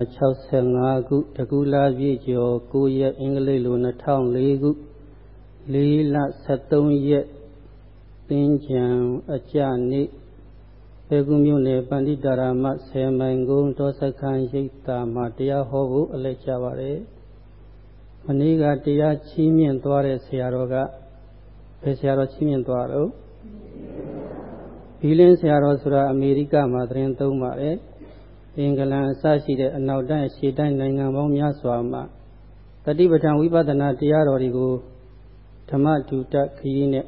65ခုတကူလာပြည့်ကျော်9ရက်အင်္ဂလိပ်လို2004ခု4လ73ရက်သင်္ကြန်အကြနေ့ဘေကုမြို့နယ်ပန္တိတာရမဆယ်မိုင်ကုန်းတောစခန်းရိပ်သာမှာတရားဟောဖို့အလဲကြပါတယ်။မနေ့ကတရားချီးမြှင့်သွားတဲ့ဆရာတော်ကဘယ်ဆရာတော်ချီးမြှင့်သွားတော့ဘီလင်းဆရာတော်ဆိုတာအမေရိကမှာသတင်းသုံးပါတယ်။ အင်္ဂလန်အစရှိတဲ့အနောက်တိုင်းအရှေ့တိုင်းနိုင်ငံပေါင်းများစွာမှာတတိပဋ္ဌာန်ဝိပဿနာတရားတော်တွေကိုဓမ္မဒုတခရီးနဲ့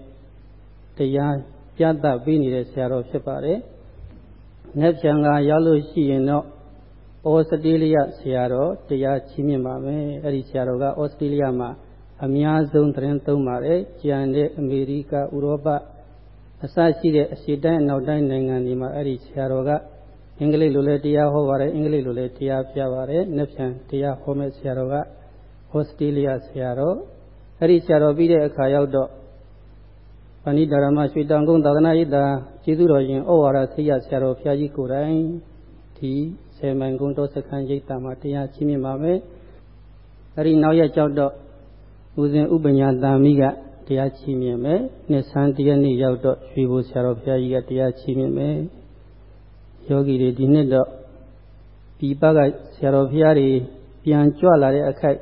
တရားပြသပေးနေတဲ့ဆရာတော်ဖြစ်ပါတယ်။နေ့ပြန်ကရောက်လို့ရှိရင်တော့ဩစတြေးလျဆရာတော်တရားချီးမြှင့်ပါမယ်။အဲ့ဒီဆရာတော်ကဩစတြေးလျမှာအများဆုံးသတင်းသုံးပါတယ်။ကျန်တဲ့အမေရိကဥရောပအစရှိတဲ့အရှေ့တိုင်းအနောက်တိုင်းနိုင်ငံတွေမှာအဲ့ဒီဆရာတော်ကအ င်္ဂလိပ်လိုလည်းတရားဟောပါတယ်အင်္ဂလိပ်လိုလည်းတရားပြပါတယ်နှစ်ဖြန်တရားဟောမဲ့ဆရာတော်ကဟောစတြေးလျဆရာတော်အဲ့ဒီဆရာတော်ပြီးတဲ့အခါရောက်တော့ပဏိတာရမရွှေတောင်ကုန်းသာသနာ့ရေးတာကျေးဇူးတော်ရှင်ဩဝါဒဆေးရဆရာတော်ဘုရားကြီးကိုယ်တိုင်ဒီဆယ်မိုင်ကုန်းတော်စခန်းရိပ်တာမှာတရားချီးမြှင့်ပါမယ်အဲ့ဒီနောက်ရက်ကြောက်တော့ဦးဇင်ဥပညာတာမိကတရားချီးမြှင့်မယ်နှစ်ဆန်းတရက်နေ့ရောက်တော့ရွှေဘိုဆရာတော်ဘုရားကြီးကတရားချီးမြှင့်မယ် ယောဂီတွေဒီနှစ်တော့ဒီဘက်ကဆရာတော်ဘုရားတွေပြန်ကြွလာတဲ့အခိုက်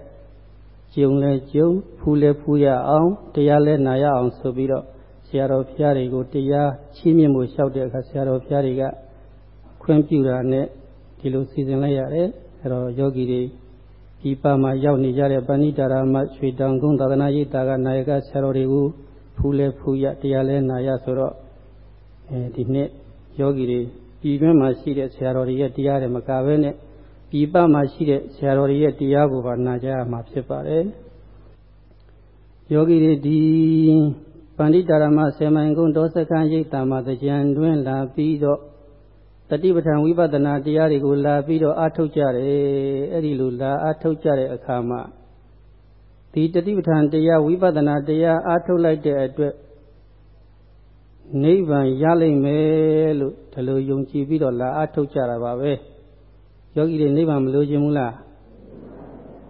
ကျုံလဲကျုံဖူးလဲဖူးရအောင်တရားလဲနာရအောင်ဆိုပြီးတော့ဆရာတော်ဘုရားတွေကိုတရားချီးမြှင့်ဖို့လျှောက်တဲ့အခါဆရာတော်ဘုရားတွေကခွင့်ပြုတာနဲ့ဒီလိုစီစဉ်လိုက်ရတယ်အဲတော့ယောဂီတွေဒီပါမှာရောက်နေကြတဲ့ပဏိတာရမရွှေတောင်ကုန်းသာသနာ့ရေးတာကနာယကဆရာတော်တွေကိုဖူးလဲဖူးရတရားလဲနာရဆိုတော့အဲဒီနှစ်ယောဂီတွေ ပြည်တွင်းမှာရှိတဲ့ဆရာတော်တွေရဲ့တရားတွေမကဘဲနဲ့ပြည်ပမှာရှိတဲ့ဆရာတော်တွေရဲ့တရားကိုပါနာကြရမှာဖြစ်ပါတယ်။ယောဂီတွေဒီပန္တိတာရမဆေမိုင်ကုန်းဒေါစခန်းရိပ်တာမှာကြံတွင်းလာပြီးတော့တတိပဋ္ဌာန်ဝိပဿနာတရားတွေကိုလာပြီးတော့အားထုတ်ကြတယ်။အဲ့ဒီလိုလာအားထုတ်ကြတဲ့အခါမှာဒီတတိပဋ္ဌာန်တရားဝိပဿနာတရားအားထုတ်လိုက်တဲ့အတွက် နိဗ္ဗာန်ရလိမ့်မယ်လို့ဒီလိုယုံကြည်ပြီးတော့လာအထုတ်ကြတာပါပဲယောဂီတွေနိဗ္ဗာန်မလိုချင်ဘူးလား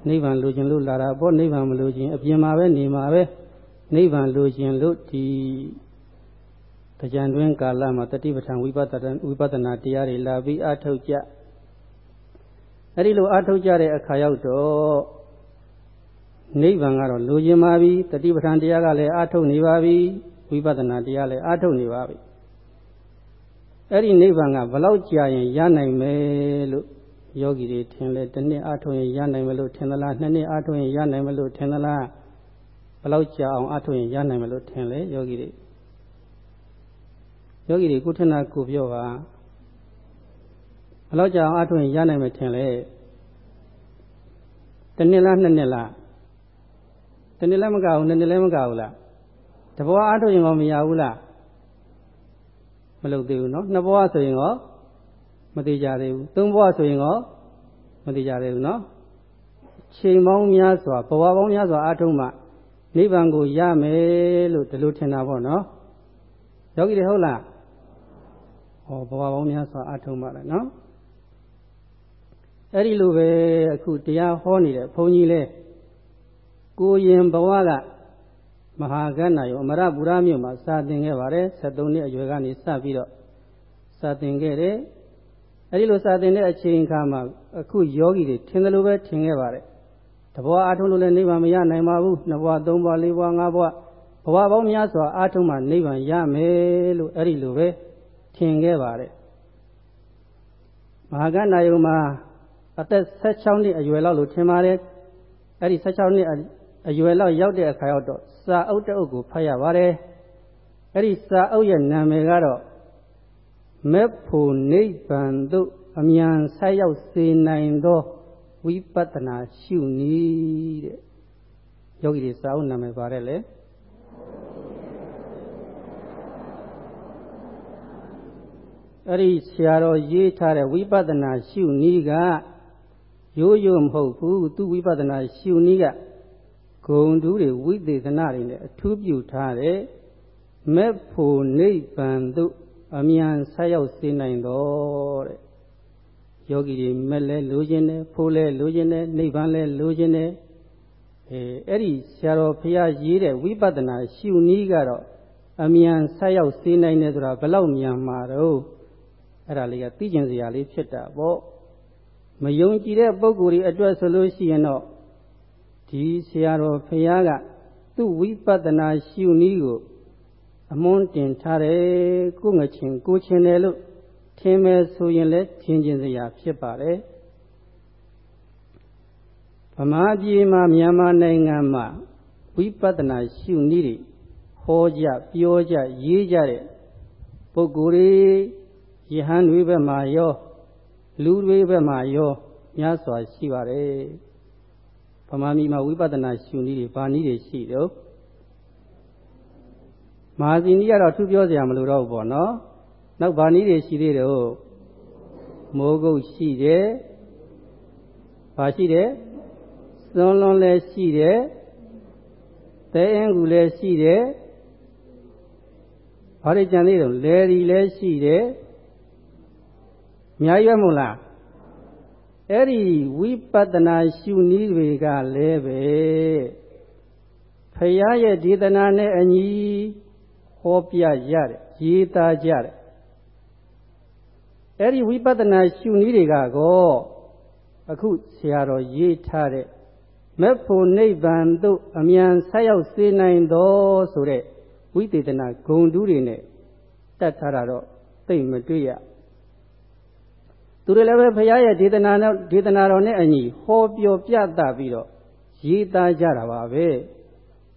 နိဗ္ဗာန်လိုချင်လို့လာတာပေါ့နိဗ္ဗာန်မလိုချင်အပြင်မှာပဲနေမှာပဲနိဗ္ဗာန်လိုချင်လို့ဒီတရားတွင်ကာလမှာတတိပဋ္ဌာန်ဝိပဿနာဝိပဿနာတရားတွေလာပြီးအထုတ်ကြအဲ့ဒီလိုအထုတ်ကြတဲ့အခါရောက်တော့နိဗ္ဗာန်ကတော့လိုချင်ပါပြီတတိပဋ္ဌာန်တရားကလည်းအထုတ်နေပါပြီ ဝိပဿနာတရားလည်းအားထုတ်နေပါပြီအဲ့ဒီနိဗ္ဗာန်ကဘလောက်ကြာရင်ရနိုင်မယ်လို့ယောဂီတွေထင်လဲတစ်နှစ်အားထုတ်ရင်ရနိုင်မလို့ထင်သလားနှစ်နှစ်အားထုတ်ရင်ရနိုင်မလို့ထင်သလားဘလောက်ကြာအောင်အားထုတ်ရင်ရနိုင်မလို့ထင်လဲယောဂီတွေယောဂီတွေကုထနာကိုပြောပါဘလောက်ကြာအောင်အားထုတ်ရင်ရနိုင်မယ်ထင်လဲတစ်နှစ်လားနှစ်နှစ်လားတစ်နှစ်လည်းမကဘူးနှစ်နှစ်လည်းမကဘူးလား တဘွားအားထုတ်ရင်ရောမရဘူးလားမလုပ်သေးဘူးနော်နှစ်ဘွားဆိုရင်ရောမသေးကြသေးဘူးသုံးဘွားဆိုရင်ရောမသေးကြသေးဘူးနော်ချိန်ပေါင်းများစွာဘဝပေါင်းများစွာအားထုတ်မှနိဗ္ဗာန်ကိုရမယ်လို့ဒီလိုထင်တာပေါ့နော်ယောဂီတွေဟုတ်လားဟောဘဝပေါင်းများစွာအားထုတ်မှလည်းနော်အဲ့ဒီလိုပဲအခုတရားဟောနေတဲ့ဘုန်းကြီးလဲကိုရင်ဘဝက မဟာကဏ္ဍရောအမရပူရမြို့မှာစာသင်ခဲ့ပါတယ်73နှစ်အရွယ်ကနေစပြီးတော့စာသင်ခဲ့တယ်အဲဒီလိုစာသင်တဲ့အချိန်အခါမှာအခုယောဂီတွေထင်တယ်လို့ပဲထင်ခဲ့ပါတယ်တဘွားအားထုတ်လို့လည်းနိဗ္ဗာန်မရနိုင်ပါဘူးနှစ်ဘွားသုံးဘွားလေးဘွားငါးဘွားဘဝပေါင်းများစွာအားထုတ်မှနိဗ္ဗာန်ရမယ်လို့အဲဒီလိုပဲထင်ခဲ့ပါတယ်မဟာကဏ္ဍယုံမှာအသက်16နှစ်အရွယ်လောက်လို့ထင်ပါတယ်အဲဒီ16နှစ် အရွယ်လောက်ရောက်တဲ့အခါရောက်တော့စာအုပ်တအုပ်ကိုဖတ်ရပါတယ်အဲ့ဒီစာအုပ်ရဲ့နာမည်ကတော့မေဖို့နိဗ္ဗာန်သို့အမြန်ဆက်ရောက်စေနိုင်သောဝိပဿနာရှုနည်းတဲ့ယောဂီတွေစာအုပ်နာမည်ပါတယ်လေအဲ့ဒီဆရာတော်ရေးထားတဲ့ဝိပဿနာရှုနည်းကရိုးရိုးမဟုတ်ဘူးသူဝိပဿနာရှုနည်းက ဂုံတူးတွေဝိသေသနာတွေနဲ့အထူးပြုထားတဲ့မေဖို့နိဗ္ဗာန်သို့အမြန်ဆက်ရောက်စေနိုင်တော်တဲ့ယောဂီတွေမက်လဲလိုချင်တယ်ဖိုးလဲလိုချင်တယ်နိဗ္ဗာန်လဲလိုချင်တယ်အဲအဲ့ဒီဆရာတော်ဘုရားရေးတဲ့ဝိပဿနာရှုနည်းကတော့အမြန်ဆက်ရောက်စေနိုင်တယ်ဆိုတာဘလောက်မြန်မှာတော့အဲ့ဒါလေးကသိကျင်စရာလေးဖြစ်တာပေါ့မယုံကြည်တဲ့ပုဂ္ဂိုလ်တွေအတွက်ဆိုလို့ရှိရင်တော့ ဒီဆရာတော်ဘုရားကသူ့ဝိပဿနာရှုနည်းကိုအမွန်းတင်ထားတယ်ကိုငချင်းကိုချင်းတယ်လို့ထင်မယ်ဆိုရင်လည်းထင်ကျင်စရာဖြစ်ပါတယ်ဗမာပြည်မှာမြန်မာနိုင်ငံမှာဝိပဿနာရှုနည်းတွေဟောကြပြောကြရေးကြတဲ့ပုဂ္ဂိုလ်တွေယဟန်တွေဘက်မှာရောလူတွေဘက်မှာရောများစွာရှိပါတယ် ဗမာပြည်မှာဝိပဿနာရှုနည်းတွေဘာနည်းတွေရှိတော့မဟာစီနည်းကတော့သူပြောစရာမလိုတော့ဘူးပေါ့နော်နောက်ဘာနည်းတွေရှိသေးတယ်ဟုတ်မိုးကုတ်ရှိတယ်ဘာရှိတယ်သွန်လွန်လည်းရှိတယ်သဲအင်းကူလည်းရှိတယ်ဘာတွေကြံသေးတော့လယ်ဒီလည်းရှိတယ်အများကြီးပဲမို့လား အဲ့ဒီဝိပဿနာရှုနည်းတွေကလည်းပဲဖရာရဲ့ဒေသနာနဲ့အညီဟောပြရတယ်ရေးသားကြတယ်အဲ့ဒီဝိပဿနာရှုနည်းတွေကကောအခုဆရာတော်ရေးထားတဲ့မက်ဖို့နိဗ္ဗာန်သို့အမြန်ဆက်ရောက်စေနိုင်တော်ဆိုတဲ့ဝိသေသနာဂုံတူးတွေနဲ့တတ်ထားတာတော့သိမတွေ့ရ သူတွေလည်းပဲဘုရားရဲ့ဒေသနာနဲ့ဒေသနာတော်နဲ့အညီဟောပြောပြသပြီးတော့ရေးသားကြတာပါပဲ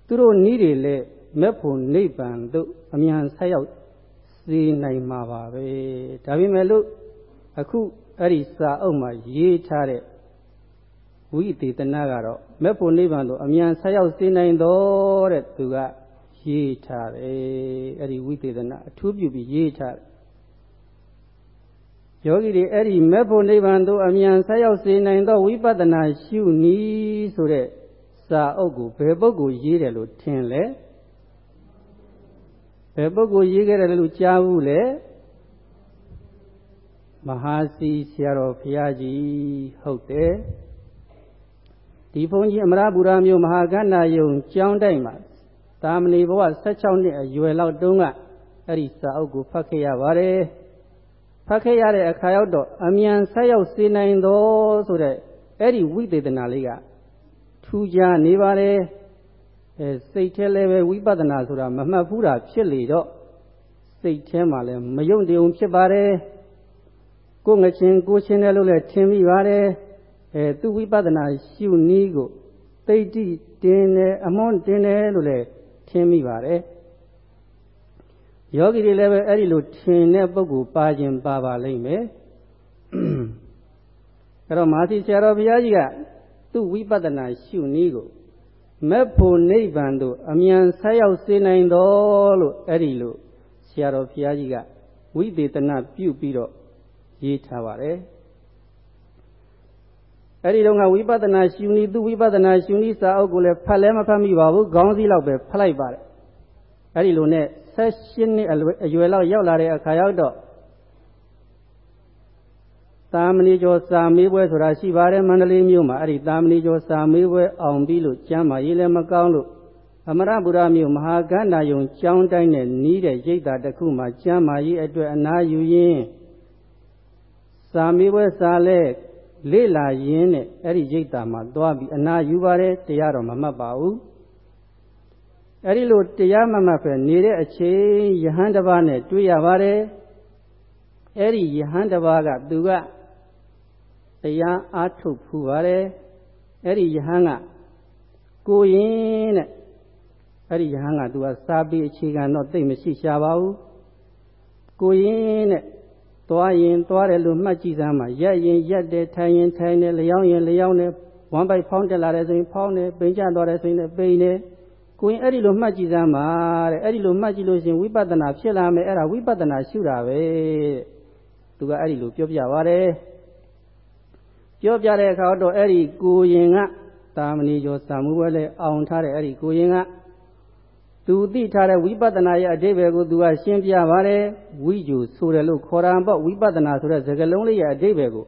သူတို့နီးတွေလည်းမက်ဖို့နိဗ္ဗာန်သို့အမြန်ဆက်ရောက်စေနိုင်မှာပါပဲဒါပေမဲ့လို့အခုအဲ့ဒီစာအုပ်မှာရေးထားတဲ့ဝိသေသနာကတော့မက်ဖို့နိဗ္ဗာန်သို့အမြန်ဆက်ရောက်စေနိုင်တော်တဲ့သူကရေးထားတယ်အဲ့ဒီဝိသေသနာအထူးပြုပြီးရေးထားတယ် ယောဂီတွေအဲ့ဒီမက်ဖို့နိဗ္ဗာန်သို့အမြန်ဆက်ရောက်စေနိုင်သောဝိပဿနာရှုနည်းဆိုတဲ့စာအုပ်ကိုဘယ်ပုဂ္ဂိုလ်ရေးတယ်လို့ထင်လဲဘယ်ပုဂ္ဂိုလ်ရေးခဲ့တယ်လို့ကြားဘူးလေမဟာစီဆရာတော်ဘုရားကြီးဟုတ်တယ်ဒီဘုန်းကြီးအမရပူရာမြို့မဟာကန္နာယုံကျောင်းတိုက်မှာတာမဏေဘဝ16နှစ်အရွယ်လောက်တုန်းကအဲ့ဒီစာအုပ်ကိုဖတ်ခဲ့ရပါတယ် ဖတ်ခဲ့ရတဲ့အခါရောက်တော့အမြန်ဆက်ရောက်စေနိုင်တော်ဆိုတဲ့အဲ့ဒီဝိသေသနာလေးကထူးခြားနေပါတယ်အဲစိတ်ထဲလည်းပဲဝိပဿနာဆိုတာမမှတ်ဘူးတာဖြစ်လေတော့စိတ်ထဲမှာလည်းမယုံတည်ုံဖြစ်ပါတယ်ကိုငချင်းကိုချင်းတယ်လို့လည်းထင်မိပါတယ်အဲသူဝိပဿနာရှုနည်းကိုသိတိတင်တယ်အမွန်းတင်တယ်လို့လည်းထင်မိပါတယ် ယောဂီတွေလည်းပဲအဲ့ဒီလိုထင်တဲ့ပုဂ္ဂိုလ်ပါခြင်းပါပါလိမ့်မယ်အဲ့တော့မာသီဆရာတော်ဘုရားကြီးကသူ့ဝိပဿနာရှုနည်းကိုမက်ဖို့နိဗ္ဗာန်သို့အမြန်ဆက်ရောက်စေနိုင်တော်လို့အဲ့ဒီလိုဆရာတော်ဘုရားကြီးကဝိသေသနာပြုပြီးတော့ရေးထားပါတယ်အဲ့ဒီတော့ကဝိပဿနာရှုနည်းသူဝိပဿနာရှုနည်းစာအုပ်ကိုလည်းဖတ်လဲမဖတ်မိပါဘူးခေါင်းစည်းလောက်ပဲဖတ်လိုက်ပါတယ်အဲ့ဒီလိုနဲ့ 16နှစ်အရွယ်လောက်ရောက်လာတဲ့အခါရောက်တော့သာမဏေကျော်စာမေးပွဲဆိုတာရှိပါတယ်မန္တလေးမြို့မှာအဲ့ဒီသာမဏေကျော်စာမေးပွဲအောင်ပြီးလို့ကျမ်းမာရေးလည်းမကောင်းလို့အမရပူရမြို့မဟာကန္နာယုံကျောင်းတိုင်းနဲ့နီးတဲ့ရိပ်သာတစ်ခုမှာကျမ်းမာရေးအတွက်အနာယူရင်းစာမေးပွဲစာလဲလေ့လာရင်းနဲ့အဲ့ဒီရိပ်သာမှာသွားပြီးအနာယူပါတယ်တရားတော်မမှတ်ပါဘူး အဲ့ဒီလိုတရားမမှတ်ပဲနေတဲ့အချိန်ယဟန်တစ်ပါးနဲ့တွေ့ရပါတယ်အဲ့ဒီယဟန်တစ်ပါးကသူကတရားအားထုတ်ဖူးပါတယ်အဲ့ဒီယဟန်ကကိုရင်တဲ့အဲ့ဒီယဟန်ကသူကစာပေအခြေခံတော့သိမရှိရှာပါဘူးကိုရင်တဲ့သွားရင်သွားတယ်လို့မှတ်ကြည့်စမ်းပါရက်ရင်ရက်တယ်ထိုင်ရင်ထိုင်တယ်လျောင်းရင်လျောင်းတယ်ဝမ်းပိုက်ဖောင်းတက်လာတယ်ဆိုရင်ဖောင်းတယ်ပိန်ကျသွားတယ်ဆိုရင်ပိန်တယ် ကိုရင်အဲ့ဒီလိုမှတ်ကြည့်စမ်းပါတဲ့အဲ့ဒီလိုမှတ်ကြည့်လို့ရှင်ဝိပဿနာဖြစ်လာမယ်အဲ့ဒါဝိပဿနာရှုတာပဲသူကအဲ့ဒီလိုပြောပြပါတယ်ပြောပြတဲ့အခါတော့အဲ့ဒီကိုရင်ကတာမဏိကျော်စာမှုပွဲလဲအောင်ထားတဲ့အဲ့ဒီကိုရင်ကသူသိထားတဲ့ဝိပဿနာရဲ့အဓိပ္ပာယ်ကိုသူကရှင်းပြပါတယ်ဝိဂျူဆိုတယ်လို့ခေါ်တာပေါ့ဝိပဿနာဆိုတဲ့စကားလုံးလေးရဲ့အဓိပ္ပာယ်ကို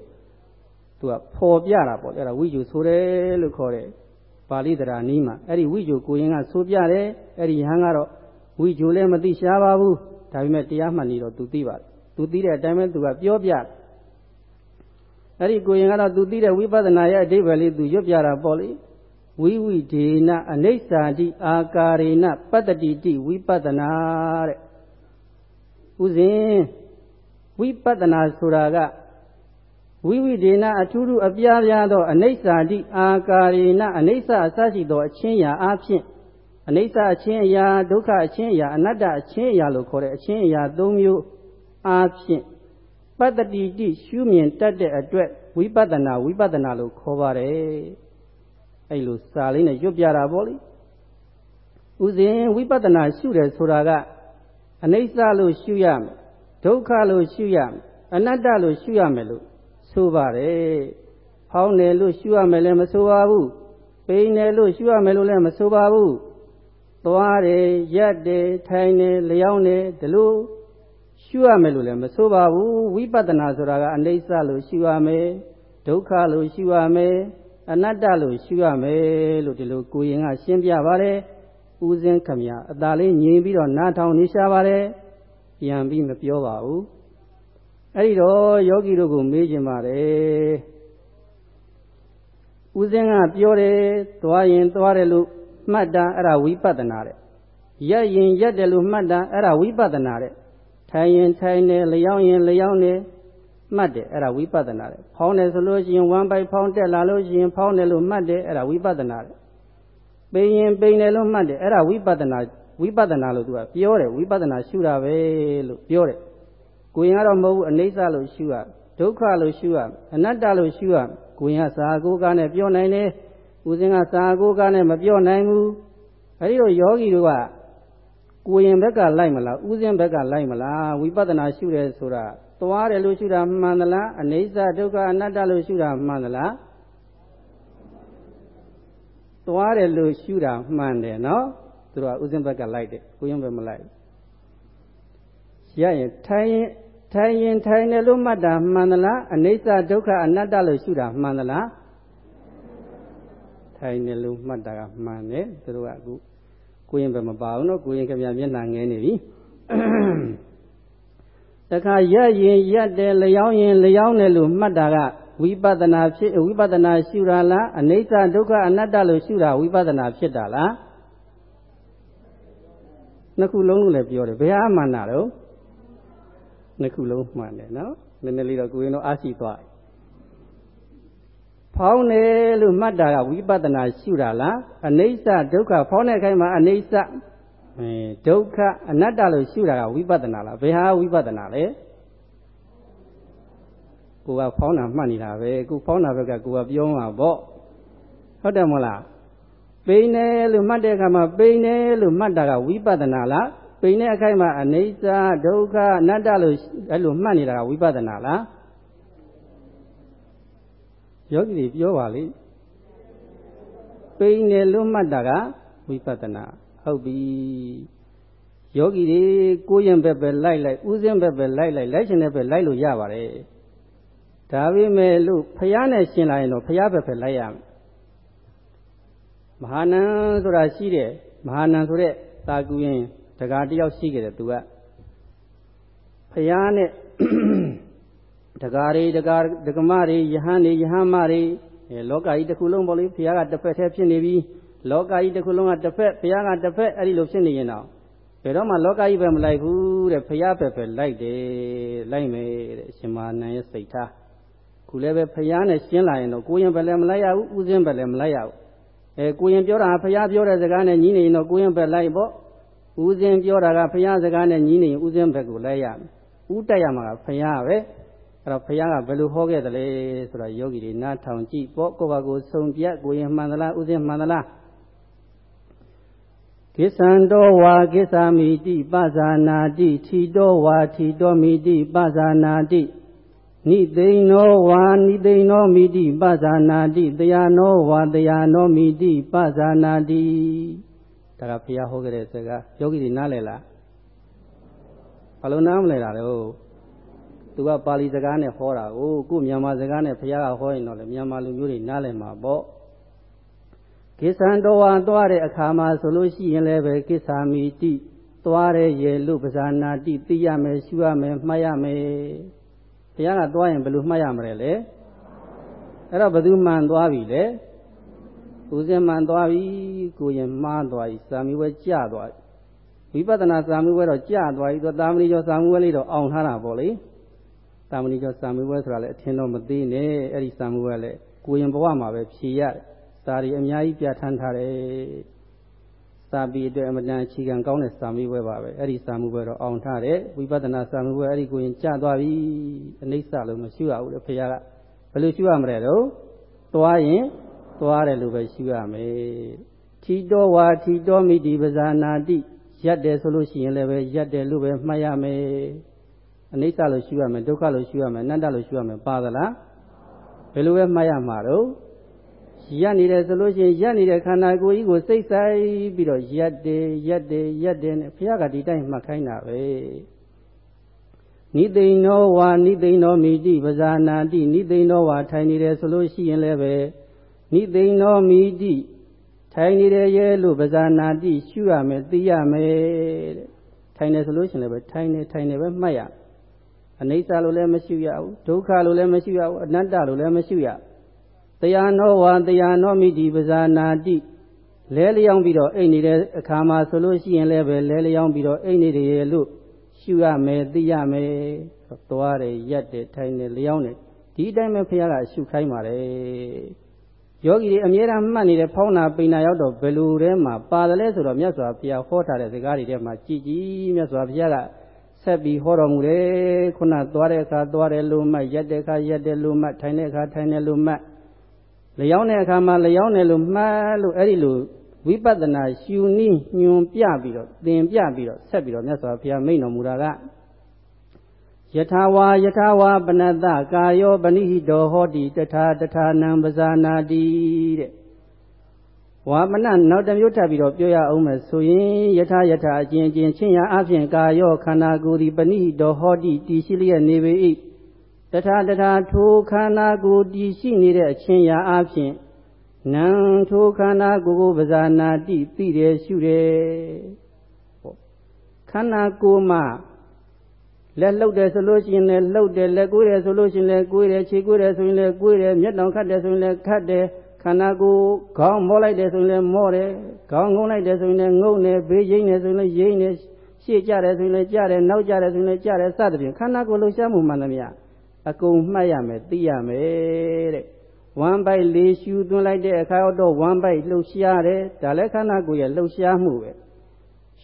သူကဖော်ပြတာပေါ့အဲ့ဒါဝိဇ္ဇူဆိုတယ်လို့ခေါ်တယ် ပါဠိတရားနီးမှာအဲ့ဒီဝိဇ္ဇူကိုရင်ကဆိုပြတယ်အဲ့ဒီယဟန်ကတော့ဝိဇ္ဇူလည်းမသိရှားပါဘူးဒါပေမဲ့တရားမှန်နေတော့သူသိပါတယ်သူသိတဲ့အတိုင်းပဲသူကပြောပြတယ်အဲ့ဒီကိုရင်ကတော့သူသိတဲ့ဝိပဿနာရဲ့အဓိပ္ပာယ်လေးသူရွတ်ပြတာပေါ့လေဝိဝိဒေနအနိစ္စတိအာကာရေနပတ္တိတိဝိပဿနာတဲ့ဥစဉ်ဝိပဿနာဆိုတာက ဝိဝိဒေနအထူးထူးအပြားပြားသောအနိစ္စတိအာကာရေနအနိစ္စအစရှိသောအချင်းရာအဖြစ်အနိစ္စအချင်းအရာဒုက္ခအချင်းအရာအနတ္တအချင်းအရာလို့ခေါ်တဲ့အချင်းအရာ၃မျိုးအဖြစ်ပတ္တိတိရှုမြင်တတ်တဲ့အတွက်ဝိပဿနာဝိပဿနာလို့ခေါ်ပါတယ်အဲ့လိုစာလေးနဲ့ရွတ်ပြတာပေါ့လေဥစဉ်ဝိပဿနာရှုတယ်ဆိုတာကအနိစ္စလို့ရှုရမယ်ဒုက္ခလို့ရှုရမယ်အနတ္တလို့ရှုရမယ်လို့ ဆိုပါတယ်ဖောင်းတယ်လို့ရှုရမယ်လည်းမဆိုပါဘူးပိန်တယ်လို့ရှုရမယ်လို့လည်းမဆိုပါဘူးသွားတယ်ရက်တယ်ထိုင်တယ်လျောင်းတယ်ဒီလိုရှုရမယ်လို့လည်းမဆိုပါဘူးဝိပဿနာဆိုတာကအနိစ္စလို့ရှုရမယ်ဒုက္ခလို့ရှုရမယ်အနတ္တလို့ရှုရမယ်လို့ဒီလိုကိုရင်ကရှင်းပြပါတယ်ဦးစင်းခမရအသာလေးညင်ပြီးတော့နားထောင်နေရှာပါတယ်ပြန်ပြီးမပြောပါဘူး အဲ့ဒီတော့ယောဂီတို့ကိုမေးခြင်းပါတယ်ဦးစင်းကပြောတယ်သွားရင်သွားတယ်လို့မှတ်တာအဲ့ဒါဝိပဿနာတဲ့ရက်ရင်ရက်တယ်လို့မှတ်တာအဲ့ဒါဝိပဿနာတဲ့ထိုင်ရင်ထိုင်တယ်လျောင်းရင်လျောင်းတယ်မှတ်တယ်အဲ့ဒါဝိပဿနာတဲ့ဖောင်းတယ်ဆိုလို့ရှိရင်ဝမ်းပိုက်ဖောင်းတက်လာလို့ရှိရင်ဖောင်းတယ်လို့မှတ်တယ်အဲ့ဒါဝိပဿနာတဲ့ပိန်ရင်ပိန်တယ်လို့မှတ်တယ်အဲ့ဒါဝိပဿနာဝိပဿနာလို့သူကပြောတယ်ဝိပဿနာရှုတာပဲလို့ပြောတယ် ကိုရင်ကတော့မဟုတ်ဘူးအနိစ္စလို့ရှုရဒုက္ခလို့ရှုရအနတ္တလို့ရှုရကိုရင်ကစာကိုကားနဲ့ပြောနိုင်တယ်ဦးစင်းကစာကိုကားနဲ့မပြောနိုင်ဘူးအဲဒီတော့ယောဂီတို့ကကိုရင်ဘက်ကလိုက်မလားဦးစင်းဘက်ကလိုက်မလားဝိပဿနာရှုတယ်ဆိုတာသွားတယ်လို့ရှုတာမှန်သလားအနိစ္စဒုက္ခအနတ္တလို့ရှုတာမှန်သလားသွားတယ်လို့ရှုတာမှန်တယ်နော်သူတို့ကဥစဉ်ဘက်ကလိုက်တယ်ကိုရင်ဘက်မလိုက်ရရင်ထိုင်ရင် ထိုင်ရင်ထိုင်တယ်လို့မှတ်တာမှန်သလားအနိစ္စဒုက္ခအနတ္တလို့ရှုတာမှန်သလားထိုင်တယ်လို့မှတ်တာကမှန်တယ်သူတို့ကအခုကိုရင်ဘက်မပါဘူးနော်ကိုရင်ခင်ဗျမျက်နှာငဲနေပြီတခါရက်ရင်ရက်တယ်လျောင်းရင်လျောင်းတယ်လို့မှတ်တာကဝိပဿနာဖြစ်ဝိပဿနာရှုတာလားအနိစ္စဒုက္ခအနတ္တလို့ရှုတာဝိပဿနာဖြစ်တာလားနှစ်ခုလုံးလို့လည်းပြောတယ်ဘယ်ဟာမှန်တာတော့ နှစ်ခုလုံးမှန်တယ်နော်နည်းနည်းလေးတော့ကိုရင်တော့အားရှိသွားဖောင်းတယ်လို့မှတ်တာကဝိပဿနာရှုတာလားအနိစ္စဒုက္ခဖောင်းတဲ့ခိုင်းမှာအနိစ္စအဲဒုက္ခအနတ္တလို့ရှုတာကဝိပဿနာလားဘယ်ဟာဝိပဿနာလဲကိုကဖောင်းတာမှတ်နေတာပဲကိုဖောင်းတာဘက်ကကိုကပြောမှာပေါ့ဟုတ်တယ်မဟုတ်လားပိန်တယ်လို့မှတ်တဲ့အခါမှာပိန်တယ်လို့မှတ်တာကဝိပဿနာလား ပိန်တဲ့အခိုက်မှာအနိစ္စဒုက္ခအနတ္တလို့အဲ့လိုမှတ်နေတာကဝိပဿနာလားယောဂီတွေပြောပါလေပိန်တယ်လို့မှတ်တာကဝိပဿနာဟုတ်ပြီယောဂီတွေကိုရင်ဘက်ပဲလိုက်လိုက်ဥစဉ်ဘက်ပဲလိုက်လိုက်လိုက်ရှင်တဲ့ဘက်လိုက်လို့ရပါတယ်ဒါပေမဲ့လို့ဖះနဲ့ရှင်လာရင်တော့ဖះဘက်ပဲလိုက်ရမယ်မဟာနံဆိုတာရှိတယ်မဟာနံဆိုတဲ့တာကူရင် တကားတယောက်ရှိခဲ့တယ်သူကဖះနဲ့တကားတွေတကားဒကမတွေယဟန်တွေယဟန်မတွေလောကကြီးတစ်ခုလုံးပေါ့လေဖះကတစ်ဖက်တည်းဖြစ်နေပြီလောကကြီးတစ်ခုလုံးကတစ်ဖက်ဘုရားကတစ်ဖက်အဲ့ဒီလိုဖြစ်နေရင်တော့ဘယ်တော့မှလောကကြီးပဲမလိုက်ဘူးတဲ့ဘုရားပဲပဲလိုက်တယ်လိုက်မယ်တဲ့ရှင်မနန်ရဲ့စိတ်ထားခုလည်းပဲဘုရားနဲ့ရှင်းလာရင်တော့ကိုရင်ပဲလည်းမလိုက်ရဘူးဥစဉ်ပဲလည်းမလိုက်ရဘူးအဲကိုရင်ပြောတာဘုရားပြောတဲ့စကားနဲ့ညီးနေရင်တော့ကိုရင်ပဲလိုက်ပေါ့ ဥစဉ်ပြောတာကဘုရားစကားနဲ့ညီးနေရင်ဥစဉ်ဘက်ကိုလိုက်ရမယ်ဥတက်ရမှာကဘုရားပဲအဲ့တော့ဘုရားကဘယ်လိုဟောခဲ့တယ်လဲဆိုတော့ယောဂီတွေနားထောင်ကြည့်ပေါ့ကိုယ့်ဘာကိုစုံပြတ်ကိုရင်မှန်သလားဥစဉ်မှန်သလားကိသံတောဝါကိသမိတိပဇာနာတိထီတောဝါထီတောမိတိပဇာနာတိနိသိဏောဝါနိသိဏောမိတိပဇာနာတိတယာနောဝါတယာနောမိတိပဇာနာတိ ဒါကဘုရားဟောခဲ့တဲ့စကားယောဂီတွေနားလည်လားဘာလို့နားမလဲတာလဲသူကပါဠိစကားနဲ့ဟောတာကိုကိုမြန်မာစကားနဲ့ဘုရားကဟောရင်တော့လေမြန်မာလူမျိုးတွေနားလည်မှာပေါ့ကိစ္ဆန်တော်ဝါသွားတဲ့အခါမှာဆိုလို့ရှိရင်လည်းပဲကိစ္ဆာမီတိသွားတဲ့ရေလို့ပဇာနာတိသိရမယ်ရှုရမယ်မှတ်ရမယ်ဘုရားကသွားရင်ဘယ်လိုမှတ်ရမလဲလဲအဲ့တော့ဘယ်သူမှန်သွားပြီလဲ ဦးစင်မှန်သွားပြီကိုရင်မှားသွားပြီစာမီဝဲကြသွားပြီဝိပဿနာစာမီဝဲတော့ကြသွားပြီတော့တာမဏိကျော်စာမီဝဲလေးတော့အောင်ထားတာပေါ့လေတာမဏိကျော်စာမီဝဲဆိုတာလည်းအထင်တော့မသေးနဲ့အဲ့ဒီစာမီဝဲလည်းကိုရင်ဘဝမှာပဲဖြေရတယ်စာရီအများကြီးပြဋ္ဌာန်းထားတယ်စာပေအတွက်အမတန်အခြေခံကောင်းတဲ့စာမေးပွဲပါပဲအဲ့ဒီစာမေးပွဲတော့အောင်ထားတယ်ဝိပဿနာစာမေးပွဲအဲ့ဒီကိုရင်ကြာသွားပြီအနိစ္စလို့မရှိရဘူးလေဖေရကဘယ်လိုရှိရမလဲတော့သွားရင် သွားတယ်လို့ပဲရှိရမယ်ထီတော်ဝါထီတော်မိတိပဇာနာတိရက်တယ်ဆိုလို့ရှိရင်လည်းပဲရက်တယ်လို့ပဲမှတ်ရမယ်အနိစ္စလို့ရှိရမယ်ဒုက္ခလို့ရှိရမယ်အနတ္တလို့ရှိရမယ်ပါသလားဘယ်လိုပဲမှတ်ရမှာတော့ရက်နေတယ်ဆိုလို့ရှိရင်ရက်နေတဲ့ခန္ဓာကိုယ်ကြီးကိုစိတ်ဆိုင်ပြီးတော့ရက်တယ်ရက်တယ်ရက်တယ်နဲ့ဘုရားကဒီတိုင်းမှတ်ခိုင်းတာပဲနိသိဏောဝါနိသိဏောမိတိပဇာနာတိနိသိဏောဝါထိုင်နေတယ်ဆိုလို့ရှိရင်လည်းပဲ နိသိဏောမိတိထိုင်နေတယ်ရဲ့လို့ပဇာနာတိရှုရမယ်သိရမယ်တဲ့ထိုင်တယ်ဆိုလို့ရှိရင်လည်းပဲထိုင်နေထိုင်နေပဲမှတ်ရအနိစ္စလို့လည်းမရှိရဘူးဒုက္ခလို့လည်းမရှိရဘူးအနတ္တလို့လည်းမရှိရဘူးတရားနောဝါတရားနောမိတိပဇာနာတိလဲလျောင်းပြီးတော့အိတ်နေတဲ့အခါမှာဆိုလို့ရှိရင်လည်းပဲလဲလျောင်းပြီးတော့အိတ်နေတယ်လို့ရှုရမယ်သိရမယ်သွားတယ်ရက်တယ်ထိုင်တယ်လျောင်းတယ်ဒီအတိုင်းပဲဘုရားကရှုခိုင်းပါတယ် ယောဂီတွေအမြဲတမ်းမှတ်နေတဲ့ဖောင်းနာပိန်နာရောက်တော့ဘယ်လိုတည်းမှာပါတယ်လဲဆိုတော့မြတ်စွာဘုရားဟောထားတဲ့စကားတွေထဲမှာကြည်ကြည်မြတ်စွာဘုရားကဆက်ပြီးဟောတော်မူတယ်ခုနသွားတဲ့အခါသွားတယ်လို့မှတ်ရက်တဲ့အခါရက်တယ်လို့မှတ်ထိုင်တဲ့အခါထိုင်တယ်လို့မှတ်လျောင်းတဲ့အခါမှာလျောင်းတယ်လို့မှတ်လို့အဲ့ဒီလိုဝိပဿနာရှုနည်းညွန်ပြပြီးတော့သင်ပြပြီးတော့ဆက်ပြီးတော့မြတ်စွာဘုရားမိန့်တော်မူတာက ယထာဝါယထာဝါပနတ္တကာယောပဏိဟိတောဟောတိတထာတထာနံပဇာနာတိတဲ့ဝါမနနောက်တစ်မျိုးထပ်ပြီးတော့ပြောရအောင်မယ်ဆိုရင်ယထာယထာအကျဉ်းချင်းချင်းရာအပြင်ကာယောခန္ဓာကိုယ်ဒီပဏိဟိတောဟောတိတည်ရှိလျက်နေပေ၏တထာတထာထိုခန္ဓာကိုယ်တည်ရှိနေတဲ့အချင်းရာအဖြစ်နံထိုခန္ဓာကိုယ်ကိုပဇာနာတိသိတယ်ရှုတယ်ပေါ့ခန္ဓာကိုယ်မှာ လက်လှုပ်တယ်ဆိုလို့ရှိရင်လည်းလှုပ်တယ်လက်ကိုယ်တယ်ဆိုလို့ရှိရင်လည်းကိုယ်တယ်ခြေကိုယ်တယ်ဆိုရင်လည်းကိုယ်တယ်မျက်တောင်ခတ်တယ်ဆိုရင်လည်းခတ်တယ်ခန္ဓာကိုယ်ခေါင်းမောလိုက်တယ်ဆိုရင်လည်းမောတယ်ခေါင်းငုံလိုက်တယ်ဆိုရင်လည်းငုံတယ်ဘေးရင်းတယ်ဆိုရင်လည်းရင်းတယ်ရှေ့ကြတယ်ဆိုရင်လည်းကြတယ်နောက်ကြတယ်ဆိုရင်လည်းကြတယ်စသဖြင့်ခန္ဓာကိုယ်လှုပ်ရှားမှုမှန်သမျှအကုန်မှတ်ရမယ်သိရမယ်တဲ့ဝမ်းပိုက်လေးရှူသွင်းလိုက်တဲ့အခါတော့ဝမ်းပိုက်လှုပ်ရှားတယ်ဒါလည်းခန္ဓာကိုယ်ရဲ့လှုပ်ရှားမှုပဲ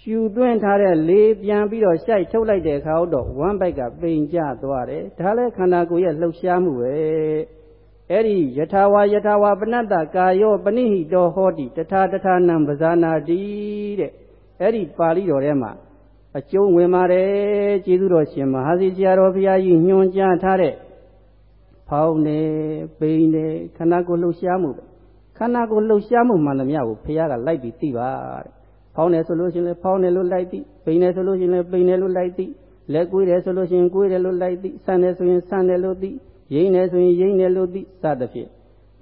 ရှူသွင်းထားတဲ့လေးပြန်ပြီးတော့ရှိုက်ထုတ်လိုက်တဲ့အခါတော့ဝမ်းပိုက်ကပိန်ကျသွားတယ်ဒါလည်းခန္ဓာကိုယ်ရဲ့လှုပ်ရှားမှုပဲအဲ့ဒီယထာဝါယထာဝါပဏတ္တကာယောပဏိဟိတောဟောတိတထာတထာနံပဇာနာတိတဲ့အဲ့ဒီပါဠိတော်ထဲမှာအကျုံးဝင်ပါတယ်ကျေးဇူးတော်ရှင်မဟာစီဆရာတော်ဘုရားကြီးညွှန်ကြားထားတဲ့ဖောင်းနေပိန်နေခန္ဓာကိုယ်လှုပ်ရှားမှုပဲခန္ဓာကိုယ်လှုပ်ရှားမှုမှန်သမျှကိုဘုရားကလိုက်ပြီးသိပါတဲ့ ဖောင်းနေဆိုလို့ရှိရင်လည်းဖောင်းနေလို့လိုက်သိပိန်နေဆိုလို့ရှိရင်လည်းပိန်နေလို့လိုက်သိလက်ကွေးတယ်ဆိုလို့ရှိရင်ကွေးတယ်လို့လိုက်သိဆန်တယ်ဆိုရင်ဆန်တယ်လို့သိရိမ့်တယ်ဆိုရင်ရိမ့်တယ်လို့သိစသဖြင့်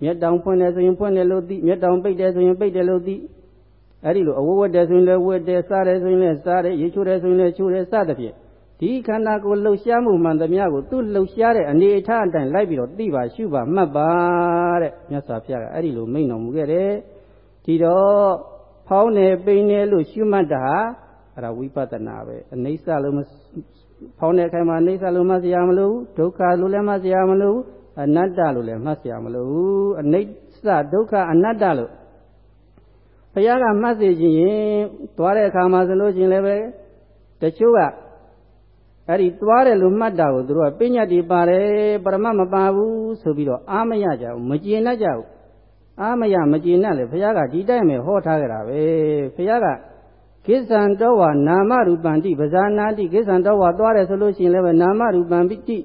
မျက်တောင်ဖွင့်တယ်ဆိုရင်ဖွင့်တယ်လို့သိမျက်တောင်ပိတ်တယ်ဆိုရင်ပိတ်တယ်လို့သိအဲ့ဒီလိုအဝဝတ်တယ်ဆိုရင်လည်းဝတ်တယ်စားတယ်ဆိုရင်လည်းစားတယ်ရေချိုးတယ်ဆိုရင်လည်းချိုးတယ်စသဖြင့်ဒီခန္ဓာကိုယ်လှုပ်ရှားမှုမှန်သမျှကိုသူ့လှုပ်ရှားတဲ့အနေအထားအတိုင်းလိုက်ပြီးတော့သိပါရှုပါမှတ်ပါတဲ့မြတ်စွာဘုရားကအဲ့ဒီလိုမိန့်တော်မူခဲ့တယ်ဒီတော့ ဖောင်းနေပိန်နေလို့ရှုမှတ်တာအဲ့ဒါဝိပဿနာပဲအနိစ္စလို့ဖောင်းတဲ့ခိုင်မှာအနိစ္စလို့မှတ်စရာမလိုဘူးဒုက္ခလို့လည်းမှတ်စရာမလိုဘူးအနတ္တလို့လည်းမှတ်စရာမလိုဘူးအနိစ္စဒုက္ခအနတ္တလို့ဘုရားကမှတ်စေခြင်းရင်သွားတဲ့အခါမှာဆိုလို့ချင်းလည်းပဲတချို့ကအဲ့ဒီသွားတယ်လို့မှတ်တာကိုသူတို့ကပညာတိပါတယ်ပရမတ်မပါဘူးဆိုပြီးတော့အာမရကြဘူးမကျေနပ်ကြဘူး အာမရမကျေနပ်လေဘုရားကဒီတိုင်းပဲဟောထားကြတာပဲဘုရားကကိစ္ဆံတော်ဝါနာမရူပံတိပဇာနာတိကိစ္ဆံတော်ဝါသွားတယ်ဆိုလို့ရှိရင်လည်းနာမရူပံတိ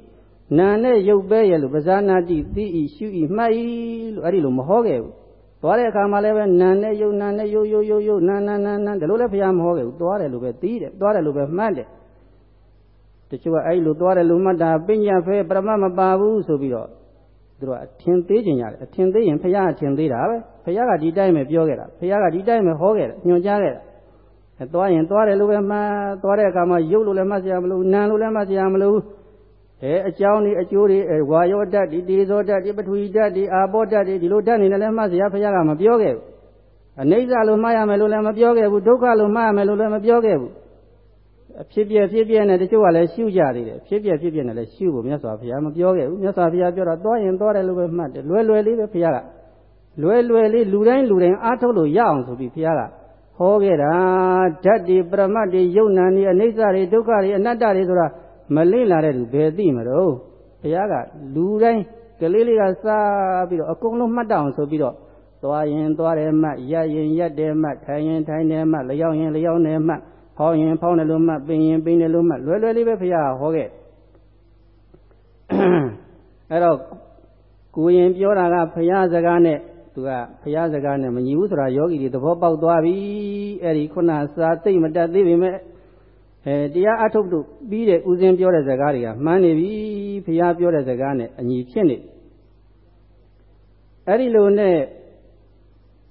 နာနဲ့ရုပ်ပဲရဲ့လို့ပဇာနာတိသိဤရှုဤမှတ်ဤလို့အဲ့ဒီလိုမဟောခဲ့ဘူးသွားတဲ့အခါမှာလည်းပဲနာနဲ့ယုတ်နာနဲ့ယုတ်ယုတ်ယုတ်ယုတ်နာနာနာနာဒါလို့လည်းဘုရားမဟောခဲ့ဘူးသွားတယ်လို့ပဲသိတယ်သွားတယ်လို့ပဲမှတ်တယ်တချို့ကအဲ့လိုသွားတယ်လို့မှတ်တာပညာဖဲပရမတ်မပါဘူးဆိုပြီးတော့ သူတို့ကအထင်သေးကြရတယ်အထင်သေးရင်ဖရာအထင်သေးတာပဲဖရာကဒီတိုင်းပဲပြောခဲ့တာဖရာကဒီတိုင်းပဲဟောခဲ့တယ်ညွှန်ကြားခဲ့တာအဲသွားရင်သွားတယ်လို့ပဲမှတ်သွားတဲ့အခါမှာရုပ်လို့လည်းမှတ်စရာမလိုနာမ်လို့လည်းမှတ်စရာမလိုအဲအကြောင်းဒီအကျိုးတွေဝါယောဓာတ်ဒီတေဇောဓာတ်ဒီပထဝီဓာတ်ဒီအာဘောဓာတ်ဒီဒီလိုဓာတ်နေလည်းမှတ်စရာဖရာကမပြောခဲ့ဘူးအနိစ္စလို့မှားရမယ်လို့လည်းမပြောခဲ့ဘူးဒုက္ခလို့မှားရမယ်လို့လည်းမပြောခဲ့ဘူး အဖြစ်ပြဖြစ်ပြနဲ့တချို့ကလည်းရှုကြသေးတယ်ဖြစ်ပြဖြစ်ပြနဲ့လည်းရှုဖို့မြတ်စွာဘုရားမပြောခဲ့ဘူးမြတ်စွာဘုရားပြောတာသွားရင်သွားတယ်လို့ပဲမှတ်တယ်လွယ်လွယ်လေးပဲဘုရားကလွယ်လွယ်လေးလူတိုင်းလူတိုင်းအားထုတ်လို့ရအောင်ဆိုပြီးဘုရားကဟောခဲ့တာဓာတ်တွေပရမတ်တွေယုံနာတွေအနိစ္စတွေဒုက္ခတွေအနတ္တတွေဆိုတာမလေ့လာတဲ့လူဘယ်သိမလို့ဘုရားကလူတိုင်းကလေးလေးကစားပြီးတော့အကုန်လုံးမှတ်တအောင်ဆိုပြီးတော့သွားရင်သွားတယ်မှတ်ရရင်ရက်တယ်မှတ်ထိုင်ရင်ထိုင်တယ်မှတ်လျောင်းရင်လျောင်းတယ်မှတ် ဖောင်းရင်ဖောင်းတယ်လို့မှတ်ပင်ရင်ပင်တယ်လို့မှတ်လွယ်လွယ်လေးပဲဘုရားဟောခဲ့အဲ့တော့ကိုရင်ပြောတာကဘုရားစကားနဲ့သူကဘုရားစကားနဲ့မညီဘူးဆိုတာယောဂီတွေသဘောပေါက်သွားပြီအဲ့ဒီခုနစာသိမ့်မတတ်သေးပေမဲ့အဲတရားအထုတ်လို့ပြီးတဲ့ဥစဉ်ပြောတဲ့စကားတွေကမှန်းနေပြီဘုရားပြောတဲ့စကားနဲ့အညီဖြစ်နေအဲ့ဒီလိုနဲ့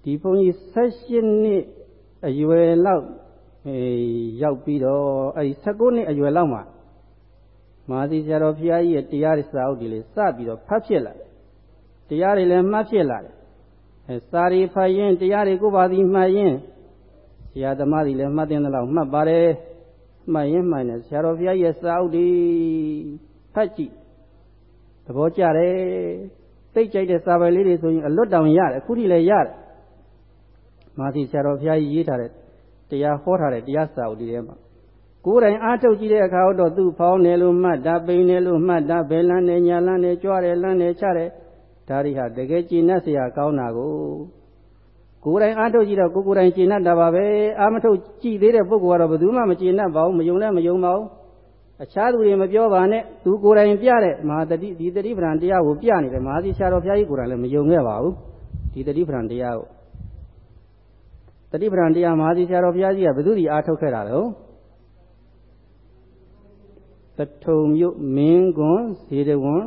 ဒီဘုန်းကြီး16နှစ်အရွယ်လောက်အဲ ရောက်ပြီးတော့အဲဒီ16နှစ်အရွယ်လောက်မှာမဟာသီဆရာတော်ဘုရားကြီးရဲ့တရားစာအုပ်တွေလေးစပြီးတော့ဖတ်ဖြစ်လာတရားတွေလည်းမှတ်ဖြစ်လာတယ်အဲစာရီဖတ်ရင်တရားတွေကိုပါသည်မှတ်ရင်ဆရာသမားတွေလည်းမှတ်တဲ့လောက်မှတ်ပါတယ်မှတ်ရင်မှတ်နေဆရာတော်ဘုရားရဲ့စာအုပ်တွေဖတ်ကြည့်သဘောကျတယ်သိကြိုက်တဲ့စာပေလေးတွေဆိုရင်အလွတ်တောင်ရတယ်အခုထိလည်းရတယ်မာသီဆရာတော်ဘုရားကြီးရေးထားတဲ့ တရားဟောထားတဲ့တရားစာအုပ်ဒီထဲမှာကိုယ်တိုင်အားထုတ်ကြည့်တဲ့အခါတော့သူ့ဖောင်းတယ်လို့မှတ်တာပိန်တယ်လို့မှတ်တာဘယ်လန်းနဲ့ညာလန်းနဲ့ကြွားတယ်လန်းနဲ့ချတယ်ဒါတွေဟာတကယ်ကျင့်တတ်เสียကောင်းတာကိုကိုယ်တိုင်အားထုတ်ကြည့်တော့ကိုယ်ကိုယ်တိုင်ကျင့်တတ်တာပါပဲအားမထုတ်ကြည့်သေးတဲ့ပုဂ္ဂိုလ်ကတော့ဘယ်သူမှမကျင့်တတ်ပါဘူးမယုံလည်းမယုံပါဘူးအခြားသူတွေမပြောပါနဲ့သူကိုယ်တိုင်ပြတဲ့မဟာတတိဒီတတိပ္ပံတရားကိုပြနေတယ်မဟာသီဆရာတော်ဘုရားကြီးကိုယ်တိုင်လည်းမယုံခဲ့ပါဘူးဒီတတိပ္ပံတရားကို တတိပ္ပံတရားမဟာသီဆရာတော်ဘုရားကြီးကဘယ်သူဒီအားထုတ်ခဲ့တာလဲတထုံမြို့မင်းကွန်ဇေဒဝန်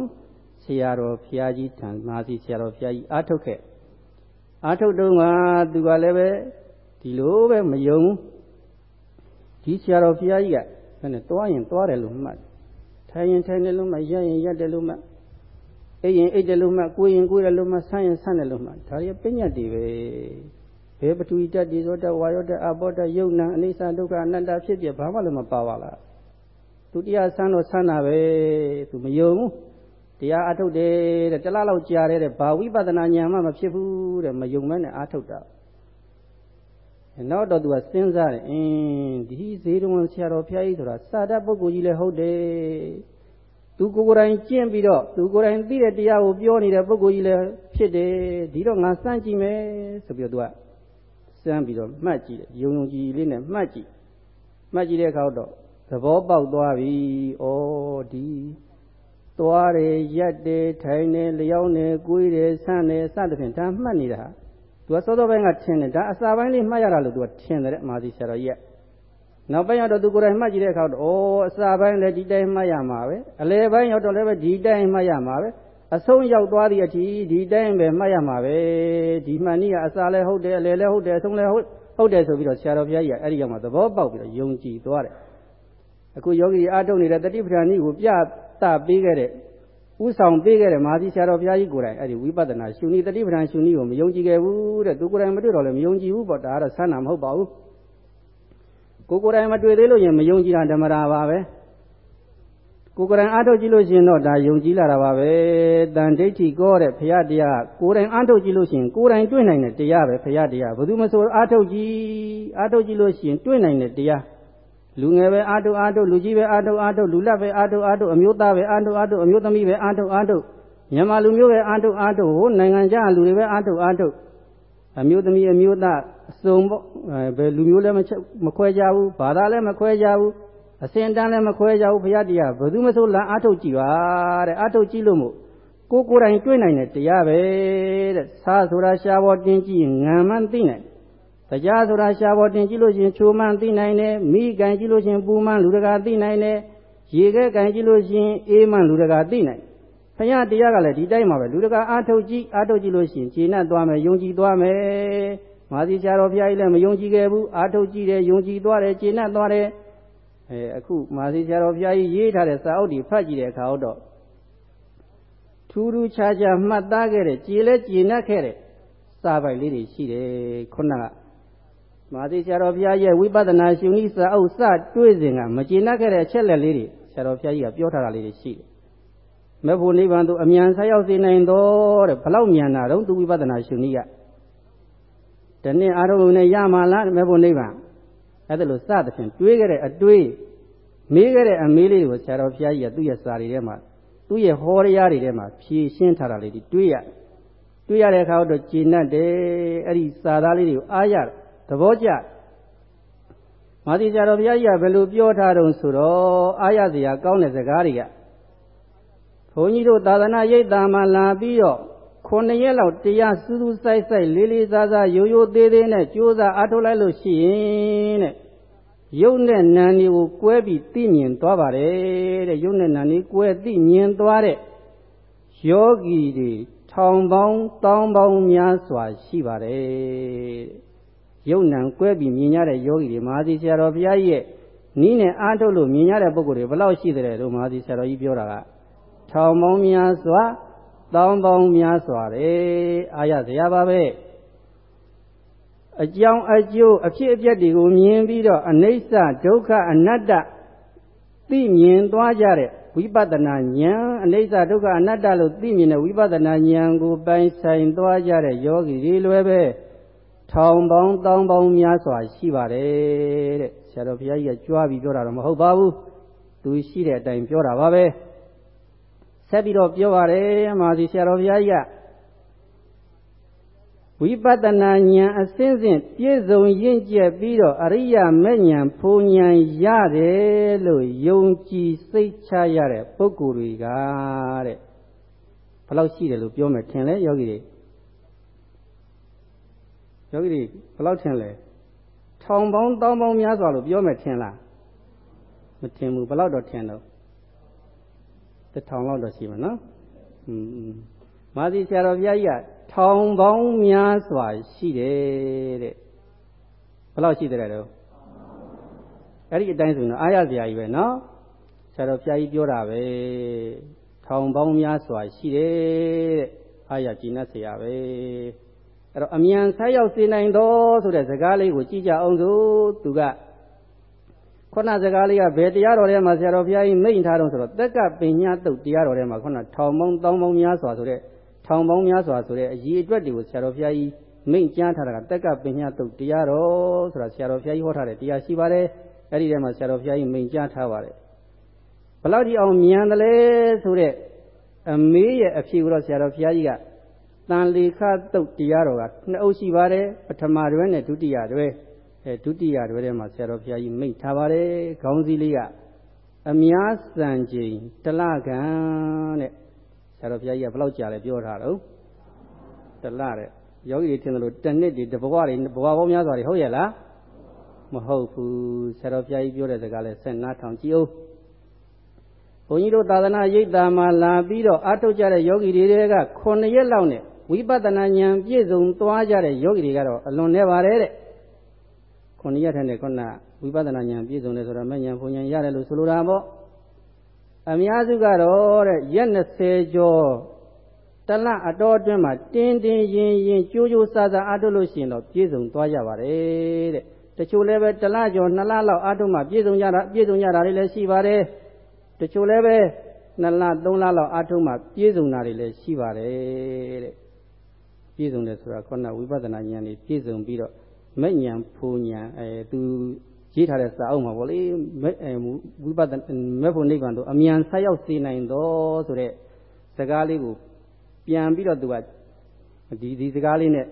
ဆရာတော်ဘုရားကြီးထံမဟာသီဆရာတော်ဘုရားကြီးအားထုတ်ခဲ့အားထုတ်တော့ကသူကလည်းပဲဒီလိုပဲမယုံဒီဆရာတော်ဘုရားကြီးကဘယ်နဲ့တွားရင်တွားတယ်လို့မှတ်ထိုင်ရင်ထိုင်တယ်လို့မှတ်ရရင်ရတယ်လို့မှတ်အိပ်ရင်အိပ်တယ်လို့မှတ်ကိုယ်ရင်ကိုယ်တယ်လို့မှတ်ဆန်းရင်ဆန်းတယ်လို့မှတ်ဒါရီပညာတည်ပဲ ဘယ်ပထဝီဓာတ်ဒီဇောဓာတ်ဝါယောဓာတ်အဘောဓာတ်ယုံနာအနိစ္စဒုက္ခအနတ္တဖြစ်ပြဘာမှလည်းမပါပါလားသူတရားဆန်းတော့ဆန်းတာပဲသူမယုံဘူးတရားအထုတ်တယ်တဲ့တလားလောက်ကြာတယ်တဲ့ဘာဝိပဿနာဉာဏ်မှမဖြစ်ဘူးတဲ့မယုံမဲနဲ့အထုတ်တာနောက်တော့သူကစဉ်းစားတယ်အင်းဒီဇေဒဝန်ဆရာတော်ဖျားကြီးဆိုတာစာတတ်ပုဂ္ဂိုလ်ကြီးလည်းဟုတ်တယ်သူကိုယ်ကိုယ်တိုင်ကျင့်ပြီးတော့သူကိုယ်တိုင်သိတဲ့တရားကိုပြောနေတဲ့ပုဂ္ဂိုလ်ကြီးလည်းဖြစ်တယ်ဒီတော့ငါစမ်းကြည့်မယ်ဆိုပြီးတော့သူက စမ်းပြီးတော့မှတ်ကြည့်တယ်ယုံယုံကြည်လေးနဲ့မှတ်ကြည့်မှတ်ကြည့်တဲ့အခါတော့သဘောပေါက်သွားပြီဩဒီသွားတယ်ရက်တယ်ထိုင်တယ်လျောင်းတယ်ကိုယ်တယ်ဆန့်တယ်စသဖြင့်ဒါမှတ်နေတာသူကစောစောပိုင်းကထင်တယ်ဒါအစာပိုင်းလေးမှတ်ရတာလို့သူကထင်တယ်တဲ့မာသီဆရာတော်ကြီးကနောက်ပိုင်းတော့သူကိုယ်တိုင်မှတ်ကြည့်တဲ့အခါတော့ဩအစာပိုင်းလည်းဒီတိုင်းမှတ်ရမှာပဲအလယ်ပိုင်းရောက်တော့လည်းပဲဒီတိုင်းမှတ်ရမှာပဲ အဆုံးရောက်သွားသည့်အထိဒီတိုင်းပဲမှတ်ရမှာပဲဒီမှန်နည်းကအစာလည်းဟုတ်တယ်အလယ်လည်းဟုတ်တယ်အဆုံးလည်းဟုတ်ဟုတ်တယ်ဆိုပြီးတော့ဆရာတော်ဘုရားကြီးကအဲ့ဒီရောက်မှသဘောပေါက်ပြီးတော့ယုံကြည်သွားတယ်အခုယောဂီအားထုတ်နေတဲ့တတိပဋ္ဌာန်ကြီးကိုပြသပေးခဲ့တဲ့ဥဆောင်ပေးခဲ့တဲ့မာသီဆရာတော်ဘုရားကြီးကိုယ်တိုင်အဲ့ဒီဝိပဿနာရှင်ဤတတိပဋ္ဌာန်ရှင်ဤကိုမယုံကြည်ခဲ့ဘူးတဲ့သူကိုယ်တိုင်မတွေ့တော့လည်းမယုံကြည်ဘူးပေါ့ဒါကတော့ဆန်းတာမဟုတ်ပါဘူးကိုကိုယ်တိုင်မတွေ့သေးလို့ရင်မယုံကြည်တာဓမ္မရာပါပဲ ကိုယ်ကိုယ်တိုင်အားထုတ်ကြည့်လို့ရှိရင်တော့ဒါယုံကြည်လာတာပါပဲတန်ဒိဋ္ဌိကောတဲ့ဘုရားတရားကိုယ်တိုင်အားထုတ်ကြည့်လို့ရှိရင်ကိုယ်တိုင်တွေ့နိုင်တဲ့တရားပဲဘုရားတရားဘယ်သူမဆိုအားထုတ်ကြည့်အားထုတ်ကြည့်လို့ရှိရင်တွေ့နိုင်တဲ့တရားလူငယ်ပဲအားထုတ်အားထုတ်လူကြီးပဲအားထုတ်အားထုတ်လူလက်ပဲအားထုတ်အားထုတ်အမျိုးသားပဲအားထုတ်အားထုတ်အမျိုးသမီးပဲအားထုတ်အားထုတ်မြန်မာလူမျိုးပဲအားထုတ်အားထုတ်ဟိုနိုင်ငံခြားလူတွေပဲအားထုတ်အားထုတ်အမျိုးသမီးအမျိုးသားအစုံပေါ့ဘယ်လူမျိုးလည်းမခွဲကြဘူးဘာသာလည်းမခွဲကြဘူး အစင်တန်းလည်းမခွဲကြဘူးဘုရားတရားဘယ်သူမဆိုလာအားထုတ်ကြည့်ပါတဲ့အားထုတ်ကြည့်လို့မို့ကိုကိုယ်တိုင်တွေ့နိုင်တဲ့တရားပဲတဲ့စားဆိုတာရှားပေါ်တင်းကြည့်ငံမှန်းသိနိုင်တရားဆိုတာရှားပေါ်တင်ကြည့်လို့ရှင်ချိုမှန်းသိနိုင်တယ်မိကန်ကြည့်လို့ရှင်ပူမှန်းလူတကာသိနိုင်တယ်ရေခဲကန်ကြည့်လို့ရှိရင်အေးမှန်လူတကာသိနိုင်ဘုရားတရားကလည်းဒီတိုင်းမှာပဲလူတကာအာထုတ်ကြည့်အာထုတ်ကြည့်လို့ရှိရင်ခြေနဲ့သွားမယ်ယုံကြည်သွားမယ်မာသီဆရာတော်ဘုရားကြီးလည်းမယုံကြည်ခဲ့ဘူးအာထုတ်ကြည့်တယ်ယုံကြည်သွားတယ်ခြေနဲ့သွားတယ် အဲအခုမာသီဆရာတော်ဘုရားကြီးရေးထားတဲ့စာအုပ်တွေဖတ်ကြည့်တဲ့အခါတော့ထူးထူးခြားခြားမှတ်သားခဲ့တဲ့ကြည်လဲကြည်နဲ့ခဲ့တဲ့စာပိုက်လေးတွေရှိတယ်ခုနကမာသီဆရာတော်ဘုရားရဲ့ဝိပဿနာရှင်ဤစာအုပ်စတွေးစဉ်ကမကျေနပ်ခဲ့တဲ့အချက်လက်လေးတွေဆရာတော်ဘုရားကြီးကပြောထားတာလေးတွေရှိတယ်။မဲ့ဖို့နိဗ္ဗာန်သို့အမြန်ဆက်ရောက်စေနိုင်တော့တဲ့ဘလောက်မြန်တာတော့သူဝိပဿနာရှင်ဤကတနေ့အာရုံနဲ့ရမှာလားမဲ့ဖို့နိဗ္ဗာန် အဲ့ဒါလို့စသဖြင့်တွေးခဲ့တဲ့အတွေးမေးခဲ့တဲ့အမေးလေးတွေကိုဆရာတော်ဘုရားကြီးကသူ့ရဲ့စာတွေထဲမှာသူ့ရဲ့ဟောတရားတွေထဲမှာဖြည့်ရှင်းထားတာလေးတွေတွေးရတယ်။တွေးရတဲ့အခါတော့ကျေနပ်တယ်အဲ့ဒီစာသားလေးတွေကိုအားရတယ်သဘောကျမာသီဆရာတော်ဘုရားကြီးကဘယ်လိုပြောထားတုံးဆိုတော့အာရစရာကောင်းတဲ့စကားတွေကဘုန်းကြီးတို့သာသနာရိပ်သာမှလာပြီးတော့ ခုနှစ်ရက်လောက်တရားစူးစူးဆိုင်ဆိုင်လေးလေးစားစားရိုးရိုးသေးသေးနဲ့ကြိုးစားအားထုတ်လိုက်လို့ရှိရင်တဲ့ရုပ်နဲ့နာနေကိုကွဲပြီးသိမြင်သွားပါတယ်တဲ့ရုပ်နဲ့နာနေကွဲသိမြင်သွားတဲ့ယောဂီတွေထောင်ပေါင်းတောင်းပေါင်းများစွာရှိပါတယ်ယုံနံကွဲပြီးမြင်ရတဲ့ယောဂီတွေမဟာသီဆရာတော်ဘုရားကြီးရဲ့နီးနဲ့အားထုတ်လို့မြင်ရတဲ့ပုဂ္ဂိုလ်တွေဘယ်လောက်ရှိတယ်လို့မဟာသီဆရာတော်ကြီးပြောတာကထောင်ပေါင်းများစွာ တောင်းပေါင်းများစွာတယ်အာရစရာပါပဲအကြောင်းအကျိုးအဖြစ်အပျက်တွေကိုမြင်ပြီးတော့အနိစ္စဒုက္ခအနတ္တသိမြင်သွားကြတဲ့ဝိပဿနာဉာဏ်အနိစ္စဒုက္ခအနတ္တလို့သိမြင်တဲ့ဝိပဿနာဉာဏ်ကိုပိုင်ဆိုင်သွားကြတဲ့ယောဂီတွေလွယ်ပဲထောင်ပေါင်းတောင်းပေါင်းများစွာရှိပါတယ်တဲ့ဆရာတော်ဘုရားကြီးကကြွားပြီးပြောတာတော့မဟုတ်ပါဘူးသူရှိတဲ့အတိုင်းပြောတာပါပဲ ဆက်ပြီးတော့ပြောပါတယ်မာစီဆရာတော်ဘုရားကြီးကဝိပဿနာဉာဏ်အစဉ်စဉ်ပြည့်စုံရင့်ကျက်ပြီးတော့အရိယာမဲ့ဉာဏ်ဖူဉာဏ်ရတယ်လို့ယုံကြည်စိတ်ချရတဲ့ပုဂ္ဂိုလ်တွေကတဲ့ဘယ်လောက်ရှိတယ်လို့ပြောမယ်ထင်လဲယောဂီတွေယောဂီတွေဘယ်လောက်ထင်လဲထောင်ပေါင်းတောင်းပေါင်းများစွာလို့ပြောမယ်ထင်လားမထင်ဘူးဘယ်လောက်တော့ထင်တော့ တစ်ထောင်လောက်တော့ရှိမှာနော်อืมမာသီဆရာတော်ဘုရားကြီးကထောင်ပေါင်းများစွာရှိတယ်တဲ့ဘယ်လောက်ရှိတယ်တော့အဲ့ဒီအတိုင်းဆိုရင်အားရစရာကြီးပဲနော်ဆရာတော်ဘုရားကြီးပြောတာပဲထောင်ပေါင်းများစွာရှိတယ်တဲ့အားရကြည်နပ်စရာပဲအဲ့တော့အမြန်ဆက်ရောက်စေနိုင်တော်ဆိုတဲ့စကားလေးကိုကြည့်ကြအောင်စို့သူက ခုနစကားလေးကဘယ်တရားတော်ထဲမှာဆရာတော်ဘုရားကြီးမိန့်ထားတော့ဆိုတော့တက်ကပညာတုတ်တရားတော်ထဲမှာခုနထောင်ပေါင်းတောင်းပေါင်းများစွာဆိုတဲ့ထောင်ပေါင်းများစွာဆိုတဲ့အရေးအတွက်တွေကိုဆရာတော်ဘုရားကြီးမိန့်ကြားထားတာကတက်ကပညာတုတ်တရားတော်ဆိုတာဆရာတော်ဘုရားကြီးဟောထားတဲ့တရားရှိပါတယ်အဲ့ဒီထဲမှာဆရာတော်ဘုရားကြီးမိန့်ကြားထားပါတယ်ဘယ်လောက်ဒီအောင်မြန်တယ်လဲဆိုတဲ့အမေးရဲ့အဖြေကိုတော့ဆရာတော်ဘုရားကြီးကတန်လေခတုတ်တရားတော်ကနှစ်အုပ်ရှိပါတယ်ပထမတွဲနဲ့ဒုတိယတွဲ အဲဒုတိယတွဲထဲမှာဆရာတော်ဘုရားကြီးမိန့်ထားပါတယ်ခေါင်းစည်းလေးကအများစံချိန်တလကံတဲ့ဆရာတော်ဘုရားကြီးကဘယ်လောက်ကြာလဲပြောထားတော့တလတဲ့ယောဂီတွေထင်တယ်လို့တနှစ်တွေတဘဝတွေဘဝပေါင်းများစွာတွေဟုတ်ရဲ့လားမဟုတ်ဘူးဆရာတော်ဘုရားကြီးပြောတဲ့စကားလဲဆက်နားထောင်ကြည့်အောင်ဘုန်းကြီးတို့သာသနာရိပ်သာမှာလာပြီးတော့အထုတ်ကြတဲ့ယောဂီတွေက9ရက်လောက်နဲ့ဝိပဿနာဉာဏ်ပြည့်စုံသွားကြတဲ့ယောဂီတွေကတော့အလွန်နေပါတယ်တဲ့ ခုနှစ်ရက်ထဲနဲ့ခုနဝိပဿနာဉာဏ်ပြည့်စုံတယ်ဆိုတော့မဉဏ်ဘုံဉဏ်ရတယ်လို့ဆိုလိုတာပေါ့အများစုကတော့တဲ့ရက်20ကျော်တလအတော်အတွင်းမှာတင်းတင်းရင်ရင်ကြိုးကြိုးစားစားအားထုတ်လို့ရှိရင်တော့ပြည့်စုံသွားကြပါတယ်တဲ့တချို့လည်းပဲတလကျော်2လလောက်အားထုတ်မှပြည့်စုံကြတာပြည့်စုံကြတာတွေလည်းရှိပါတယ်တချို့လည်းပဲ2လ3လလောက်အားထုတ်မှပြည့်စုံတာတွေလည်းရှိပါတယ်တဲ့ပြည့်စုံတယ်ဆိုတာခုနဝိပဿနာဉာဏ်นี่ပြည့်စုံပြီးတော့ မဲ့ဉာဏ်ဖူဉာဏ်အဲသူရေးထားတဲ့စာအုပ်မှာပေါ့လေဝိပဿနာမဲ့ဖို့နိဗ္ဗာန်တို့အမြန်ဆက်ရောက်စေနိုင်တော်ဆိုတဲ့စကားလေးကိုပြန်ပြီးတော့သူကဒီဒီစကားလေးနဲ့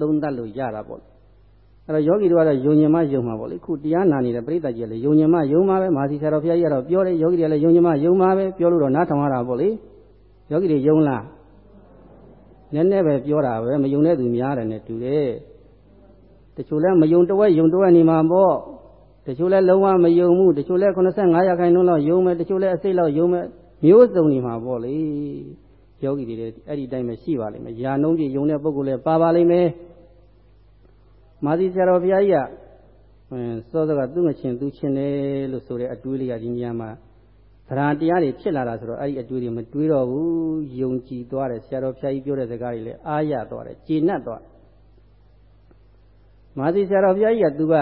သုံးသပ်လို့ရတာပေါ့အဲ့တော့ယောဂီတို့ကတော့ယုံညင်မယုံမှာပေါ့လေခုတရားနာနေတဲ့ပရိသတ်ကြီးကလည်းယုံညင်မယုံမှာပဲမာစီဆရာတော်ဘုရားကြီးကတော့ပြောတယ်ယောဂီတွေကလည်းယုံညင်မယုံမှာပဲပြောလို့တော့နားထောင်ရတာပေါ့လေယောဂီတွေယုံလားနည်းနည်းပဲပြောတာပဲမယုံတဲ့သူများတယ်နဲ့တူတယ် တချို့လဲမယုံတဝက်ယုံတဝက်နေမှာပေါ့တချို့လဲလုံးဝမယုံဘူးတချို့လဲ85ရာခိုင်နှုန်းလောက်ယုံမယ်တချို့လဲအစိတ်လောက်ယုံမယ်မျိုးစုံနေမှာပေါ့လေယောဂီတွေအဲ့ဒီတိုင်းပဲရှိပါလိမ့်မယ်ယာနှုံးပြယုံတဲ့ပုဂ္ဂိုလ်လဲပါပါလိမ့်မယ်မာသီဆရာတော်ဘုရားကြီးကစောစောကသူ့ငချင်းသူချင်းတယ်လို့ဆိုတဲ့အတွေးလေးကဒီညမှာသရတရားတွေဖြစ်လာတာဆိုတော့အဲ့ဒီအတွေးတွေမတွေးတော့ဘူးယုံကြည်သွားတယ်ဆရာတော်ဘုရားကြီးပြောတဲ့စကားတွေလည်းအားရသွားတယ်ကျေနပ်သွားတယ် မာသီဆရာတော်ဘုရားကြီးကသူက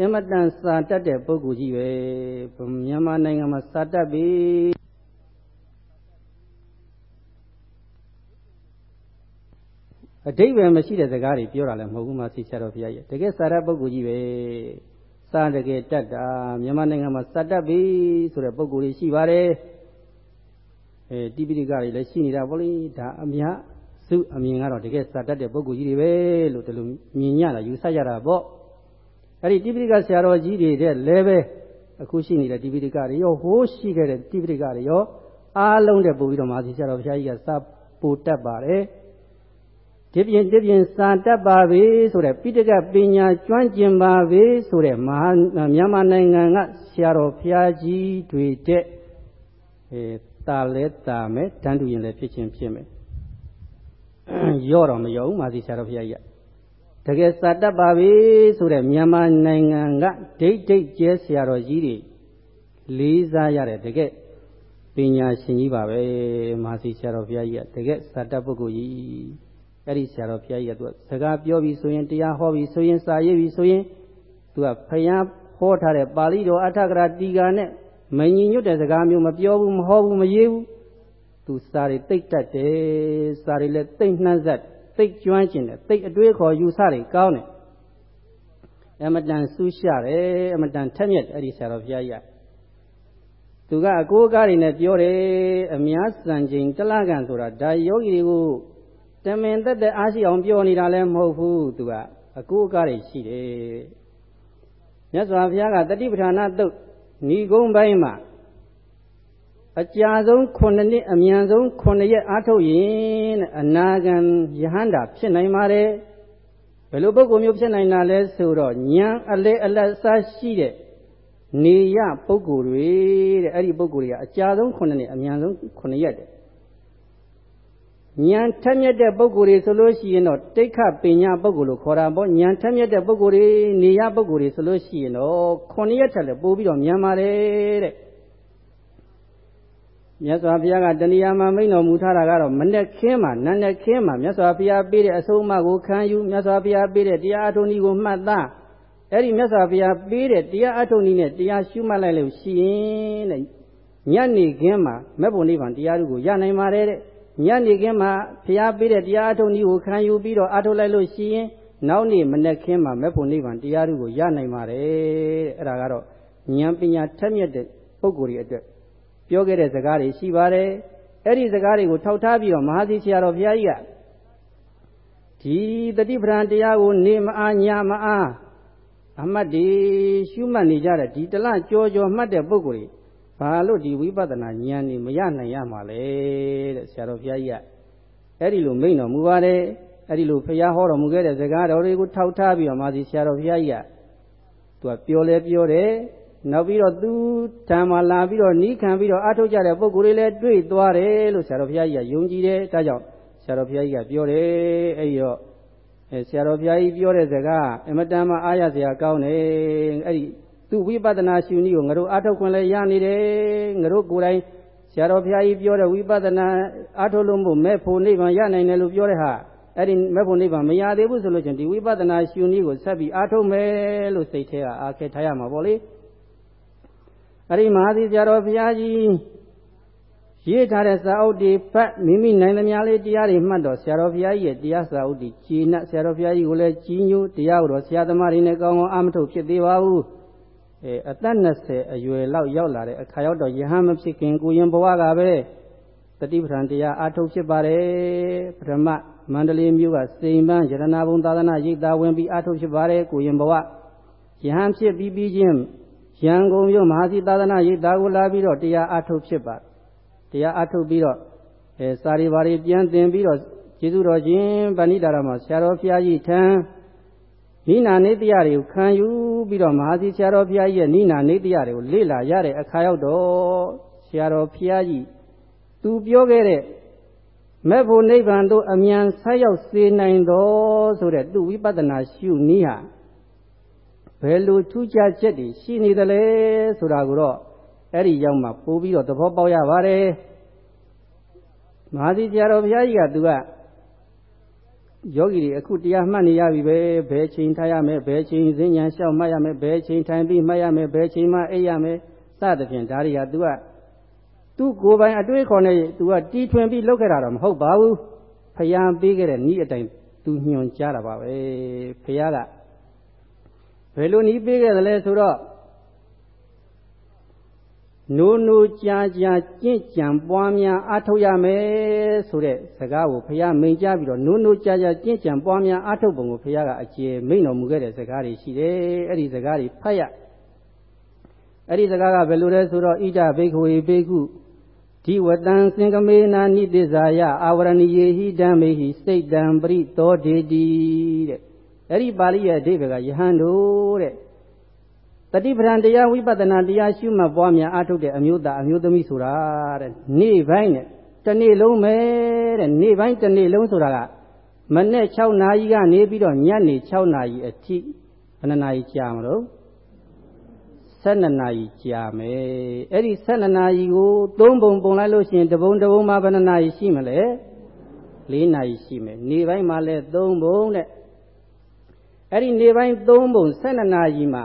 အမတန်စာတတ်တဲ့ပုဂ္ဂိုလ်ကြီးပဲမြန်မာနိုင်ငံမှာစာတတ်ပြီအတိတ်ပဲမရှိတဲ့စကားတွေပြောတာလည်းမဟုတ်ဘူးမာသီဆရာတော်ဘုရားကြီးတကယ်စာတတ်ပုဂ္ဂိုလ်ကြီးပဲစာတကယ်တတ်တာမြန်မာနိုင်ငံမှာစာတတ်ပြီဆိုတဲ့ပုဂ္ဂိုလ်တွေရှိပါတယ်အဲတိပိဋကတွေလည်းရှိနေတာပေါ့လေဒါအများ စုအမြင်ကတော့တကယ်စာတတ်တဲ့ပုဂ္ဂိုလ်ကြီးတွေပဲလို့ဒီလိုမြင်ရတာယူဆကြတာပေါ့အဲ့ဒီတိပိဋကဆရာတော်ကြီးတွေတဲ့လည်းပဲအခုရှိနေတဲ့တိပိဋကတွေရောဟိုးရှိခဲ့တဲ့တိပိဋကတွေရောအားလုံးတဲ့ပို့ပြီးတော့မာသီဆရာတော်ဘုရားကြီးကစာပို့တတ်ပါတယ်ဒီပြင်ဒီပြင်စာတတ်ပါပြီဆိုတဲ့ပိဋကပညာကျွမ်းကျင်ပါပြီဆိုတဲ့မဟာမြန်မာနိုင်ငံကဆရာတော်ဘုရားကြီးတွေတဲ့အဲတာလဲတာမယ်တန်းတူရင်လည်းဖြစ်ချင်းဖြစ်မယ် ရော့တော့မရောဘူးမာသီဆရာတော်ဘုရားကြီးတကယ်စာတတ်ပါပြီဆိုတဲ့မြန်မာနိုင်ငံကဒိတ်ဒိတ်ကျဲဆရာတော်ကြီးတွေလေးစားရတဲ့တကယ်ပညာရှင်ကြီးပါပဲမာသီဆရာတော်ဘုရားကြီးကတကယ်စာတတ်ပုဂ္ဂိုလ်ကြီးအဲ့ဒီဆရာတော်ဘုရားကြီးကသူကစကားပြောပြီးဆိုရင်တရားဟောပြီးဆိုရင်စာရေးပြီးဆိုရင်သူကဖျားဟောထားတဲ့ပါဠိတော်အထက်ကရာတီကာနဲ့မညီညွတ်တဲ့စကားမျိုးမပြောဘူးမဟောဘူးမရေးဘူး သူစာတွေတိတ်တတ်တယ်စာတွေလည်းတိတ်နှံ့ဆက်သိကျွမ်းကျင်တယ်သိအတွေးခေါ်ယူဆတွေကောင်းတယ်အမတန်ဆူးရှတယ်အမတန်ထက်မြက်အဲ့ဒီဆရာတော်ဘုရားကြီးကသူကအကိုးကားတွေနဲ့ပြောတယ်အများစံချိန်တလကန်ဆိုတာဒါယောဂီတွေကိုတမင်သက်သက်အားရှိအောင်ပြောနေတာလည်းမဟုတ်ဘူးသူကအကိုးကားတွေရှိတယ်မြတ်စွာဘုရားကတတိပဋ္ဌာနာတုတ်ဏီကုံးပိုင်းမှာ အကြာဆုံး9နှစ်အမြန်ဆုံး9ရက်အားထုတ်ရင်တဲ့အနာဂံယဟန္တာဖြစ်နိုင်ပါတယ်ဘယ်လိုပုဂ္ဂိုလ်မျိုးဖြစ်နိုင်တာလဲဆိုတော့ဉာဏ်အလဲအလတ်စားရှိတဲ့နေရပုဂ္ဂိုလ်တွေတဲ့အဲ့ဒီပုဂ္ဂိုလ်တွေကအကြာဆုံး9နှစ်အမြန်ဆုံး9ရက်တဲ့ဉာဏ်ထက်မြက်တဲ့ပုဂ္ဂိုလ်တွေဆိုလို့ရှိရင်တော့တိဋ္ဌပညာပုဂ္ဂိုလ်လို့ခေါ်တာပေါ့ဉာဏ်ထက်မြက်တဲ့ပုဂ္ဂိုလ်တွေနေရပုဂ္ဂိုလ်တွေဆိုလို့ရှိရင်တော့9ရက်ထက်လည်းပိုပြီးတော့မြန်ပါတယ်တဲ့ မြတ်စွာဘုရားကတဏှာမှာမိန့်တော်မူထားတာကတော့မနဲ့ခင်းမှာနန်းနဲ့ခင်းမှာမြတ်စွာဘုရားပေးတဲ့အဆုံးအမကိုခံယူမြတ်စွာဘုရားပေးတဲ့တရားအထုံးဤကိုမှတ်သားအဲ့ဒီမြတ်စွာဘုရားပေးတဲ့တရားအထုံးဤနဲ့တရားရှုမှတ်လိုက်လို့ရှိရင်တဲ့ညနေခင်းမှာမဲ့ဖို့နိဗ္ဗာန်တရားတို့ကိုရနိုင်ပါတယ်တဲ့ညနေခင်းမှာဘုရားပေးတဲ့တရားအထုံးဤကိုခံယူပြီးတော့အထုလိုက်လို့ရှိရင်နောက်နေ့မနေ့ခင်းမှာမဲ့ဖို့နိဗ္ဗာန်တရားတို့ကိုရနိုင်ပါတယ်တဲ့အဲ့ဒါကတော့ဉာဏ်ပညာထက်မြက်တဲ့ပုဂ္ဂိုလ်တွေအတွက် ပြောခဲ့တဲ့စကားတွေရှိပါတယ်အဲ့ဒီစကားတွေကိုထောက်ထားပြီးတော့မဟာသီဆရာတော်ဘုရားကြီးကဒီတတိပဌံတရားကိုနေမအားညာမအားအမှတ်ဒီရှုမှတ်နေကြတဲ့ဒီတလကြောကြောမှတ်တဲ့ပုဂ္ဂိုလ်တွေဘာလို့ဒီဝိပဿနာဉာဏ်นี่မရနိုင်ရမှာလဲတဲ့ဆရာတော်ဘုရားကြီးကအဲ့ဒီလိုမိန့်တော်မူပါတယ်အဲ့ဒီလိုဘုရားဟောတော်မူခဲ့တဲ့စကားတော်တွေကိုထောက်ထားပြီးတော့မာစီဆရာတော်ဘုရားကြီးကသူကပြောလဲပြောတယ် နောက်ပြီးတော့သူဓမ္မလာပြီးတော့နီးခံပြီးတော့အထုတ်ကြတဲ့ပုံကိုယ်လေးလည်းတွေ့သွားတယ်လို့ဆရာတော်ဘုရားကြီးကယုံကြည်တယ်ဒါကြောင့်ဆရာတော်ဘုရားကြီးကပြောတယ်အဲ့ဒီတော့အဲဆရာတော်ဘုရားကြီးပြောတဲ့စကားအမတန်မှအားရစရာကောင်းတယ်အဲ့ဒီသူဝိပဿနာရှုနည်းကိုငါတို့အထုတ်ခွင့်လည်းရနေတယ်ငါတို့ကိုယ်တိုင်ဆရာတော်ဘုရားကြီးပြောတဲ့ဝိပဿနာအထုတ်လို့မို့မဲ့ဖို့နိဗ္ဗာန်ရနိုင်တယ်လို့ပြောတဲ့ဟာအဲ့ဒီမဲ့ဖို့နိဗ္ဗာန်မရသေးဘူးဆိုလို့ချင်းဒီဝိပဿနာရှုနည်းကိုဆက်ပြီးအထုတ်မယ်လို့စိတ်ထဲကအားခဲထားရမှာပေါ့လေ အဲ့ဒီမဟာသီဆရာတော်ဘုရားကြီးရေးထားတဲ့စာအုပ်တွေဖတ်မိမိနိုင်သမျှလေးတရားတွေမှတ်တော့ဆရာတော်ဘုရားကြီးရဲ့တရားစာအုပ်တွေကြီးနပ်ဆရာတော်ဘုရားကြီးကိုလည်းကြီးညိုတရားကိုတော့ဆရာသမားတွေနဲ့ကောင်းကောင်းအာမထုတ်ဖြစ်သေးပါဘူးအဲအသက်20အရွယ်လောက်ရောက်လာတဲ့အခါရောက်တော့ယဟန်မဖြစ်ခင်ကိုရင်ဘဝကပဲတတိပဌံတရားအာထုတ်ဖြစ်ပါတယ်ပထမမန္တလေးမြို့ကစိန်ပန်းရတနာဘုံသာသနာရိပ်သာဝင်ပြီးအာထုတ်ဖြစ်ပါတယ်ကိုရင်ဘဝယဟန်ဖြစ်ပြီးပြီးချင်း ရန်ကုန်မြို့မဟာစီသာသနာရိပ်သာကိုလာပြီးတော့တရားအာထုတ်ဖြစ်ပါတရားအာထုတ်ပြီးတော့အဲစာရီဘာရီပြန်သင်ပြီးတော့ကျေးဇူးတော်ရှင်ဗဏိတာရမှာဆရာတော်ဘုရားကြီးထံနိနာနေတရားတွေကိုခံယူပြီးတော့မဟာစီဆရာတော်ဘုရားကြီးရဲ့နိနာနေတရားတွေကိုလေ့လာရတဲ့အခါရောက်တော့ဆရာတော်ဘုရားကြီးသူပြောခဲ့တဲ့မဲ့ဖို့နိဗ္ဗာန်သို့အမြန်ဆက်ရောက်စေနိုင်တော်ဆိုတဲ့သူဝိပဿနာရှုနည်းဟာ ဘယ်လိုထူးခြားချက်တွေရှိနေသလဲဆိုတာကိုတော့အဲ့ဒီရောက်မှပို့ပြီးတော့သဘောပေါက်ရပါတယ်မဟာစီဆရာတော်ဘုရားကြီးကသူကယောဂီတွေအခုတရားမှတ်နေရပြီပဲဘယ်ချိန်ထားရမယ်ဘယ်ချိန်ဈဉ္ညာလျှောက်မှတ်ရမယ်ဘယ်ချိန်ထိုင်ပြီးမှတ်ရမယ်ဘယ်ချိန်မှအိပ်ရမယ်စသဖြင့်ဒါတွေကသူကသူ့ကိုယ်ပိုင်အတွေးခေါ်နေသူကတီထွင်ပြီးလုပ်ခဲ့တာတော့မဟုတ်ပါဘူးဖျားပေးခဲ့တဲ့ဤအတိုင်းသူညွှန်ကြားတာပါပဲဖျားက ဘယ်လိုဤပေးခဲ့သလဲဆိုတော့နိုးနိုးကြာကြာကြင့်ကြံပွားများအားထုတ်ရမယ်ဆိုတဲ့စကားကိုဘုရားမိန့်ကြားပြီးတော့နိုးနိုးကြာကြာကြင့်ကြံပွားများအားထုတ်ပုံကိုဘုရားကအကျေမိန့်တော်မူခဲ့တဲ့စကားတွေရှိတယ်အဲ့ဒီစကားတွေဖတ်ရအဲ့ဒီစကားကဘယ်လိုလဲဆိုတော့ဣဒဘိက္ခဝေဘိက္ခုဒီဝတံစင်ကမေနာနိတိဇာယအာဝရဏိယေဟိဓမ္မေဟိစိတ်တံပရိသောဒေတိတဲ့ အဲ့ဒီပါဠိရဲ့အဓိပ္ပာယ်ကယဟန်တို့တဲ့တတိပဌံတရားဝိပဿနာတရားရှုမှတ်ပွားများအားထုတ်တဲ့အမျိုးသားအမျိုးသမီးဆိုတာတဲ့နေ့ပိုင်းနဲ့တနေ့လုံးပဲတဲ့နေ့ပိုင်းတနေ့လုံးဆိုတာကမနေ့6နာရီကနေပြီးတော့ညနေ6နာရီအထိဘယ်နှနာရီကြာမလို့12နာရီကြာမယ်အဲ့ဒီ12နာရီကို3ပုံပုံလိုက်လို့ရှိရင်တပုံတပုံမှာဘယ်နှနာရီရှိမလဲ4နာရီရှိမယ်နေပိုင်းမှာလဲ3ပုံတဲ့ အဲ့ဒီနေပိုင်း3ပုံ12နာရီမှာ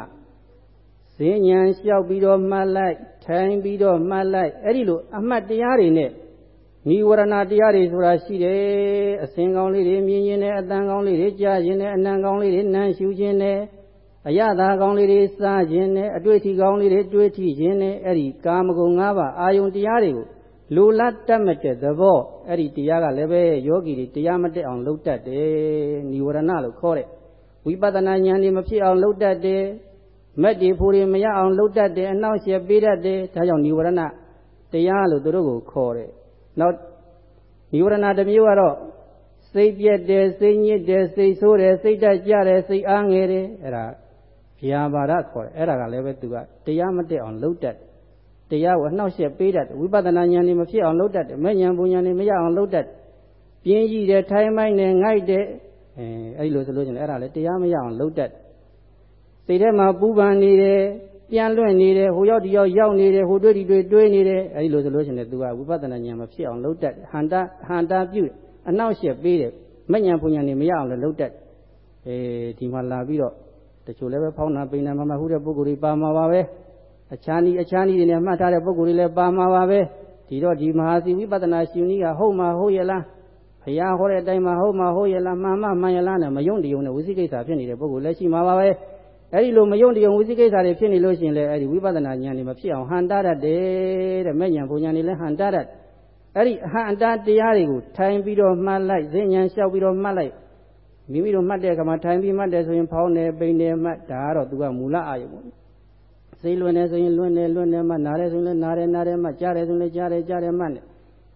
ဈဉ္ဉံလျှောက်ပြီးတော့မှတ်လိုက်ထိုင်ပြီးတော့မှတ်လိုက်အဲ့ဒီလိုအမှတ်တရားတွေနဲ့နိဝရဏတရားတွေဆိုတာရှိတယ်အစင်ကောင်းလေးတွေမြင်ရင်လည်းအတန်ကောင်းလေးတွေကြားရင်လည်းအနံကောင်းလေးတွေနမ်းရှူခြင်းနဲ့အရသာကောင်းလေးတွေစားခြင်းနဲ့အတွေ့အထိကောင်းလေးတွေတွေ့ထိခြင်းနဲ့အဲ့ဒီကာမဂုဏ်၅ပါးအာယုန်တရားတွေကိုလူလတ်တတ်မဲ့တဲ့သဘောအဲ့ဒီတရားကလည်းပဲယောဂီတွေတရားမတက်အောင်လုပ်တတ်တယ်နိဝရဏလို့ခေါ်တဲ့ ဝိပဿနာဉာဏ်တွေမဖြစ်အောင်လုပ်တတ်တယ်မက်တီဖူတွေမရအောင်လှုပ်တတ်တယ်အနှောင့်အယှက်ပေးတတ်တယ်ဒါကြောင့်និဝရဏတရားလို့သူတို့ကိုခေါ်တယ်နောက်និဝရဏတစ်မျိုးကတော့စိတ်ပြက်တယ်စိတ်ညစ်တယ်စိတ်ဆိုးတယ်စိတ်တက်ကြတယ်စိတ်အားငယ်တယ်အဲ့ဒါဗျာပါဒခေါ်တယ်အဲ့ဒါကလည်းပဲသူကတရားမတက်အောင်လှုပ်တတ်တရားကိုအနှောင့်အယှက်ပေးတတ်ဝိပဿနာဉာဏ်นี่မဖြစ်အောင်လှုပ်တတ်တယ်မဲ့ဉာဏ်ဘုံဉာဏ်นี่မရအောင်လှုပ်တတ်ပြင်းကြီးတယ်ထိုင်မိုင်းတယ်ငိုက်တယ် အဲအဲ့ဒီလိုဆိုလို့ချင်းအဲ့ဒါလည်းတရားမရအောင်လှုပ်တတ်စိတ်ထဲမှာပူပန်နေတယ်ပြန်လွင့်နေတယ်ဟိုရောက်ဒီရောက်ရောက်နေတယ်ဟိုတွေ့ဒီတွေ့တွေးနေတယ်အဲဒီလိုဆိုလို့ရှိရင်သူကဝိပဿနာဉာဏ်မဖြစ်အောင်လုပ်တတ်ဟန္တာဟန္တာပြုအနောက်ရှက်ပေးတယ်မဉဏ်ပူဉဏ်နေမရအောင်လည်းလုပ်တတ်အဲဒီမှာလာပြီးတော့တချို့လည်းပဲဖောင်းနာပိန်နာမမဟုတဲ့ပုဂ္ဂိုလ်တွေပါမှာပါပဲအခြားနည်းအခြားနည်းတွေနဲ့မှတ်ထားတဲ့ပုဂ္ဂိုလ်တွေလည်းပါမှာပါပဲဒီတော့ဒီမဟာစီဝိပဿနာရှင်ကြီးကဟုတ်မှာဟုတ်ရဲ့လားဘု ရားဟောတဲ့အတိုင်းမှာဟုတ်မှာဟုတ်ရဲ့လားမှန်မှမှန်ရဲ့လားနဲ့မယုံတည်ုံနဲ့ဝိသိကိစ္စဖြစ်နေတဲ့ပုဂ္ဂိုလ်လည်းရှိမှာပါပဲအဲ့ဒီလိုမယုံတယုံဝိသိကိစ္စတွေဖြစ်နေလို့ရှိရင်လည်းအဲ့ဒီဝိပဿနာဉာဏ်တွေမဖြစ်အောင်ဟန်တာတတ်တယ်တဲ့မဲ့ဉာဏ်ဘုံဉာဏ်တွေလည်းဟန်တာတတ်အဲ့ဒီဟန်တာတရားတွေကိုထိုင်ပြီးတော့မှတ်လိုက်ဈဉာဏ်လျှောက်ပြီးတော့မှတ်လိုက်မိမိတို့မှတ်တဲ့အခါမှာထိုင်ပြီးမှတ်တယ်ဆိုရင်ဖောင်းတယ်ပိန်တယ်မှတ်ဒါကတော့သူကမူလအာယုပေါ့စိတ်လွင်တယ်ဆိုရင်လွင်တယ်လွင်တယ်မှနားတယ်ဆိုရင်လည်းနားတယ်နားတယ်မှကြားတယ်ဆိုရင်လည်းကြားတယ်ကြားတယ်မှတ်တယ်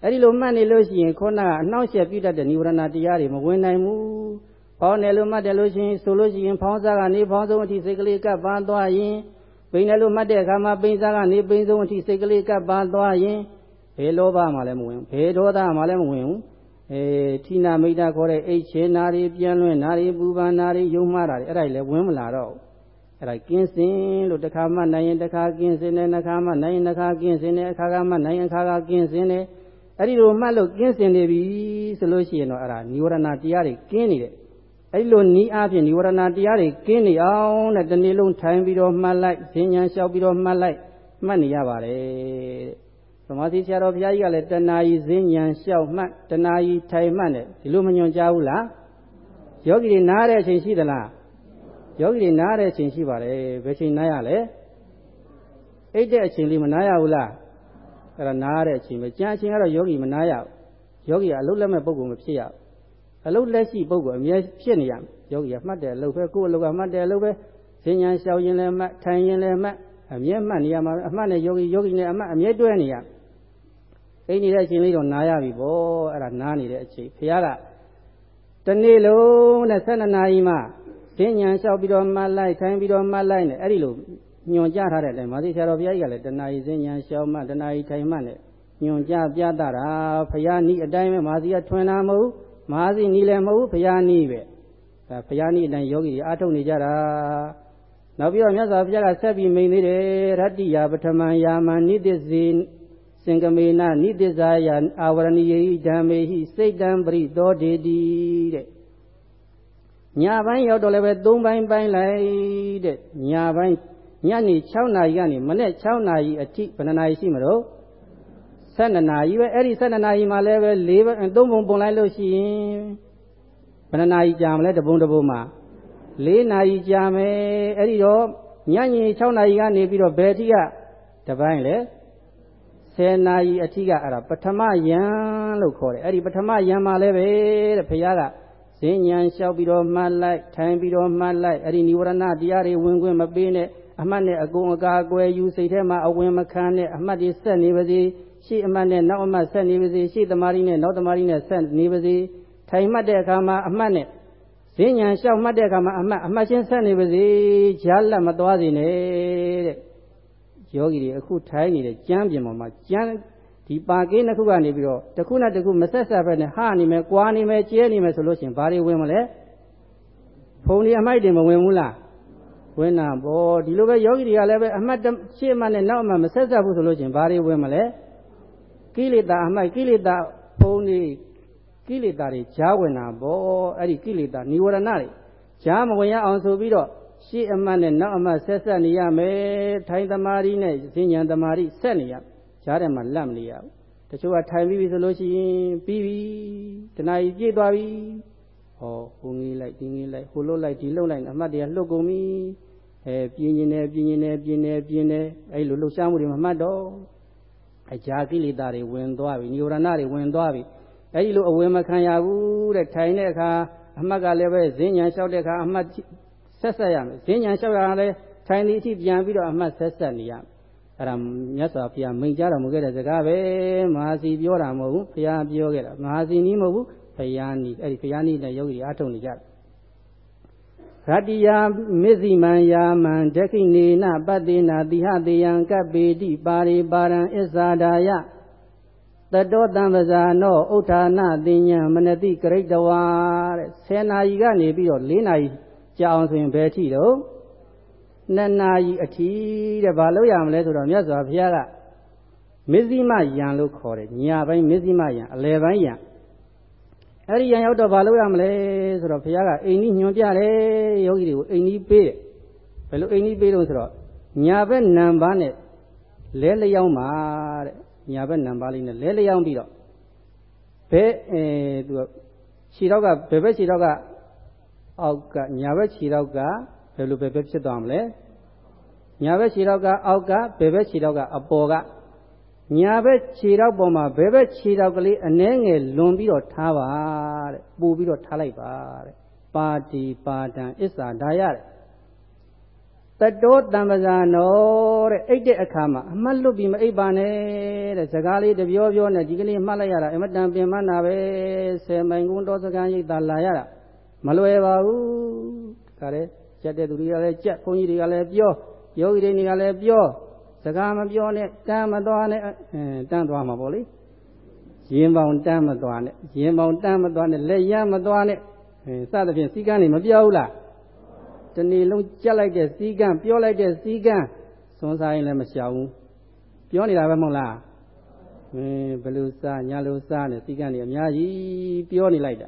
အဲ့ဒီလိုမှတ်နေလို့ရှိရင်ခုနကအနှောင့်အယှက်ပြုတတ်တဲ့និဝရဏတရားတွေမဝင်နိုင်ဘူးဖောင်းတယ်လို့မှတ်တယ်လို့ရှိရင်ဆိုလို့ရှိရင်ဖောင်းစားကနေဖောင်းဆုံးအထိစိတ်ကလေးကပ်ပန်းသွားရင်ပိန်တယ်လို့မှတ်တဲ့အခါမှာပိန်စားကနေပိန်ဆုံးအထိစိတ်ကလေးကပ်ပန်းသွားရင်ဘယ်လောဘမှလည်းမဝင်ဘူးဘယ်ဒေါသမှလည်းမဝင်ဘူးအဲထိနာမိတ်တာခေါ်တဲ့အိတ်ချေနာတွေပြန်လွင့်နာတွေပူပန်နာတွေယုံမှားတာတွေအဲ့ဒါလည်းဝင်မလာတော့အဲ့ဒါကင်းစင်လို့တစ်ခါမှနိုင်ရင်တစ်ခါကင်းစင်တယ်တစ်ခါမှနိုင်ရင်တစ်ခါကင်းစင်တယ်အခါကမှနိုင်ရင်အခါကကင်းစင်တယ် အဲ့ဒီလိုမှတ်လို့ကင်းစင်နေပြီဆိုလို့ရှိရင်တော့အဲ့ဒါនិဝရဏတရားတွေကင်းနေတယ်အဲ့လိုနီးအားဖြင့်និဝရဏတရားတွေကင်းနေအောင်တဲ့တနေ့လုံးထိုင်ပြီးတော့မှတ်လိုက်ဈဉ္ညာလျှောက်ပြီးတော့မှတ်လိုက်မှတ်နေရပါတယ်သမာဓိဆရာတော်ဘုရားကြီးကလည်းတဏှာကြီးဈဉ္ညာလျှောက်မှတ်တဏှာကြီးထိုင်မှတ်နဲ့ဒီလိုမညွန်ကြဘူးလားယောဂီတွေနားတဲ့အချိန်ရှိသလားယောဂီတွေနားတဲ့အချိန်ရှိပါတယ်ဘယ်ချိန်နားရလဲအိတ်တဲ့အချိန်လေးမနားရဘူးလား အဲ့ဒါနားတဲ့အချိန်ပဲကြံအချိန်ကတော့ယောဂီမနားရဘူးယောဂီကအလုံးလက်မဲ့ပုံကမဖြစ်ရဘူးအလုတ်လက်ရှိပုဂ္ဂိုလ်အမြဲဖြစ်နေရမယ်ယောဂီကမှတ်တယ်အလုတ်ပဲကိုယ်အလုတ်ကမှတ်တယ်အလုတ်ပဲဈဉ္ညာလျှောက်ရင်လည်းမှတ်ထိုင်ရင်လည်းမှတ်အမြဲမှတ်နေရမှာအမှတ်နဲ့ယောဂီယောဂီနဲ့အမှတ်အမြဲတွဲနေရအိမ်နေတဲ့အချိန်လေးတော့နားရပြီပေါ့အဲ့ဒါနားနေတဲ့အချိန်ဘုရားကတနေ့လုံးနဲ့12နာရီမှဈဉ္ညာလျှောက်ပြီးတော့မှတ်လိုက်ထိုင်ပြီးတော့မှတ်လိုက်နဲ့အဲ့ဒီလို ညွန်ကြားထားတဲ့အတိုင်းမာသီဆရာတော်ဘုရားကြီးကလည်းတဏှာကြီးဈဉ္ညာလျှောက်မှတဏှာကြီးထိုင်မှနဲ့ညွန်ကြားပြတာတာဘုရားနီးအတိုင်းပဲမာသီကထွင်တာမဟုတ်မဟာစီနီးလည်းမဟုတ်ဘုရားနီးပဲဒါဘုရားနီးအတိုင်းယောဂီတွေအားထုတ်နေကြတာနောက်ပြီးတော့မြတ်စွာဘုရားကဆက်ပြီးမိန်သေးတယ်ရတ္တိယပထမယာမနိတ္တဇေစင်ကမေနနိတ္တဇာယအာဝရဏိယေဓမ္မေဟိစိတ်တံပရိသောဒေတိတဲ့ညပိုင်းရောက်တော့လည်းပဲ၃ပိုင်းပိုင်းလိုက်တဲ့ညပိုင်း ညနေ6နာရီကနေမနေ့6နာရီအထိဘယ်နှနာရီရှိမလို့12နာရီပဲအဲ့ဒီ12နာရီမှလည်းပဲ၄သုံးပုံပုံလိုက်လို့ရှိရင်ဘယ်နှနာရီကြာမလဲတပုံတပုံမှာ၄နာရီကြာမယ်အဲ့ဒီတော့ညည6နာရီကနေပြီးတော့ဘယ်အထိကတပိုင်းလဲ10နာရီအထိကအဲ့ဒါပထမယံလို့ခေါ်တယ်အဲ့ဒီပထမယံမှာလည်းပဲတဲ့ဘုရားကဈဉ္ဉံလျှောက်ပြီးတော့မှတ်လိုက်ထိုင်ပြီးတော့မှတ်လိုက်အဲ့ဒီនិဝရဏတရားတွေဝင်ခွင့်မပေးနဲ့ အမှတ်နဲ့အကုန်အကာအကွယ်ယူစိတ်ထဲမှာအဝင်မခံနဲ့အမှတ်တွေဆက်နေပါစေရှိအမှတ်နဲ့နောက်အမှတ်ဆက်နေပါစေရှိတမာရီနဲ့နောက်တမာရီနဲ့ဆက်နေပါစေထိုင်မှတ်တဲ့အခါမှာအမှတ်နဲ့ဈဉ္ညာလျှောက်မှတ်တဲ့အခါမှာအမှတ်အမှတ်ချင်းဆက်နေပါစေရှားလက်မသွားစေနဲ့တဲ့ယောဂီတွေအခုထိုင်နေတဲ့ကျမ်းပြင်ပေါ်မှာကျမ်းဒီပါကင်းတစ်ခုကနေပြီးတော့တစ်ခုနဲ့တစ်ခုမဆက်ဆက်ပဲနဲ့ဟာနေမယ်၊ကွာနေမယ်၊ကျဲနေမယ်ဆိုလို့ရှိရင်ဘာတွေဝင်မလဲဖုံဒီအမိုက်တွေမဝင်ဘူးလား ဝင်တာပေါ့ဒီလိုပဲယောဂီတွေကလည်းပဲအမှတ်ရှေ့မှနဲ့နောက်မှမဆက်ဆက်ဘူးဆိုလို့ချင်းဘာတွေဝင်မလဲကိလေသာအမှတ်ကိလေသာဖုံးနေကိလေသာတွေကြားဝင်တာပေါ့အဲ့ဒီကိလေသာនិဝရဏတွေကြားမဝင်ရအောင်ဆိုပြီးတော့ရှေ့အမှတ်နဲ့နောက်အမှတ်ဆက်ဆက်နေရမယ်ထိုင်သမာဓိနဲ့ဈဉ္ဉံသမာဓိဆက်နေရကြားထဲမှာလတ်မနေရဘူးတချို့ကထိုင်ပြီးပြီဆိုလို့ရှိရင်ပြီးပြီတဏှာကြီးပြည့်သွားပြီ ဟောဟိုငေးလိုက်ဒီငေးလိုက်ဟိုလှုပ်လိုက်ဒီလှုပ်လိုက်အမှတ်တွေကလှုပ်ကုန်ပြီအဲပြင်းနေပြင်းနေပြင်းနေပြင်းနေအဲ့လိုလှုပ်ရှားမှုတွေမမှတ်တော့အကြာကိလေသာတွေဝင်သွားပြီនិဝရဏတွေဝင်သွားပြီအဲ့ဒီလိုအဝင်မခံရဘူးတဲ့ထိုင်တဲ့အခါအမှတ်ကလည်းပဲဈဉ္ညာလျှောက်တဲ့အခါအမှတ်ဆက်ဆက်ရမယ်ဈဉ္ညာလျှောက်ရတာလည်းထိုင်သည့်အထိပြန်ပြီးတော့အမှတ်ဆက်ဆက်နေရမယ်အဲ့ဒါမြတ်စွာဘုရားမိန့်ကြားတော်မူခဲ့တဲ့စကားပဲမဟာစီပြောတာမဟုတ်ဘူးဘုရားပြောခဲ့တာမဟာစီနီးမဟုတ်ဘူး ဘုရားနီးအဲ့ဒီဘုရားနီးနဲ့ယောဂီအားထုတ်နေကြတယ်ရတ္တိယမစ္စည်းမံယာမံဒခိနေနပတ္တိနာတိဟတေယံကပ္ပေတိပါရိပါရံအစ္ဆာဒာယတတောတံပဇာနောဥဋ္ဌာဏတိညာမနတိကရိတဝါတဲ့10နာရီကနေပြီးတော့4နာရီကြာအောင်ဆိုရင်ဘယ်ထိတော့2နာရီအထိတဲ့ဘာလို့ရမလဲဆိုတော့မြတ်စွာဘုရားကမစ္စည်းမယံလို့ခေါ်တယ်ညာပိုင်းမစ္စည်းမယံအလယ်ပိုင်းယံ အဲ့ဒီယံရောက်တော့ဘာလို့ရမလဲဆိုတော့ဘုရားကအိမ်ကြီးညွှန်ပြတယ်ယောဂီတွေကိုအိမ်ကြီးပေးတယ်ဘယ်လိုအိမ်ကြီးပေးလို့ဆိုတော့ညာဘက်နံပါတ်နဲ့လဲလျောင်းပါတဲ့ညာဘက်နံပါတ်လေးနဲ့လဲလျောင်းပြီးတော့ဘဲအဲသူခြေတော့ကဘယ်ဘက်ခြေတော့ကအောက်ကညာဘက်ခြေတော့ကဘယ်လိုဘယ်ဘက်ဖြစ်သွားမလဲညာဘက်ခြေတော့ကအောက်ကဘယ်ဘက်ခြေတော့ကအပေါ်က ညာဘက်ခြေတော့ပေါ်မှာဘယ်ဘက်ခြေတော့ကလေးအနှဲငယ်လွန်ပြီးတော့ထားပါတဲ့ပို့ပြီးတော့ထားလိုက်ပါတဲ့ပါတိပါဒံအစ္ဆာဒါယတဲ့တတောတံပဇာနောတဲ့အိတ်တဲ့အခါမှာအမှတ်လွတ်ပြီးမအိပ်ပါနဲ့တဲ့စကားလေးတပြောပြောနဲ့ဒီကလေးမှတ်လိုက်ရတာအမတန်ပင်မနာပဲဆယ်မိုင်ကုန်းတော်စကန်ရိပ်သာလာရတာမလွယ်ပါဘူးဒါကြတဲ့ကြက်တဲ့သူတွေကလည်းကြက်ဘုန်းကြီးတွေကလည်းပြောယောဂီတွေကလည်းပြော စကားမပြောနဲ့တမ်းမသွားနဲ့အဲတမ်းသွားမှာပေါ့လေရင်ပေါင်တမ်းမသွားနဲ့ရင်ပေါင်တမ်းမသွားနဲ့လက်ရမ်းမသွားနဲ့အဲစသဖြင့်စီကန်းနေမပြောဘူးလားတနေ့လုံးကြက်လိုက်တဲ့စီကန်းပြောလိုက်တဲ့စီကန်းစွန်းစားရင်လည်းမရှောင်ဘူးပြောနေတာပဲမဟုတ်လားအင်းဘလူစားညာလူစားနဲ့စီကန်းနေအများကြီးပြောနေလိုက်တာ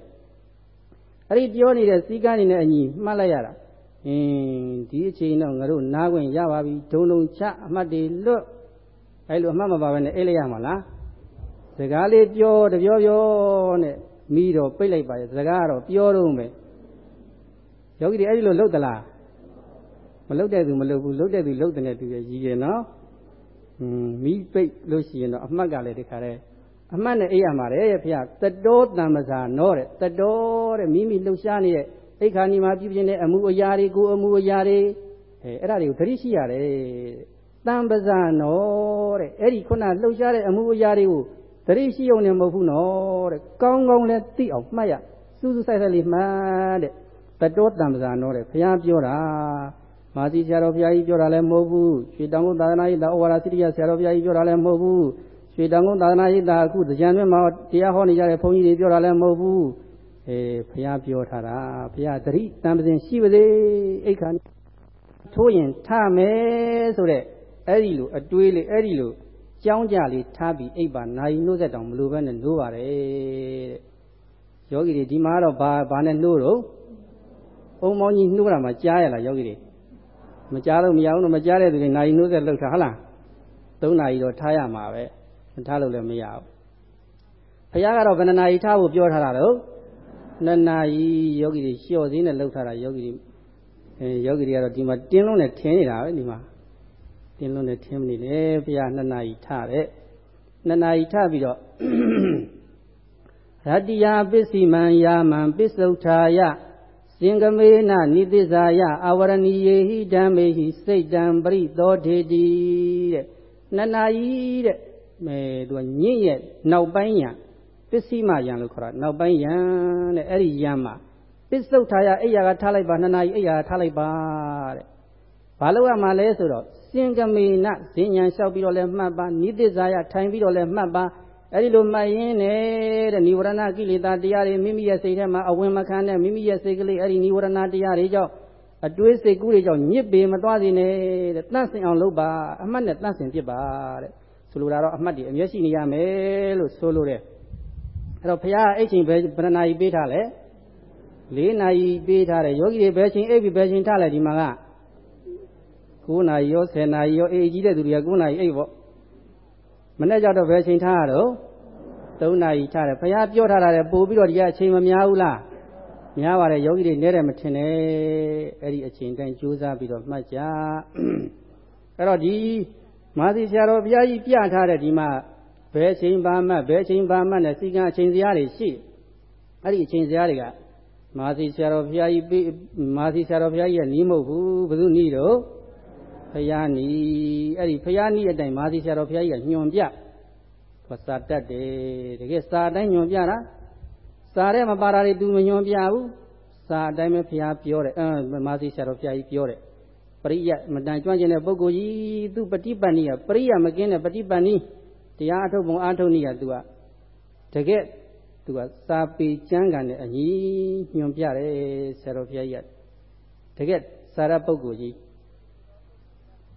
အဲ့ဒီပြောနေတဲ့စီကန်းနေနဲ့အညီမှတ်လိုက်ရတာ အင်းဒီအချိန်တော့ငါတို့နားခွင့်ရပါပြီဒုံဒုံချအမှတ်တွေလွတ်အဲ့လိုအမှတ်မပါဘဲနဲ့အိတ်လိုက်ရမှာလားစကားလေးပြောတပြောပြောနဲ့မိတော့ပိတ်လိုက်ပါရဲ့စကားကတော့ပြောတော့မယ်ယောဂီတွေအဲ့ဒီလိုလှုပ်သလားမလှုပ်တဲ့သူမလှုပ်ဘူးလှုပ်တဲ့သူလှုပ်တဲ့သူရည်ရနော်อืมမိပိတ်လို့ရှိရင်တော့အမှတ်ကလည်းဒီခါတဲ့အမှတ်နဲ့အိပ်ရမှာတဲ့ဖေတတောတံမဇာနောတဲ့တတောတဲ့မိမိလှုပ်ရှားနေတဲ့ အိခါနီမှာပြပြင်းတဲ့အမှုအရာတွေကိုအမှုအရာတွေအဲအဲ့ဒါတွေကိုသတိရှိရတယ်တံပဇာနောတဲ့အဲ့ဒီခုနလှုပ်ရှားတဲ့အမှုအရာတွေကိုသတိရှိုံနဲ့မဟုတ်ဘူးနော်တဲ့ကောင်းကောင်းလဲသိအောင်မှတ်ရစူးစူးဆိုင်ဆိုင်လေးမှတ်တဲ့တတောတံပဇာနောတဲ့ဘုရားပြောတာမာသီဆရာတော်ဘုရားကြီးပြောတာလည်းမဟုတ်ဘူးရွှေတောင်ကုန်းသာသနာ့ရေးတာဩဝါဒစိတ္တရဆရာတော်ဘုရားကြီးပြောတာလည်းမဟုတ်ဘူးရွှေတောင်ကုန်းသာသနာ့ရေးတာအခုကြံတွင်မှာတရားဟောနေကြတဲ့ဘုန်းကြီးတွေပြောတာလည်းမဟုတ်ဘူး အဲဘုရားပြောထားတာဘုရားတတိတံပဇင်ရှိပါစေအိခါထိုးရင်ထမယ်ဆိုတဲ့အဲ့ဒီလိုအတွေးလေးအဲ့ဒီလိုကြောင်းကြလေးထားပြီးအိပ်ပါနိုင်နှိုးဆက်တောင်မလိုပဲနဲ့နှိုးပါတယ်တဲ့ယောဂီတွေဒီမှာတော့ဘာဘာနဲ့နှိုးတော့အုံမောင်းကြီးနှိုးတာမှကြားရလားယောဂီတွေမကြားလို့မရဘူးတော့မကြားတဲ့သူတွေနိုင်နှိုးဆက်လှုပ်တာဟုတ်လားသုံးနာရီတော့ထားရမှာပဲထားလို့လည်းမရဘူးဘုရားကတော့ဘယ်နှနာရီထားဖို့ပြောထားတာတော့ နှစ်နာရီယောဂီတွေလျှော့စည်းနဲ့လှုပ်ထားတာယောဂီတွေအဲယောဂီတွေကတော့ဒီမှာတင်းလုံးနဲ့ထင်းနေတာပဲဒီမှာတင်းလုံးနဲ့ထင်းမနေလေဘုရားနှစ်နာရီထားတဲ့နှစ်နာရီထားပြီးတော့ရတ္တိယပစ္စည်းမံယာမံပစ္စုထာယစင်ကမေနနိသစ္စာယအဝရဏီယေဟိဓမ္မေဟိစိတ်တံပရိသောထေတိတဲ့နှစ်နာရီတဲ့မဲသူကညင့်ရဲ့နောက်ပိုင်းညာ ပစ္စည်းမယံလို့ခေါ်တာနောက်ပိုင်းယံတဲ့အဲ့ဒီယံမှာပစ္စုထာယအိယာကထားလိုက်ပါနှစ်နာရီအိယာကထားလိုက်ပါတဲ့ဘာလို့ရမှာလဲဆိုတော့စင်ကမေနဇင်ညာလျှောက်ပြီးတော့လဲမှတ်ပါနိသစ္စာယထိုင်ပြီးတော့လဲမှတ်ပါအဲ့ဒီလိုမှတ်ရင်းနဲ့တဲ့និဝရဏကိလေသာတရားတွေမိမိရဲ့စိတ်ထဲမှာအဝင်မခံတဲ့မိမိရဲ့စိတ်ကလေးအဲ့ဒီនិဝရဏတရားတွေကြောင့်အတွေးစိတ်ကူးတွေကြောင့်ညစ်ပေမသွားစေနဲ့တဲ့တန့်စင်အောင်လုပ်ပါအမှတ်နဲ့တန့်စင်ဖြစ်ပါတဲ့ဆိုလိုတာတော့အမှတ်တွေအမျက်ရှိနေရမယ်လို့ဆိုလိုတယ် အဲ့တော့ဘုရားအဲ့ချိန်ဘယ်ဘယ်နာရီပေးထားလဲ၄နာရီပေးထားတယ်ယောဂီတွေဘယ်ချိန်အိပ်ပြီးဘယ်ချိန်ထားလဲဒီမှာက9နာရီရော10နာရီရောအေးကြီးတဲ့သူတွေက9နာရီအိပ်ပေါ့မနေ့ကျတော့ဘယ်ချိန်ထားရတော့3နာရီထားတယ်ဘုရားပြောထားတာလေပို့ပြီးတော့ဒီကအချိန်မများဘူးလားများပါတယ်ယောဂီတွေနဲတယ်မထင်နဲ့အဲ့ဒီအချိန်တိုင်းကြိုးစားပြီးတော့မှတ်ကြအဲ့တော့ဒီမာသီဆရာတော်ဘုရားကြီးပြထားတဲ့ဒီမှာ ဘယ်ချိန်ပါမှတ်ဘယ်ချိန်ပါမှတ်နဲ့စီကံအချိန်စရာတွေရှိအဲ့ဒီအချိန်စရာတွေကမာသီဆရာတော်ဘုရားကြီးမာသီဆရာတော်ဘုရားကြီးကနီးမဟုတ်ဘူးဘယ်သူနီးတော့ဖယားနီအဲ့ဒီဖယားနီအတိုင်းမာသီဆရာတော်ဘုရားကြီးကညွန်ပြသူစာတတ်တယ်တကယ်စာတိုင်းညွန်ပြတာစာထဲမှာပါတာတွေသူမညွန်ပြဘူးစာအတိုင်းပဲဘုရားပြောတယ်အဲမာသီဆရာတော်ဘုရားကြီးပြောတယ်ပရိယမတန်ကျွမ်းကျင်တဲ့ပုဂ္ဂိုလ်ကြီးသူပฏิပန္နိကပရိယမကင်းတဲ့ပฏิပန္နိ တရားအထုတ်ပုံအထုတ်နည်းကသူကတကယ်သူကစာပေကျမ်းဂန်နဲ့အညီညွန်ပြတယ်ဆရာတော်ဘုရားကြီးကတကယ်စာရပုဂ္ဂိုလ်ကြီး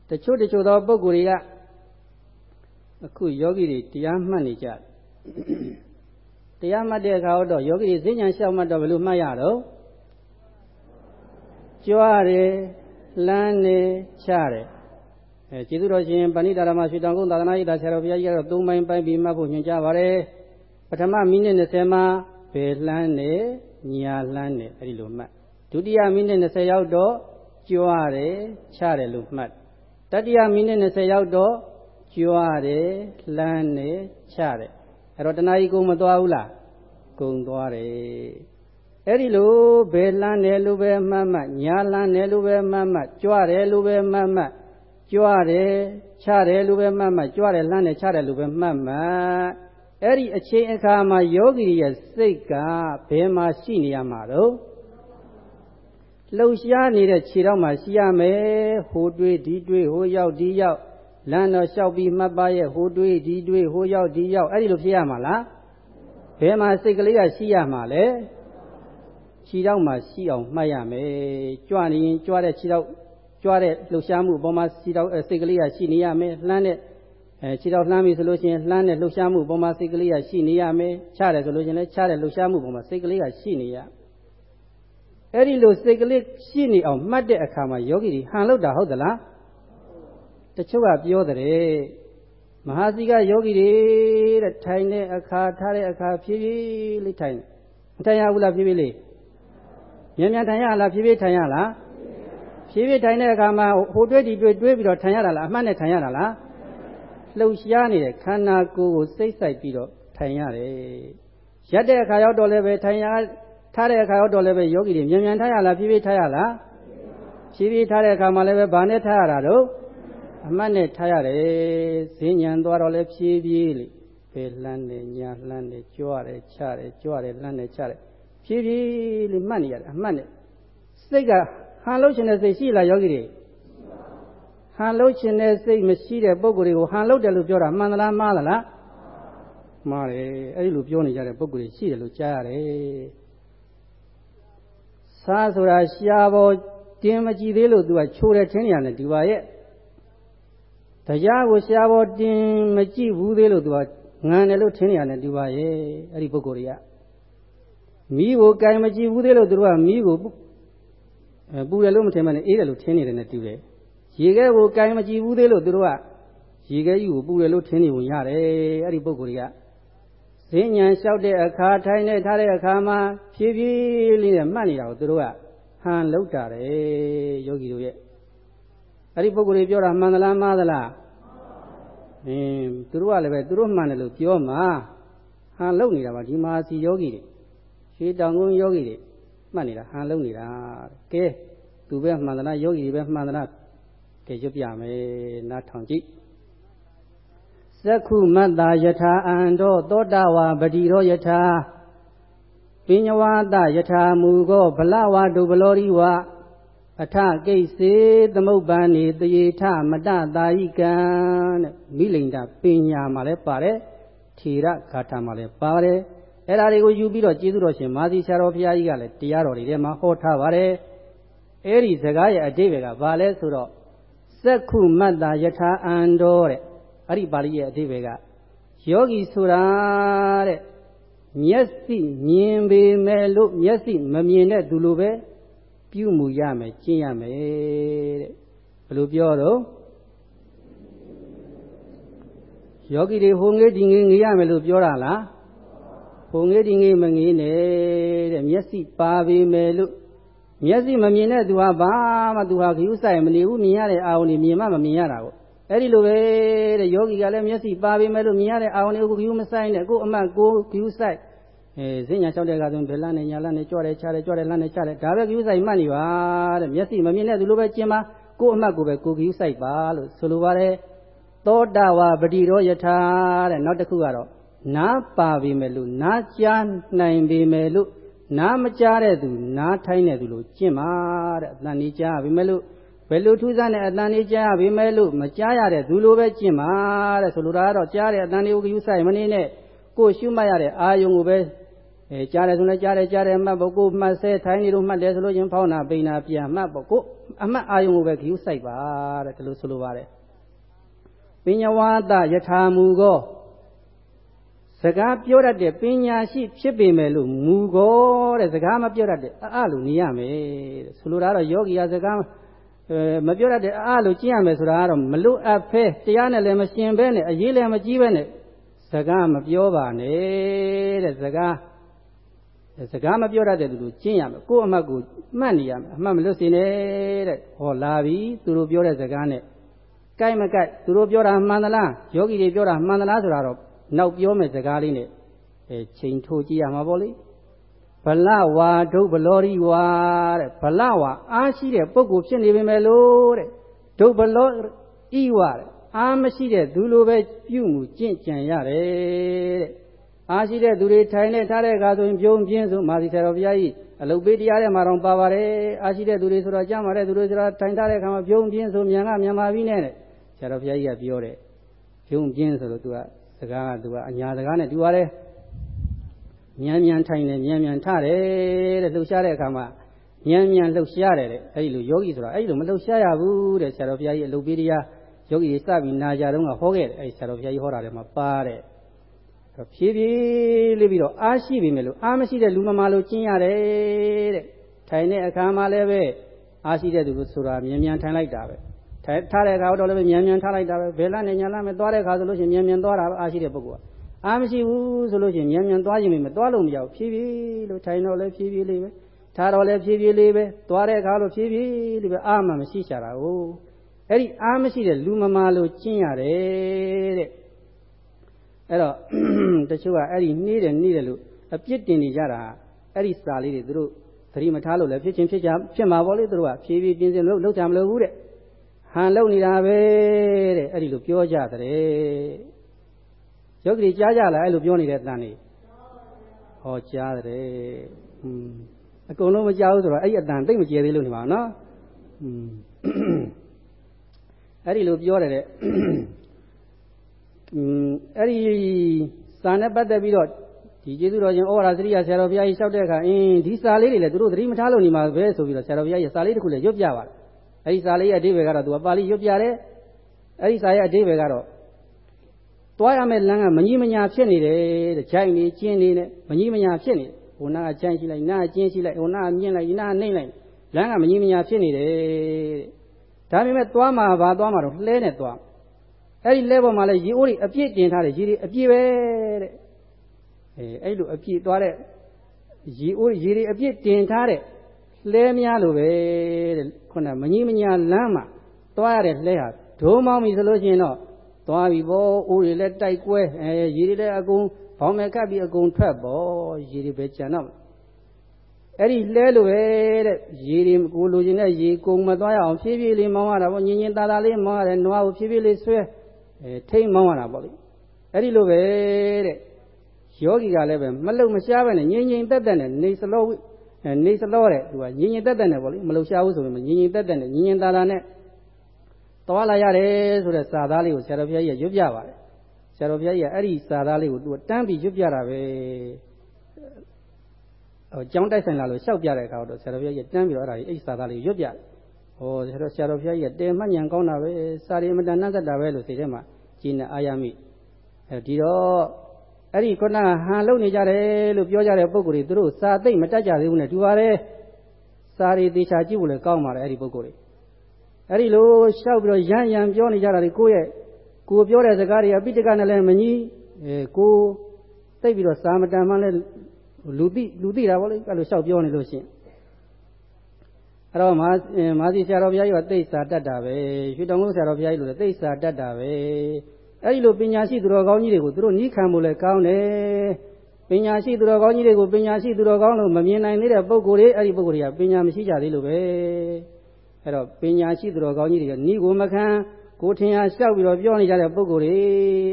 တချို့တချို့သောပုဂ္ဂိုလ်တွေကအခုယောဂီတွေတရားမှတ်နေကြတရားမှတ်တဲ့အခါတော့ယောဂီတွေဈဉ္ဉံလျှောက်မှတ်တော့ဘယ်လိုမှတ်ရတော့ကြွားတယ်လှမ်းတယ်ချတယ် အဲကျေးဇူးတော်ရှင်ပဏိတာရမရွှေတောင်ကုန်းသာသနာ့ရေးတာဆရာတော်ဘုရားကြီးကတော့သုံးပိုင်းပိုင်းပြီးမှတ်ဖို့ညွှန်ကြားပါတယ်ပထမမိနစ်20မှာဘယ်လှမ်းတယ်ညာလှမ်းတယ်အဲ့ဒီလိုမှတ်ဒုတိယမိနစ်20ရောက်တော့ကြွားတယ်ချတယ်လို့မှတ်တတိယမိနစ်20ရောက်တော့ကြွားတယ်လှမ်းတယ်ချတယ်အဲ့တော့တဏှာကြီးကုန်မသွားဘူးလားကုန်သွားတယ်အဲ့ဒီလိုဘယ်လှမ်းတယ်လို့ပဲမှတ်မှတ်ညာလှမ်းတယ်လို့ပဲမှတ်မှတ်ကြွားတယ်လို့ပဲမှတ်မှတ် ကြွားတယ်ချတယ်လို့ပဲမှတ်မှတ်ကြွားတယ်လှမ်းတယ်ချတယ်လို့ပဲမှတ်မှတ်အဲ့ဒီအချိန်အခါမှာယောဂီရဲ့စိတ်ကဘယ်မှာရှိနေရမှာတော့လှုပ်ရှားနေတဲ့ခြေထောက်မှာရှိရမယ်ဟိုတွေးဒီတွေးဟိုရောက်ဒီရောက်လမ်းတော့လျှောက်ပြီးမှတ်ပါရဲ့ဟိုတွေးဒီတွေးဟိုရောက်ဒီရောက်အဲ့ဒီလိုဖြစ်ရမှာလားဘယ်မှာစိတ်ကလေးကရှိရမှာလဲခြေထောက်မှာရှိအောင်မှတ်ရမယ်ကြွနေရင်ကြွတဲ့ခြေထောက် ကြွတဲ့လှုပ်ရှားမှုအပေါ်မှာခြေထောက်စိတ်ကလေးကရှိနေရမယ်လှမ်းတဲ့အဲခြေထောက်လှမ်းပြီဆိုလို့ရှိရင်လှမ်းတဲ့လှုပ်ရှားမှုအပေါ်မှာစိတ်ကလေးကရှိနေရမယ်ချတယ်ဆိုလို့ရှိရင်လည်းချတဲ့လှုပ်ရှားမှုအပေါ်မှာစိတ်ကလေးကရှိနေရအဲ့ဒီလိုစိတ်ကလေးရှိနေအောင်မှတ်တဲ့အခါမှာယောဂီတွေဟန်လို့တာဟုတ်သလားတချို့ကပြောတယ်မဟာစီကယောဂီတွေတဲ့ထိုင်တဲ့အခါထားတဲ့အခါဖြည်းဖြည်းလေးထိုင်မထိုင်ရဘူးလားဖြည်းဖြည်းလေးမြန်မြန်ထိုင်ရလားဖြည်းဖြည်းထိုင်ရလား ဖြည်းဖြည်းထိုင်တဲ့အခါမှာဟိုတွေးဒီတွေးတွေးပြီးတော့ထိုင်ရတာလားအမှတ်နဲ့ထိုင်ရတာလားလှုပ်ရှားနေတဲ့ခန္ဓာကိုယ်ကိုစိတ်ဆိုင်ပြီးတော့ထိုင်ရတယ်ရက်တဲ့အခါရောက်တော့လည်းပဲထိုင်ရထားတဲ့အခါရောက်တော့လည်းပဲယောဂီတွေမြန်မြန်ထားရလားဖြည်းဖြည်းထားရလားဖြည်းဖြည်းထားတဲ့အခါမှာလည်းပဲဘာနဲ့ထားရတာတော့အမှတ်နဲ့ထားရတယ်ဈဉ္ဉံသွားတော့လည်းဖြည်းဖြည်းလေးပဲလှမ်းတယ်ညာလှမ်းတယ်ကြွားတယ်ချတယ်ကြွားတယ်လှမ်းတယ်ချတယ်ဖြည်းဖြည်းလေးမှတ်နေရတယ်အမှတ်နဲ့စိတ်က ဟန်လို့ခြင်းတဲ့စိတ်ရှိလားယောဂီတွေဟန်လို့ခြင်းတဲ့စိတ်မရှိတဲ့ပုဂ္ဂိုလ်တွေကိုဟန်လို့တယ်လို့ပြောတာမှန်သလားမှားသလားမှားတယ်အဲဒီလိုပြောနေကြတဲ့ပုဂ္ဂိုလ်တွေရှိတယ်လို့ကြားရတယ်စားဆိုတာရှားပေါ်တင်းမကြည့်သေးလို့သူကချိုးတယ်ထင်းနေရတယ်ဒီပါရဲ့တရားကိုရှားပေါ်တင်းမကြည့်ဘူးသေးလို့သူကငံတယ်လို့ထင်းနေရတယ်ဒီပါရဲ့အဲ့ဒီပုဂ္ဂိုလ်တွေကမိကိုကင်မကြည့်ဘူးသေးလို့သူတို့ကမိကို ပူတယ်လို့မထင်မှလည်းအေးတယ်လို့ထင်နေတယ်နဲ့တူတယ်ရေခဲကိုကင်မကြည့်ဘူးသေးလို့သူတို့ကရေခဲကြီးကိုပူတယ်လို့ထင်နေပုံရတယ်အဲ့ဒီပုဂ္ဂိုလ်တွေကဈဉ္ညာလျှောက်တဲ့အခါထိုင်နေထားတဲ့အခါမှာဖြည်းဖြည်းလေးနဲ့မှတ်နေတာကိုသူတို့ကဟန်လောက်တာတယ်ယောဂီတို့ရဲ့အဲ့ဒီပုဂ္ဂိုလ်တွေပြောတာမှန်သလားမှားသလားအင်းသူတို့ကလည်းပဲသူတို့မှန်တယ်လို့ပြောမှာဟန်လောက်နေတာပါဒီမာစီယောဂီတွေရွှေတောင်ကုန်းယောဂီတွေ မှတ်နေတာဟန်လုံးနေတာကဲသူပဲမှန်သလားယောဂီပဲမှန်သလားကဲရွတ်ပြမယ်နားထောင်ကြည့်သက္ခုမတ္တာယထာအန္တောသောတာဝါပတိရောယထာပညဝါဒယထာမူကောဗလဝါဒုဗလောရိဝအထကိစေသမုပ္ပန်နေတယေထမတတာယိကံတဲ့မိလိန်တာပညာမှာလည်းပါတယ်ထေရဂါထာမှာလည်းပါတယ် အဲ့ဒါတွေကိုယူပြီးတော့ကျေးဇူးတော်ရှင်မာသီဆရာတော်ဘုရားကြီးကလည်းတရားတော်တွေထဲမှာဟောထားပါတယ်အဲ့ဒီစကားရဲ့အတိပ္ပယ်ကဘာလဲဆိုတော့စက္ခုမတ္တာယထာအန္တောတဲ့အဲ့ဒီပါဠိရဲ့အတိပ္ပယ်ကယောဂီဆိုတာတဲ့မျက်စိမြင်ပေမဲ့လို့မျက်စိမမြင်တဲ့သူလိုပဲပြုမှုရမယ်ကျင့်ရမယ်တဲ့ဘယ်လိုပြောတော့ယောဂီတွေဟိုငေးဒီငေးငေးရမယ်လို့ပြောတာလား ဟိုငေးဒီငေးမငေးနဲ့တဲ့မျက်စိပါပေမယ်လို့မျက်စိမမြင်တဲ့သူဟာဘာမှသူဟာခရုစိုက်မနေဘူးမြင်ရတဲ့အာရုံတွေမြင်မှမမြင်ရတာကိုအဲ့ဒီလိုပဲတဲ့ယောဂီကလည်းမျက်စိပါပေမဲ့လို့မြင်ရတဲ့အာရုံတွေကိုခရုမဆိုင်နဲ့ကိုယ်အမှတ်ကိုခရုစိုက်အဲဈဉ္ညာလျှောက်တဲ့အခါဆိုရင်ဘယ်လန်းနဲ့ညာလန်းနဲ့ကြွတယ်ချတယ်ကြွတယ်လန်းနဲ့ချတယ်ဒါပဲခရုစိုက်မှတ်နေပါတဲ့မျက်စိမမြင်တဲ့သူလိုပဲကျင်ပါကိုယ်အမှတ်ကိုပဲကိုခရုစိုက်ပါလို့ဆိုလိုပါတယ်သောတာဝပတိရောယထာတဲ့နောက်တစ်ခုကတော့ နားပါပေမဲ့လို့နားကြားနိုင်ပေမဲ့လို့နားမကြားတဲ့သူနားထိုင်းတဲ့သူလို့ကျင့်ပါတဲ့အတန်ကြီးကြားပေမဲ့လို့ဘယ်လိုထူးဆန်းတဲ့အတန်ကြီးကြားပေမဲ့လို့မကြားရတဲ့သူလိုပဲကျင့်ပါတဲ့ဆိုလိုတာကတော့ကြားတဲ့အတန်တွေကိုယူဆိုင်မနေနဲ့ကိုရှုမှတ်ရတဲ့အာယုံကိုပဲအဲကြားတယ်ဆိုလည်းကြားတယ်ကြားတယ်မှတ်ဖို့ကိုမှတ်ဆဲထိုင်းနေလို့မှတ်တယ်ဆိုလို့ချင်းဖောင်းနာပိန်နာပြန်မှတ်ဖို့ကိုအမှတ်အာယုံကိုပဲခယူဆိုင်ပါတဲ့ဒီလိုဆိုလိုပါတယ်ပညာဝါဒယထာမူကော စကားပြောတတ်တဲ့ပညာရှိဖြစ်ပေမဲ့လို့မူကောတဲ့စကားမပြောတတ်တဲ့အအလိုနေရမယ်တဲ့ဆိုလိုတာတော့ယောဂီယာစကားမပြောတတ်တဲ့အအလိုကျင့်ရမယ်ဆိုတာကတော့မလွတ်အပ်ဖဲတရားနဲ့လည်းမရှင်ဘဲနဲ့အရေးလည်းမကြီးဘဲနဲ့စကားမပြောပါနဲ့တဲ့စကားစကားမပြောတတ်တဲ့သူတို့ကျင့်ရမယ်ကိုယ့်အမှတ်ကိုမှတ်နေရမယ်အမှတ်မလွတ်စေနဲ့တဲ့ဟောလာပြီသူတို့ပြောတဲ့စကားနဲ့ကြိုက်မကြိုက်သူတို့ပြောတာမှန်သလားယောဂီတွေပြောတာမှန်သလားဆိုတာတော့ နောက်ပြောမယ့်စကားလေးနဲ့အဲချိန်ထိုးကြည့်ရမှာပေါ့လေဗလဝါဒုဗလောရိဝါတဲ့ဗလဝါအားရှိတဲ့ပုဂ္ဂိုလ်ဖြစ်နေပေမဲ့လို့တဲ့ဒုဗလောဣဝတဲ့အားမရှိတဲ့သူလိုပဲပြုမှုကျင့်ကြံရတယ်တဲ့အားရှိတဲ့သူတွေထိုင်နေထားတဲ့အခါဆိုရင်ပြုံးပြင်းဆိုမာသီဆရာတော်ဘုရားကြီးအလုတ်ပေးတရားထဲမှာတော့ပါပါတယ်အားရှိတဲ့သူတွေဆိုတော့ကြားမှာတဲ့သူတွေဆိုတော့ထိုင်ထားတဲ့အခါမှာပြုံးပြင်းဆိုမြန်ကမြန်ပါပြီနဲ့ဆရာတော်ဘုရားကြီးကပြောတယ်ပြုံးပြင်းဆိုလို့သူက စကားကသူကအညာစကားနဲ့တူပါတယ်မြန်မြန်ထိုင်တယ်မြန်မြန်ထတယ်တဲ့လှုပ်ရှားတဲ့အခါမှာမြန်မြန်လှုပ်ရှားတယ်တဲ့အဲဒီလိုယောဂီဆိုတာအဲဒီလိုမလှုပ်ရှားရဘူးတဲ့ဆရာတော်ဘုရားကြီးအလုတ်ပေးတရားယောဂီစပြီးနာကြတော့ကဟောခဲ့တယ်အဲဒီဆရာတော်ဘုရားကြီးဟောတာထဲမှာပါတဲ့ဖြည်းဖြည်းလေးပြီးတော့အားရှိပြီမယ်လို့အားမရှိတဲ့လူမမာလို့ကျင်းရတယ်တဲ့ထိုင်တဲ့အခါမှာလည်းပဲအားရှိတဲ့သူဆိုတာမြန်မြန်ထိုင်လိုက်တာပဲ ထိုင်ထားတဲ့အခါတော့လည်းမြန်မြန်ထားလိုက်တာပဲဘယ်လနဲ့ညာလနဲ့သွားတဲ့အခါဆိုလို့ရှိရင်မြန်မြန်သွားတာပဲအားရှိတဲ့ပုဂ္ဂိုလ်ကအားမရှိဘူးဆိုလို့ရှိရင်မြန်မြန်သွားခြင်းမသွားလို့မရဘူးဖြည်းဖြည်းလို့ထိုင်တော့လည်းဖြည်းဖြည်းလေးပဲထားတော့လည်းဖြည်းဖြည်းလေးပဲသွားတဲ့အခါလို့ဖြည်းဖြည်းလေးပဲအားမှမရှိချတာကိုအဲ့ဒီအားမရှိတဲ့လူမမာလို့ကျင့်ရတယ်တဲ့အဲ့တော့တချို့ကအဲ့ဒီနှီးတယ်နှီးတယ်လို့အပြစ်တင်နေကြတာအဲ့ဒီစာလေးတွေသူတို့သတိမထားလို့လည်းဖြစ်ချင်းဖြစ်ကြဖြစ်မှာပေါ့လေသူတို့ကဖြည်းဖြည်းပြင်းစင်လို့လောက်ကြမလို့ဘူးတဲ့ ဟန်လုံနေတာပဲတဲ့အဲ့ဒီလိုပြောကြတဲ့ယောဂီကြားကြလားအဲ့လိုပြောနေတဲ့တန်နေဟောကြားတယ်ဟွန်းအကုန်လုံးမကြားဘူးဆိုတော့အဲ့ဒီအတန်သိမ့်မကျေသေးလို့နေပါနော်ဟွန်းအဲ့ဒီလိုပြောတယ်တဲ့ဟွန်းအဲ့ဒီစာနဲ့ပတ်သက်ပြီးတော့ဒီကျေးဇူးတော်ရှင်ဩဝါဒစရိယဆရာတော်ဘုရားကြီးလျှောက်တဲ့အခါအင်းဒီစာလေးတွေလည်းသူတို့သတိမထားလို့နေမှာပဲဆိုပြီးတော့ဆရာတော်ဘုရားကြီးစာလေးတစ်ခုလည်းရွတ်ပြပါတယ် အဲ့ဒီစာလေးရဲ့အဓိပ္ပာယ်ကတော့သူကပါဠိရွတ်ပြတယ်အဲ့ဒီစာရဲ့အဓိပ္ပာယ်ကတော့သွားရမယ့်လမ်းကမကြီးမညာဖြစ်နေတယ်တဲ့ဂျိုင်းနေကျင်းနေနဲ့မကြီးမညာဖြစ်နေတယ်ဟိုနာကဂျိုင်းရှိလိုက်နာကကျင်းရှိလိုက်ဟိုနာကမြင့်လိုက်နာကနှိမ့်လိုက်လမ်းကမကြီးမညာဖြစ်နေတယ်တဲ့ဒါပေမဲ့သွားမှာဘာသွားမှာတော့လှဲနဲ့သွားအဲ့ဒီလဲပေါ်မှာလဲရေအိုးတွေအပြည့်တင်ထားတယ်ရေတွေအပြည့်ပဲတဲ့အဲအဲ့လိုအပြည့်သွားတဲ့ရေအိုးရေတွေအပြည့်တင်ထားတဲ့လှဲများလိုပဲတဲ့ ခုနမကြီးမညာလမ်းမှာသွားရတဲ့လှဲဟာဒုံမောင်းပြီဆိုလို့ရှိရင်တော့သွားပြီပေါ့အိုးတွေလည်းတိုက်ကွဲအဲရေတွေလည်းအကုန်ဘောင်းမဲ့ကပ်ပြီးအကုန်ထွက်ပေါ့ရေတွေပဲကြံတော့အဲ့ဒီလဲလို့ပဲတဲ့ရေတွေကိုလိုချင်တဲ့ရေကုန်မသွားရအောင်ဖြည်းဖြည်းလေးမောင်းရတာပေါ့ညင်ညင်သာသာလေးမောင်းရတယ်နွားကိုဖြည်းဖြည်းလေးဆွဲအဲထိမ့်မောင်းရတာပေါ့လေအဲ့ဒီလိုပဲတဲ့ယောဂီကလည်းပဲမလုံမရှားပဲနဲ့ငြိမ်ငြိမ်သက်သက်နဲ့နေစလော နေစလောတဲ့သူကငြိမ်ငြိမ်သက်သက်နဲ့ပေါ့လေမလုံရှားဘူးဆိုရင်ငြိမ်ငြိမ်သက်သက်နဲ့ငြိမ်ငြိမ်သာသာနဲ့သွားလာရတယ်ဆိုတဲ့စာသားလေးကိုဆရာတော်ဘုရားကြီးရွတ်ပြပါတယ်ဆရာတော်ဘုရားကြီးကအဲ့ဒီစာသားလေးကိုသူတန်းပြီးရွတ်ပြတာပဲဟိုကြောင်းတိုက်ဆိုင်လာလို့ရှောက်ပြတဲ့အခါတော့ဆရာတော်ဘုရားကြီးတန်းပြီးတော့အဲ့ဒါကြီးအဲ့ဒီစာသားလေးရွတ်ပြတယ်ဟောဆရာတော်ဆရာတော်ဘုရားကြီးကတဲမှတ်ဉဏ်ကောင်းတာပဲစာရီမတန်နှက်တာပဲလို့စိတ်ထဲမှာကြည်နေအာရမိအဲဒီတော့ အဲ့ဒီခုနကဟန်လုံနေကြတယ်လို့ပြောကြတဲ့ပုံကိုယ်တွေသူတို့စာသိမ့်မတတ်ကြသေးဘူးနဲ့တူပါတယ်စာရီတေချာကြည့်ဖို့လည်းကောင်းပါတယ်အဲ့ဒီပုံကိုယ်တွေအဲ့ဒီလိုလျှောက်ပြီးတော့ရမ်းရမ်းပြောနေကြတာဒီကိုယ့်ရဲ့ကိုပြောတဲ့စကားတွေအပိဋကနဲ့လည်းမညီအဲကိုသိပြီးတော့စာမတန်မှလည်းလူသိလူသိတာပေါ့လေအဲ့လိုလျှောက်ပြောနေလို့ရှိရင်အဲ့တော့မာမာစီဆရာတော်ဘုရားကြီးကသိစာတတ်တာပဲရွှေတောင်ကုန်းဆရာတော်ဘုရားကြီးလိုလည်းသိစာတတ်တာပဲ အဲ့ဒီလိုပညာရှိသူတော်ကောင်းကြီးတွေကိုသူတို့နီးခံဖို့လည်းကောင်းတယ်ပညာရှိသူတော်ကောင်းကြီးတွေကိုပညာရှိသူတော်ကောင်းလို့မမြင်နိုင်သေးတဲ့ပုဂ္ဂိုလ်တွေအဲ့ဒီပုဂ္ဂိုလ်တွေကပညာမရှိကြသေးလို့ပဲအဲ့တော့ပညာရှိသူတော်ကောင်းကြီးတွေကနီးကိုမခံကိုထင်ရလျှောက်ပြီးတော့ပြောနေကြတဲ့ပုဂ္ဂိုလ်တွေ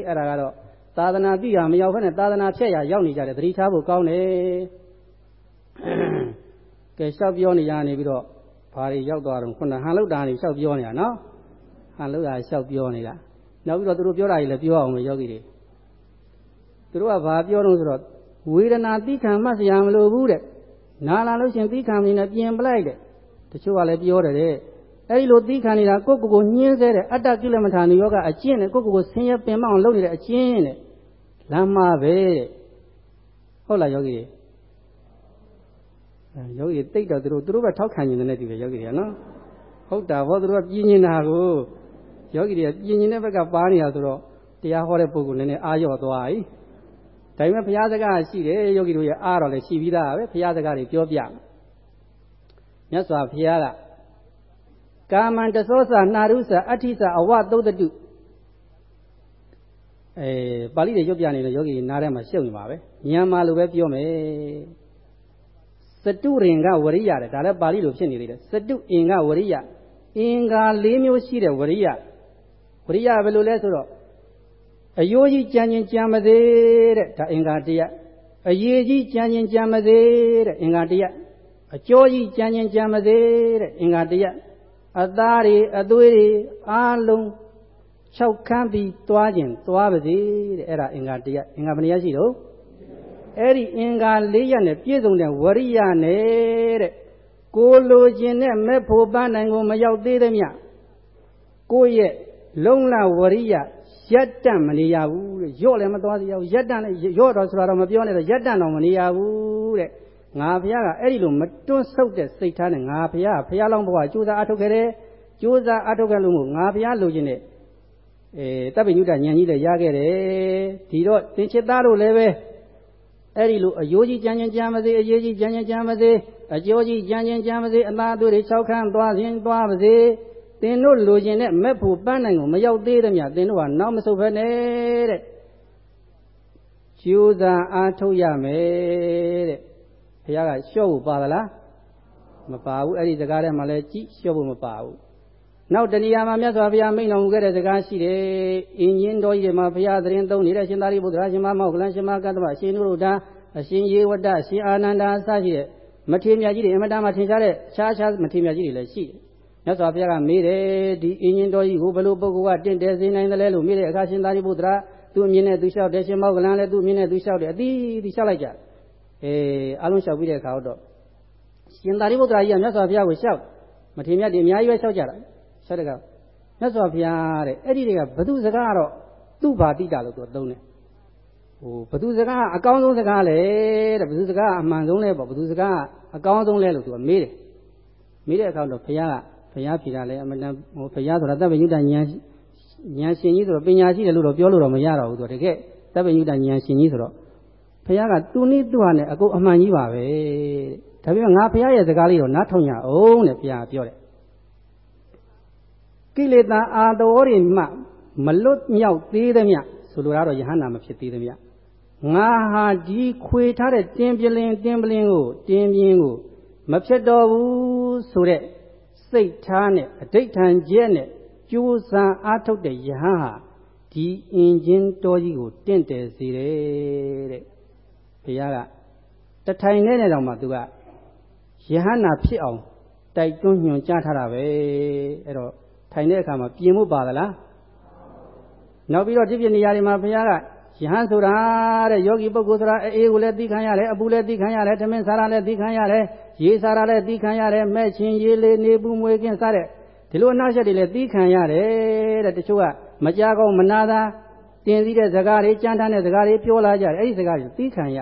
အဲ့ဒါကတော့သာသနာပြုရမရောက်ဖက်နဲ့သာသနာဖြတ်ရရောက်နေကြတယ်သတိထားဖို့ကောင်းတယ်ကဲလျှောက်ပြောနေရနေပြီးတော့ဘာတွေရောက်သွားတော့ခုနဟန်လုတ်တာနေလျှောက်ပြောနေတာနော်ဟန်လုတ်တာလျှောက်ပြောနေတာ နောက်ပြီးတော့သူတို့ပြောတာကြီးလည်းပြောအောင်လို့ယောဂီတွေသူတို့ကဘာပြောတော့ဆိုတော့ဝေဒနာသိခံမှတ်စရာမလိုဘူးတဲ့နာလာလို့ရှင်သိခံနေနဲ့ပြင်ပလိုက်တဲ့တချို့ကလည်းပြောတယ်တဲ့အဲ့ဒီလိုသိခံနေတာကိုယ့်ကိုယ်ကိုညှင်းဆဲတဲ့အတ္တကိလမထာနုယောဂအကျင့်နဲ့ကိုယ့်ကိုယ်ကိုဆင်းရဲပင်မအောင်လုပ်နေတဲ့အကျင့်နဲ့လမ်းမှာပဲတဲ့ဟုတ်လားယောဂီတွေယောဂီတိတ်တော့သူတို့သူတို့ပဲထောက်ခံနေတယ်တူတယ်ယောဂီတွေကနော်ဟုတ်တာဘောသူတို့ကပြင်းနေတာကို ယောဂီတွေကပြင်းနေတဲ့ဘက်ကပါနေတာဆိုတော့တရားဟောတဲ့ပုဂ္ဂိုလ်နည်းနည်းအာရော့သွားပြီဒါပေမဲ့ဘုရားစကားရှိတယ်ယောဂီတို့ရဲ့အားတော့လည်းရှိပြီးသားပဲဘုရားစကားတွေပြောပြမြတ်စွာဘုရားကကာမံတသောစာနာရုစာအဋ္ဌိစာအဝသုတ်တုအဲပါဠိတွေရွတ်ပြနေတဲ့ယောဂီနားထဲမှာရှုပ်နေပါပဲဉာဏ်မှလိုပဲပြောမယ်စတုရင်ကဝရိယတဲ့ဒါလည်းပါဠိလိုဖြစ်နေသေးတယ်စတုအင်ကဝရိယအင်္ဂါ၄မျိုးရှိတဲ့ဝရိယ ဝရိယဘယ်လိုလဲဆိုတော့အယိုးကြီးကြံခြင်းကြံမသေးတဲ့ဒါအင်္ဂါတရားအရေးကြီးကြံခြင်းကြံမသေးတဲ့အင်္ဂါတရားအကျော်ကြီးကြံခြင်းကြံမသေးတဲ့အင်္ဂါတရားအသားတွေအသွေးတွေအားလုံး၆ခန်းပြီးသွားခြင်းသွားပါစေတဲ့အဲ့ဒါအင်္ဂါတရားအင်္ဂါဘယ်နှရရှိတော့အဲ့ဒီအင်္ဂါ၄ရက်နဲ့ပြည့်စုံတဲ့ဝရိယနဲ့တဲ့ကိုလိုခြင်းနဲ့မဲ့ဖို့ပန်းနိုင်ကိုမရောက်သေးသမျှကိုယ့်ရဲ့ လုံလဝရိယရက်တန့်မနေရဘူးတဲ့ရော့လည်းမသွားစေရဘူးရက်တန့်လည်းရော့တော့ဆိုတာတော့မပြောနဲ့တော့ရက်တန့်တော့မနေရဘူးတဲ့ငါဘုရားကအဲ့ဒီလိုမတွန်းဆုပ်တဲ့စိတ်ထားနဲ့ငါဘုရားဘုရားလောင်းဘဝကြိုးစားအထုတ်ခဲ့တယ်ကြိုးစားအထုတ်ခဲ့လို့မို့ငါဘုရားလိုချင်တဲ့အဲတပ်ပိညုတဉာဏ်ကြီးလည်းရခဲ့တယ်ဒီတော့သင်္ချစ်သားတို့လည်းပဲအဲ့ဒီလိုအယိုးကြီးကြမ်းကြမ်းကြမ်းမစေအရေးကြီးကြမ်းကြမ်းကြမ်းမစေအကျိုးကြီးကြမ်းကြမ်းကြမ်းမစေအသားသွေးတွေ၆ခန်းသွားခြင်းသွားပါစေ သင်တို့လိုချင်တဲ့မက်ဖို့ပန်းနိုင်ကိုမရောက်သေးသမျှသင်တို့ကနောက်မဆုတ်ဘဲနဲ့တဲ့ကျိုးစားအားထုတ်ရမယ်တဲ့ဘုရားကလျှော့ဖို့ပါသလားမပါဘူးအဲ့ဒီစကားထဲမှာလည်းကြည့်လျှော့ဖို့မပါဘူးနောက်တဏှာမှာမြတ်စွာဘုရားမိန့်တော်မူခဲ့တဲ့စကားရှိတယ်။အင်းရင်တော်ကြီးတွေမှာဘုရားသတင်းသုံးနေတဲ့ရှင်သာရိပုတ္တရာရှင်မမောက္ကလန်ရှင်မကတ္တဗရှင်နုရုဒ္ဓအရှင်ယေဝတ္တရှင်အာနန္ဒာအစရှိတဲ့မထေရမြတ်ကြီးတွေအမတန်မှထင်ရှားတဲ့ခြားခြားမထေရမြတ်ကြီးတွေလည်းရှိတယ် မြတ်စွာဘုရားကမေးတယ်ဒီအင်းရင်တော်ကြီးကိုဘယ်လိုပုဂ္ဂိုလ်ကတင့်တယ်စေနိုင်တယ်လဲလို့မေးတဲ့အခါရှင်သာရိပုတ္တရာသူ့အမြင်နဲ့သူလျှောက်တယ်ရှင်မောကလန်လည်းသူ့အမြင်နဲ့သူလျှောက်တယ်အသီးသီးလျှောက်လိုက်ကြအဲအလုံးလျှောက်ပြီးတဲ့အခါတော့ရှင်သာရိပုတ္တရာကြီးကမြတ်စွာဘုရားကိုလျှောက်မထေရမြတ်တွေအများကြီးပဲလျှောက်ကြတာလျှောက်တဲ့ကမြတ်စွာဘုရားတဲ့အဲ့ဒီတွေကဘသူစကားတော့သူ့ဘာတိတာလို့သူသုံးတယ်ဟိုဘသူစကားအကောင်းဆုံးစကားလဲတဲ့ဘသူစကားအမှန်ဆုံးလဲပေါ့ဘသူစကားအကောင်းဆုံးလဲလို့သူကမေးတယ်မေးတဲ့အခါတော့ဘုရားက ဘုရားဖြေတာလဲအမှန်တန်ဟိုဘုရားဆိုတာတပ်ပညုတဉာဏ်ဉာဏ်ရှင်ကြီးဆိုတော့ပညာရှိတယ်လို့တော့ပြောလို့တော့မရတော့ဘူးသူကတကယ်တပ်ပညုတဉာဏ်ရှင်ကြီးဆိုတော့ဘုရားကသူနည်းသူဟာနဲ့အကုန်အမှန်ကြီးပါပဲဒါပေမဲ့ငါဘုရားရဲ့စကားလေးတော့နားထောင်ရအောင်တဲ့ဘုရားပြောတယ်ကိလေသာအာတော်တွေမှမလွတ်မြောက်သေးသမျှဆိုလိုတာတော့ယဟန္တာမဖြစ်သေးသမျှငါဟာဒီခွေထားတဲ့တင်းပြလင်းတင်းပလင်းကိုတင်းပြင်းကိုမဖြစ်တော်ဘူးဆိုတဲ့ စိတ်ထားနဲ့အဋိဋ္ဌံကျက်နဲ့ကြိုးစားအားထုတ်တဲ့ယဟန်ဟာဒီအင်ဂျင်တော်ကြီးကိုတင့်တယ်စေတယ်တဲ့ဘုရားကတထိုင်နဲ့တောင်မှသူကယဟန္တာဖြစ်အောင်တိုက်တွန်းညွှန်ကြားထားတာပဲအဲ့တော့ထိုင်တဲ့အခါမှာပြင်ဖို့ပါသလားနောက်ပြီးတော့ဒီပြနေရာတွေမှာဘုရားကယဟန်ဆိုတာတဲ့ယောဂီပုဂ္ဂိုလ်ဆိုတာအေးကိုလည်းသိခံရတယ်အပူလည်းသိခံရတယ်ဓမင်းစားရလည်းသိခံရတယ် ရေစားရလည်းသိခံရတယ်မဲ့ချင်းရေလေးနေပူမွေကင်းစားတဲ့ဒီလိုအနောက်ချက်တွေလည်းသိခံရတယ်တဲ့တချို့ကမကြကောင်းမနာသာတင်စည်းတဲ့စကားတွေကြမ်းတမ်းတဲ့စကားတွေပြောလာကြတယ်အဲ့ဒီစကားတွေသိခံရ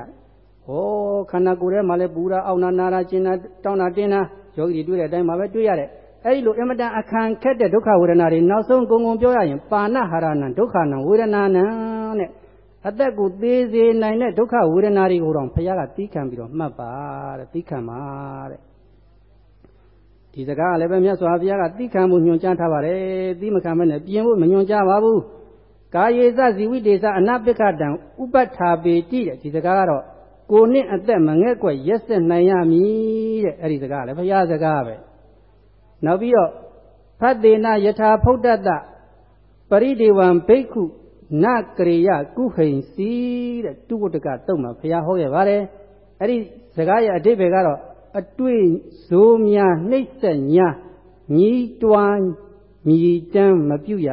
ဟောခန္ဓာကိုယ်ထဲမှာလည်းပူတာအောက်နာနာတာကျင်တာတောင်းတာတင်းတာယောဂီတွေတွေ့တဲ့အတိုင်းမှာပဲတွေ့ရတယ်အဲ့ဒီလိုအမတန်အခန့်ခက်တဲ့ဒုက္ခဝေဒနာတွေနောက်ဆုံးကုံကုံပြောရရင်ပါဏဟာရဏံဒုက္ခနံဝေဒနာနံတဲ့ အသက်ကိုသေးစေနိုင်တဲ့ဒုက္ခဝေဒနာတွေကိုတော့ဘုရားကသိခံပြီးတော့မှတ်ပါတဲ့သိခံပါတဲ့ဒီစကားကလည်းပဲမြတ်စွာဘုရားကသိခံမှုညွှန်ကြားထားပါတယ်သိမခံမနဲ့ပြင်ဖို့မညွှန်ကြားပါဘူးကာယေသဇီဝိတေသအနပိက္ခတံဥပတ္ထာပေတိတဲ့ဒီစကားကတော့ကိုနှစ်အသက်မငဲ့ကွက်ရက်ဆက်နိုင်ရမည်တဲ့အဲ့ဒီစကားလည်းဘုရားစကားပဲနောက်ပြီးတော့ဖတ်တေနယထာဖုဒ္ဒတပရိဒေဝံဘိက္ခု နကရိယကုဟိန်စီတဲ့တုဝတ္တကတုတ်မှာဘုရားဟောခဲ့ပါတယ်အဲ့ဒီစကားရဲ့အဓိပ္ပာယ်ကတော့အတွေ့ဇိုးများနှိမ့်ဆက်ညာညီးတွားမြည်တမ်းမပြုတ်ရ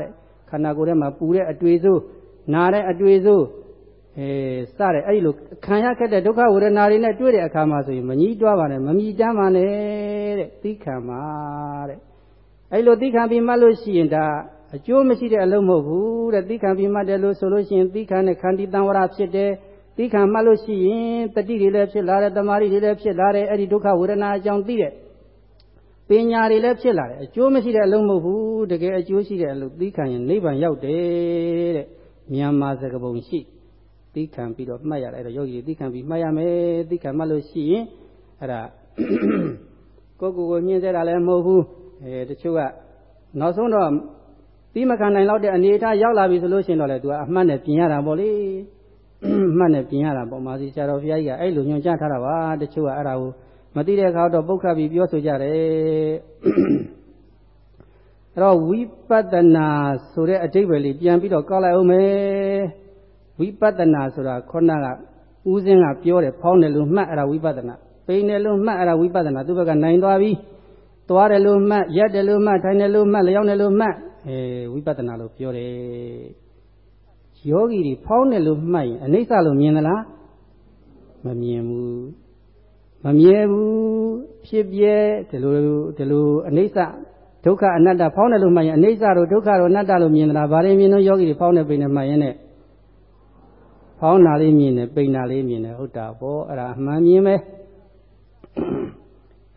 တဲ့ခန္ဓာကိုယ်ထဲမှာပူတဲ့အတွေ့ဇိုးနာတဲ့အတွေ့ဇိုးအဲစတဲ့အဲ့ဒီလိုခံရခဲ့တဲ့ဒုက္ခဝေဒနာတွေနဲ့တွေ့တဲ့အခါမှာဆိုရင်မညီးတွားပါနဲ့မမြည်တမ်းပါနဲ့တဲ့သိခံပါတဲ့အဲ့လိုသိခံပြီးမှတ်လို့ရှိရင်ဒါ အကျိုးမရှိတဲ့အလုံးမဟုတ်ဘူးတဲ့သိခံပြီးမှတ်တယ်လို့ဆိုလို့ရှိရင်သိခံတဲ့ခန္တီတံဝရဖြစ်တယ်သိခံမှတ်လို့ရှိရင်တတိတွေလည်းဖြစ်လာတယ်တမာရီတွေလည်းဖြစ်လာတယ်အဲ့ဒီဒုက္ခဝေဒနာအကြောင်းသိတဲ့ပညာတွေလည်းဖြစ်လာတယ်အကျိုးမရှိတဲ့အလုံးမဟုတ်ဘူးတကယ်အကျိုးရှိတဲ့အလုံးသိခံရင်နိဗ္ဗာန်ရောက်တယ်တဲ့မြန်မာစကားပုံရှိသိခံပြီးတော့မှတ်ရတယ်အဲ့တော့ယောဂီသိခံပြီးမှတ်ရမယ်သိခံမှတ်လို့ရှိရင်အဲ့ဒါကိုယ်ကိုယ်ကိုညှင်းစေတာလည်းမဟုတ်ဘူးအဲတချို့ကနောက်ဆုံးတော့ ပြီးမခံနိုင်တော့တဲ့အနေအထားရောက်လာပြီဆိုလို့ရှိရင်တော့လေသူကအမှတ်နဲ့ပြင်ရတာပေါ့လေအမှတ်နဲ့ပြင်ရတာပေါ့မာစီဆရာတော်ဘုရားကြီးကအဲ့လိုညွှန်ကြားထားတာပါတချို့ကအဲ့ဒါကိုမသိတဲ့အခါတော့ပုတ်ခတ်ပြီးပြောဆိုကြတယ်အဲ့တော့ဝိပဿနာဆိုတဲ့အဓိပ္ပာယ်လေးပြန်ပြီးတော့ကောက်လိုက်အောင်မယ်ဝိပဿနာဆိုတာခေါဏကဦးစင်းကပြောတယ်ဖောင်းတယ်လို့မှတ်အဲ့ဒါဝိပဿနာပိန်တယ်လို့မှတ်အဲ့ဒါဝိပဿနာသူ့ဘက်ကနိုင်သွားပြီသွားတယ်လို့မှတ်ရက်တယ်လို့မှတ်ထိုင်တယ်လို့မှတ်လျောင်းတယ်လို့မှတ် အဲဝိပဿနာလို့ပြောတယ်ယောဂီတွေဖောင်းတယ်လို့မှတ်ရင်အနိစ္စလို့မြင်သလားမမြင်ဘူးမမြဲဘူးဖြစ်ပြဲဒီလိုဒီလိုအနိစ္စဒုက္ခအနတ္တဖောင်းတယ်လို့မှတ်ရင်အနိစ္စတို့ဒုက္ခတို့အနတ္တလို့မြင်သလားဗာရင်မြင်လို့ယောဂီတွေဖောင်းတယ်ပိန်တယ်မှတ်ရင်နဲ့ဖောင်းတာလေးမြင်တယ်ပိန်တာလေးမြင်တယ်ဟုတ်တာပေါ့အဲ့ဒါအမှန်မြင်ပဲ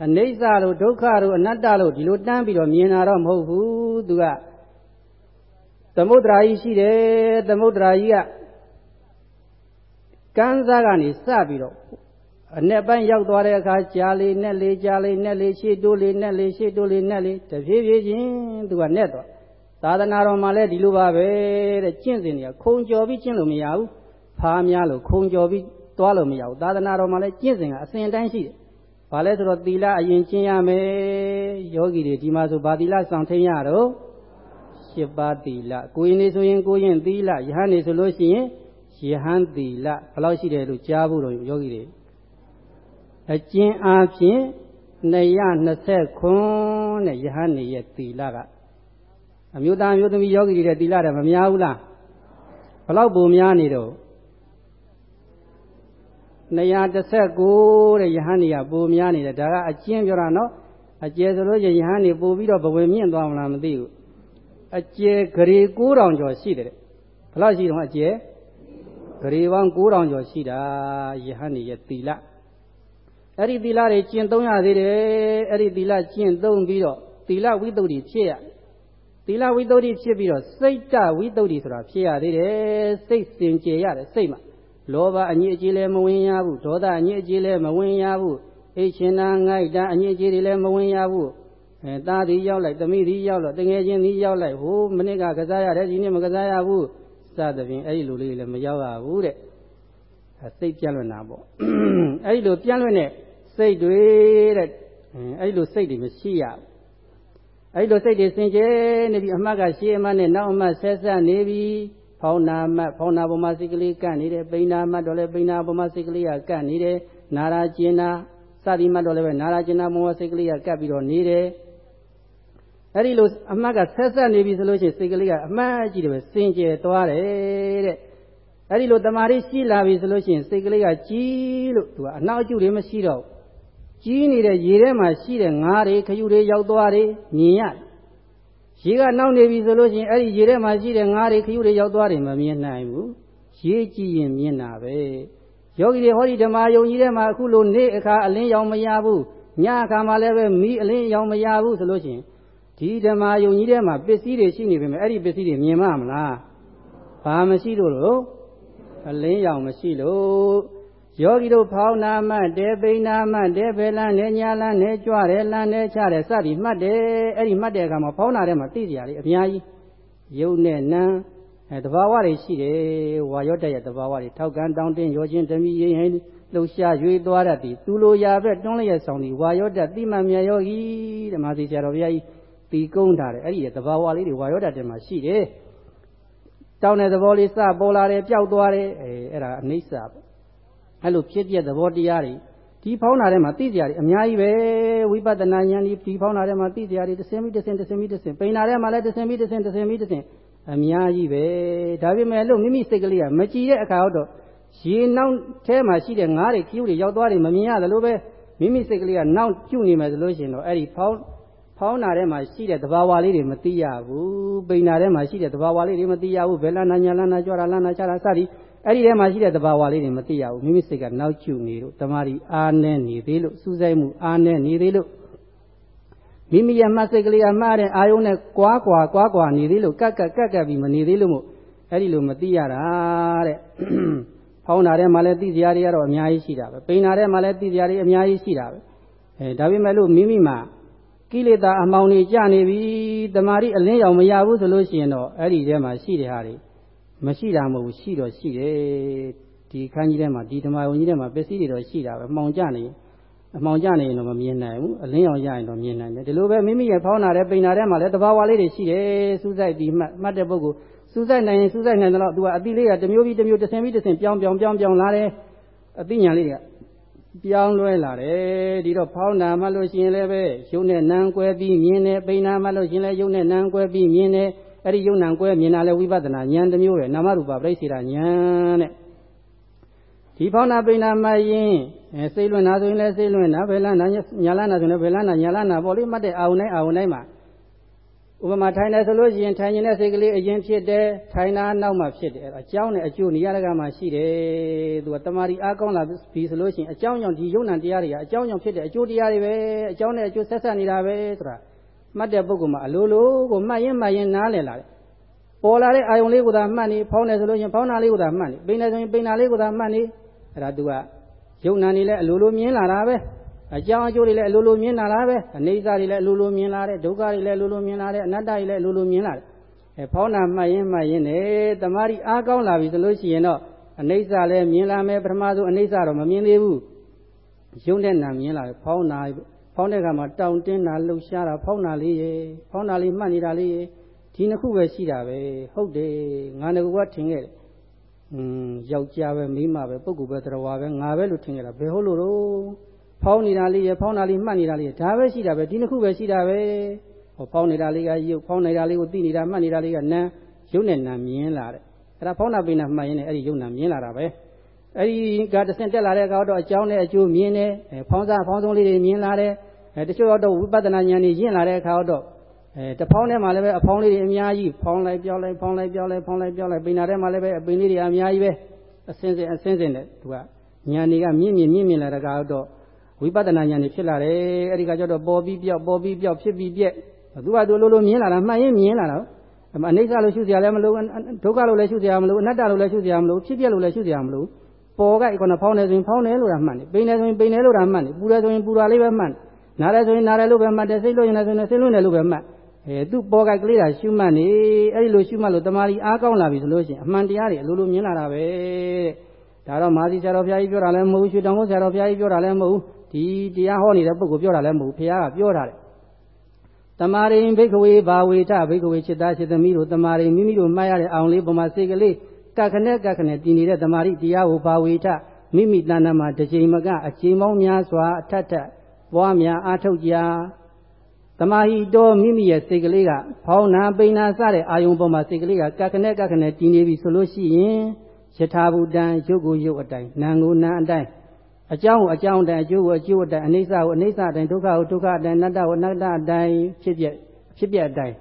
အနိစ္စတို့ဒုက္ခတို့အနတ္တတို့ဒီလိုတန်းပြီးတော့မြင်တာတော့မဟုတ်ဘူးသူက သမုဒ္ဒရာကြီးရှိတယ်သမုဒ္ဒရာကြီးကကန်းစားကနေစပြီးတော့အ내ပိုင်းရောက်သွားတဲ့အခါကြာလေနဲ့လေကြာလေနဲ့လေရှေ့တိုးလေနဲ့လေရှေ့တိုးလေနဲ့လေတဖြည်းဖြည်းချင်းသူကနဲ့သွားသာသနာတော်မှာလည်းဒီလိုပါပဲတဲ့ကျင့်စဉ်တွေကခုံကျော်ပြီးကျင့်လို့မရဘူးဖားများလို့ခုံကျော်ပြီးသွားလို့မရဘူးသာသနာတော်မှာလည်းကျင့်စဉ်ကအစဉ်တိုင်းရှိတယ်ဘာလဲဆိုတော့သီလအရင်ကျင့်ရမယ်ယောဂီတွေဒီမှာဆိုဗာသီလဆောင်ထိန်ရတော့ ရှစ်ပါးသီလကိုရင်နေဆိုရင်ကိုရင်သီလယဟန်နေဆိုလို့ရှိရင်ယဟန်သီလဘယ်လောက်ရှိတယ်လို့ကြားဖို့တော့ယောဂီတွေအကျဉ်းအားဖြင့်220ခွန်းတဲ့ယဟန်နေရဲ့သီလကအမျိုးသားမျိုးသမီးယောဂီတွေတဲ့သီလတဲ့မများဘူးလားဘလောက်ပုံများနေတော့219တဲ့ယဟန်နေကပုံများနေတယ်ဒါကအကျဉ်းပြောတာနော်အကျယ်ဆိုလို့ချင်းယဟန်နေပို့ပြီးတော့ဘဝင်မြင့်သွားမလားမသိဘူး အကျယ်ဂရေ9000ကျော်ရှိတယ်ဘယ်လောက်ရှိတော့အကျယ်ဂရေပေါင်း9000ကျော်ရှိတာယဟန်နေရဲ့သီလအဲ့ဒီသီလတွေကျင့်သုံးရသေးတယ်အဲ့ဒီသီလကျင့်သုံးပြီးတော့သီလဝိတ္တုဖြစ်ရသီလဝိတ္တုဖြစ်ပြီးတော့စိတ်တဝိတ္တုဆိုတာဖြစ်ရသေးတယ်စိတ်စင်ကြယ်ရတယ်စိတ်မှာလောဘအညစ်အကြေးလည်းမဝင်ရဘူးဒေါသအညစ်အကြေးလည်းမဝင်ရဘူးအိရှင်နာငိုက်တာအညစ်အကြေးတွေလည်းမဝင်ရဘူး အဲသားသည်ရောက်လိုက်သမီးသည်ရောက်လို့တငယ်ချင်းသည်ရောက်လိုက်ဟိုမနစ်ကကစားရတယ်ဒီနေ့မကစားရဘူးစသဖြင့်အဲ့ဒီလိုလေးလည်းမရောက်ရဘူးတဲ့စိတ်ပြန့်လွင့်တာပေါ့အဲ့ဒီလိုပြန့်လွင့်တဲ့စိတ်တွေတဲ့အဲ့ဒီလိုစိတ်တွေမရှိရဘူးအဲ့ဒီလိုစိတ်တွေစင်ကြယ်နေပြီအမှတ်ကရှေးအမှတ်နဲ့နောက်အမှတ်ဆက်ဆက်နေပြီဖောင်းနာမှတ်ဖောင်းနာပေါ်မှာစိတ်ကလေးကန့်နေတယ်ပိန်နာမှတ်တော့လည်းပိန်နာပေါ်မှာစိတ်ကလေးကကန့်နေတယ်နာရာကျင်နာစသည်မှတ်တော့လည်းပဲနာရာကျင်နာပေါ်မှာစိတ်ကလေးကကပ်ပြီးတော့နေတယ် အဲ့ဒီလိုအမှတ်ကဆက်ဆက်နေပြီဆိုလို့ရှိရင်စိတ်ကလေးကအမှတ်ကြည့်တယ်ပဲစင်ကြယ်သွားတယ်တဲ့အဲ့ဒီလိုတမာရီရှိလာပြီဆိုလို့ရှိရင်စိတ်ကလေးကကြီးလို့သူကအနောက်အကျတွေမရှိတော့ကြီးနေတဲ့ရေထဲမှာရှိတဲ့ငါးတွေခရုတွေရောက်သွားတယ်မြင်ရတယ်ရေကနောက်နေပြီဆိုလို့ရှိရင်အဲ့ဒီရေထဲမှာရှိတဲ့ငါးတွေခရုတွေရောက်သွားတယ်မမြင်နိုင်ဘူးရေကြည့်ရင်မြင်တာပဲယောဂီတွေဟောဒီဓမ္မယုံကြီးထဲမှာအခုလိုနေ့အခါအလင်းရောင်မရဘူးညအခါမှလည်းပဲမိအလင်းရောင်မရဘူးဆိုလို့ရှိရင် ဒီဓမ္မယုံကြီးထဲမှာပစ္စည်းတွေရှိနေပေမဲ့အဲ့ဒီပစ္စည်းတွေမြင်မမလားဘာမရှိလို့လို့အလင်းရောင်မရှိလို့ယောဂီတို့ဖောင်းနာမှတဲပိန်နာမှတဲဘယ်လန်းနဲ့ညာလန်းနဲ့ကြွတယ်လန်းနဲ့ချတယ်စသည်မှတ်တယ်အဲ့ဒီမှတ်တဲ့အခါမှာဖောင်းနာထဲမှာသိကြရတယ်အများကြီးယုံနဲ့နံအဲတဘာဝတွေရှိတယ်ဝါရော့တက်ရဲ့တဘာဝတွေထောက်ကံတောင်းတင်းရောချင်းတမိရင်ဟိလှုပ်ရှားရွေသွားတတ်သည်သူလိုရာပဲတွန်းလျက်ဆောင်သည်ဝါရော့တက်တိမှန်မြတ်ယောဂီတဲ့မာသီဆရာတော်ဘုရားကြီး တီကုန်းထားတယ်အဲ့ဒီရဲ့တဘာဝလေးတွေဝါရော့တက်တယ်မှာရှိတယ်တောင်းတဲ့သဘောလေးစပေါ်လာတယ်ပျောက်သွားတယ်အဲအဲ့ဒါအနိစ္စပေါ့အဲ့လိုဖြစ်ပြသဘောတရားတွေဒီဖောင်းတာထဲမှာသိစရာတွေအများကြီးပဲဝိပဿနာဉာဏ်ဒီဒီဖောင်းတာထဲမှာသိစရာတွေတစ်စင်ပြီးတစ်စင်တစ်စင်ပြီးတစ်စင်ပိန်တာထဲမှာလည်းတစ်စင်ပြီးတစ်စင်တစ်စင်ပြီးတစ်စင်အများကြီးပဲဒါပေမဲ့လို့မိမိစိတ်ကလေးကမကြည်တဲ့အခါတော့ရေနောက်ထဲမှာရှိတဲ့ငါးတွေခ ्यू တွေရောက်သွားတယ်မမြင်ရသလိုပဲမိမိစိတ်ကလေးကနောက်ကျุနေမယ်ဆိုလို့ရှိရင်တော့အဲ့ဒီဖောင်း ဖောင်းနာထဲမှာရှိတဲ့သဘာဝလေးတွေမသိရဘူးပိန်နာထဲမှာရှိတဲ့သဘာဝလေးတွေမသိရဘူးဘယ်လန်းနာညာလန်းနာကြွတာလန်းနာချတာစသည်အဲ့ဒီထဲမှာရှိတဲ့သဘာဝလေးတွေမသိရဘူးမိမိစိတ်ကနောက်ကျနေလို့တမာရီအားနဲ့နေသေးလို့စူးစိုက်မှုအားနဲ့နေသေးလို့မိမိရဲ့မှတ်စိတ်ကလေးကမှားတဲ့အာယုံနဲ့ကွာကွာကွာကွာနေသေးလို့ကက်ကက်ကက်ကက်ပြီးမနေသေးလို့မို့အဲ့ဒီလိုမသိရတာတဲ့ဖောင်းတာထဲမှာလည်းသိစရာတွေကတော့အများကြီးရှိတာပဲပိန်တာထဲမှာလည်းသိစရာတွေအများကြီးရှိတာပဲအဲဒါပေမဲ့လို့မိမိမှာ ကိလေသာအမှောင်တွေကျနေပြီတမာရီအလင်းရောင်မရဘူးဆိုလို့ရှိရင်တော့အဲ့ဒီထဲမှာရှိတဲ့ဟာတွေမရှိတာမဟုတ်ဘူးရှိတော့ရှိတယ်ဒီခန်းကြီးထဲမှာဒီဓမ္မဝင်ကြီးထဲမှာပစ္စည်းတွေတော့ရှိတာပဲမှောင်ကျနေအမှောင်ကျနေရင်တော့မမြင်နိုင်ဘူးအလင်းရောင်ရရင်တော့မြင်နိုင်တယ်ဒီလိုပဲမိမိရဲ့ဖောင်းနာတဲ့ပိန်နာတဲ့မှာလည်းတဘာဝလေးတွေရှိတယ်စူးစိုက်ပြီးမှတ်မှတ်တဲ့ပုဂ္ဂိုလ်စူးစိုက်နိုင်ရင်စူးစိုက်နိုင်တယ်လို့သူကအတိလေးကတစ်မျိုးပြီးတစ်မျိုးတစ်ဆင်ပြီးတစ်ဆင်ပြောင်းပြောင်းပြောင်းပြောင်းလာတယ်အသိဉာဏ်လေးတွေက ပြောင်းလဲလာတယ်ဒီတော့ဖောင်းနာမှလို့ရှိရင်လည်းပဲရုပ်နဲ့နံကွဲပြီးမြင်တယ်ပိန်နာမှလို့ရှိရင်လည်းရုပ်နဲ့နံကွဲပြီးမြင်တယ်အဲ့ဒီယုံနံကွဲမြင်တာလဲဝိပဿနာဉာဏ်တစ်မျိုးပဲနာမရူပပြိစေတာဉာဏ်တဲ့ဒီဖောင်းနာပိဏမယင်းအဲစိတ်လွင်နာဆိုရင်လည်းစိတ်လွင်နာဘယ်လန်းနာညာလန်းနာဆိုရင်ဘယ်လန်းနာညာလန်းနာပေါ့လေမှတ်တဲ့အာုံတိုင်းအာုံတိုင်းမှာ ဥပမာထိုင်တယ်ဆိုလို့ရှိရင်ထိုင်နေတဲ့စိတ်ကလေးအရင်ဖြစ်တယ်ထိုင်တာနောက်မှဖြစ်တယ်အဲ့ဒါအကြောင်းနဲ့အကျိုးနေရာတကမှရှိတယ်သူကတမာရီအားကောင်းလာပြီဆိုလို့ရှိရင်အကြောင်းကြောင့်ဒီယုံနံတရားတွေကအကြောင်းကြောင့်ဖြစ်တဲ့အကျိုးတရားတွေပဲအကြောင်းနဲ့အကျိုးဆက်ဆက်နေတာပဲဆိုတာမှတ်တဲ့ပုဂ္ဂိုလ်မှာအလိုလိုကိုမှတ်ရင်မှတ်ရင်နားလည်လာတယ်ပေါ်လာတဲ့အာယုံလေးကိုသာမှတ်နေဖောင်းတယ်ဆိုလို့ရင်ဖောင်းတာလေးကိုသာမှတ်နေပိန်တယ်ဆိုရင်ပိန်တာလေးကိုသာမှတ်နေအဲ့ဒါသူကယုံနာနေလဲအလိုလိုမြင်လာတာပဲ အကြောင်းအကျိုးတွေလည်းအလိုလိုမြင်လာတာပဲအနေစာတွေလည်းအလိုလိုမြင်လာတယ်ဒုက္ခတွေလည်းအလိုလိုမြင်လာတယ်အနတ္တတွေလည်းအလိုလိုမြင်လာတယ်အဲဖောင်းတာမှတ်ရင်မှတ်ရင်နဲ့တမာရီအားကောင်းလာပြီဆိုလို့ရှိရင်တော့အနေစာလည်းမြင်လာမယ်ပထမဆုံးအနေစာတော့မမြင်သေးဘူးယုံတဲ့နာမြင်လာတယ်ဖောင်းတာဖောင်းတဲ့ကမှာတောင်တင်းတာလှုပ်ရှားတာဖောင်းတာလေးရေဖောင်းတာလေးမှတ်နေတာလေးရေဒီနှစ်ခုပဲရှိတာပဲဟုတ်တယ်ငါငကူကထင်ခဲ့တယ်อืมယောက်ျားပဲမိန်းမပဲပုဂ္ဂိုလ်ပဲတရားဝါပဲငါပဲလို့ထင်ကြတာဘယ်ဟုတ်လို့တော့ ဖဖောင်းနေတာလေးရဖောင်းတာလေးမှတ်နေတာလေးဒါပဲရှိတာပဲဒီနှစ်ခုပဲရှိတာပဲဟောဖောင်းနေတာလေးကရုပ်ဖောင်းနေတာလေးကိုသိနေတာမှတ်နေတာလေးကနာရုပ်နဲ့နာမြင်လာတယ်အဲ့ဒါဖောင်းတာပိန်တာမှတ်ရင်လည်းအဲ့ဒီရုပ်နာမြင်လာတာပဲအဲ့ဒီကတဆင့်တက်လာတဲ့အခါတော့အကြောင်းနဲ့အကျိုးမြင်တယ်ဖောင်းစားဖောင်းဆုံးလေးတွေမြင်လာတယ်အဲတချို့တော့ဝိပဿနာဉာဏ်ကြီးရင့်လာတဲ့အခါတော့အဲတဖောင်းထဲမှာလည်းပဲအဖောင်းလေးတွေအများကြီးဖောင်းလိုက်ပြောင်းလိုက်ဖောင်းလိုက်ပြောင်းလိုက်ဖောင်းလိုက်ပြောင်းလိုက်ပိန်နာထဲမှာလည်းပဲအပိန်လေးတွေအများကြီးပဲအစင်းစင်းအစင်းစင်းနဲ့သူကဉာဏ်တွေကမြင့်မြင့်မြင့်မြင့်လာတဲ့အခါတော့ ဝိပဿနာဉာဏ်တွေဖြစ်လာတယ်အဲ့ဒီကကျတော့ပေါ်ပြီးပြောက်ပေါ်ပြီးပြောက်ဖြစ်ပြီးပြက်သူကသူလိုလိုမြင်လာတာမှတ်ရင်မြင်လာတာအနိစ္စလို့ရှုစရာလည်းမလိုဒုက္ခလို့လည်းရှုစရာမလိုအနတ္တလို့လည်းရှုစရာမလိုဖြစ်ပြလို့လည်းရှုစရာမလိုပေါ်ကခုနဖောင်းနေဆိုရင်ဖောင်းတယ်လို့တာမှတ်နေပိန်နေဆိုရင်ပိန်တယ်လို့တာမှတ်နေပူတယ်ဆိုရင်ပူတာလေးပဲမှတ်နေနားတယ်ဆိုရင်နားတယ်လို့ပဲမှတ်တယ်စိတ်လို့ရင်လည်းဆိုရင်စိတ်လို့နေလို့ပဲမှတ်အဲသူ့ပေါ်ကကလေးတာရှုမှတ်နေအဲ့ဒီလိုရှုမှတ်လို့တမာရီအားကောင်းလာပြီဆိုလို့ရှိရင်အမှန်တရားတွေအလိုလိုမြင်လာတာပဲတဲ့ဒါတော့မာသီဆရာတော်ဘုရားကြီးပြောတာလည်းမဟုတ်ဘူးရွှေတောင်ကုန်းဆရာတော်ဘုရားကြီးပြောတာလည်းမဟုတ်ဘူး ဒီတရားဟောနေတဲ့ပုဂ္ဂိုလ်ပြောတာလည်းမဟုတ်ဘူးဘုရားကပြောထားတယ်တမာရိဘိကဝေဘာဝေထဘိကဝေจิตသားจิตသမီးတို့တမာရိမိမိတို့မှတ်ရတဲ့အောင်လေးပုံမှာစိတ်ကလေးကခနဲ့ကခနဲ့တည်နေတဲ့တမာရိတရားကိုဘာဝေထမိမိတဏ္ဍမှာတစ်ချိန်မကအချိန်ပေါင်းများစွာအထက်ထက်ပွားများအားထုတ်ကြတမာဟိတောမိမိရဲ့စိတ်ကလေးကဖောင်းနာပိန်နာစတဲ့အာယုံပေါ်မှာစိတ်ကလေးကကခနဲ့ကခနဲ့တည်နေပြီဆိုလို့ရှိရင်ယထာဘူတံရုပ်ကိုရုပ်အတိုင်းနာကိုနာအတိုင်း အကြောင်းကိုအကြောင်းအတိုင်းအကျိုးကိုအကျိုးအတိုင်းအနိစ္စကိုအနိစ္စအတိုင်းဒုက္ခကိုဒုက္ခအတိုင်းအနတ္တကိုအနတ္တအတိုင်းဖြစ်ပြဖြစ်ပြအတိုင်း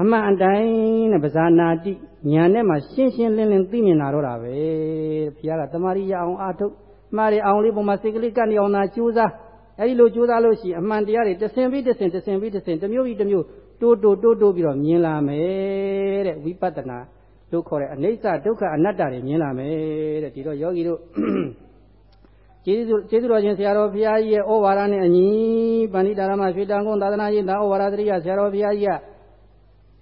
အမှန်အတိုင်းနဲ့ပဇာနာတိညာနဲ့မှရှင်းရှင်းလင်းလင်းသိမြင်လာတော့တာပဲဘုရားကတမာရီရအောင်အာထုတ်မှားတယ်အောင်လေးပုံမှာစိတ်ကလေးကပ်နေအောင်သာကြိုးစားအဲဒီလိုကြိုးစားလို့ရှိရင်အမှန်တရားတွေတဆင်ပြီးတဆင်တဆင်ပြီးတဆင်တစ်မျိုးပြီးတစ်မျိုးတိုးတိုးတိုးတိုးပြီးတော့မြင်လာမယ်တဲ့ဝိပဿနာလို့ခေါ်တဲ့အနိစ္စဒုက္ခအနတ္တတွေမြင်လာမယ်တဲ့ဒီတော့ယောဂီတို့ ကျေးဇူးကျေးဇူးတော်ရှင်ဆရာတော်ဘုရားကြီးရဲ့ဩဝါဒနဲ့အညီပဏိတာရမရွှေတန်ကုန်းသာသနာရေးသာဩဝါဒတရိယဆရာတော်ဘုရားကြီးက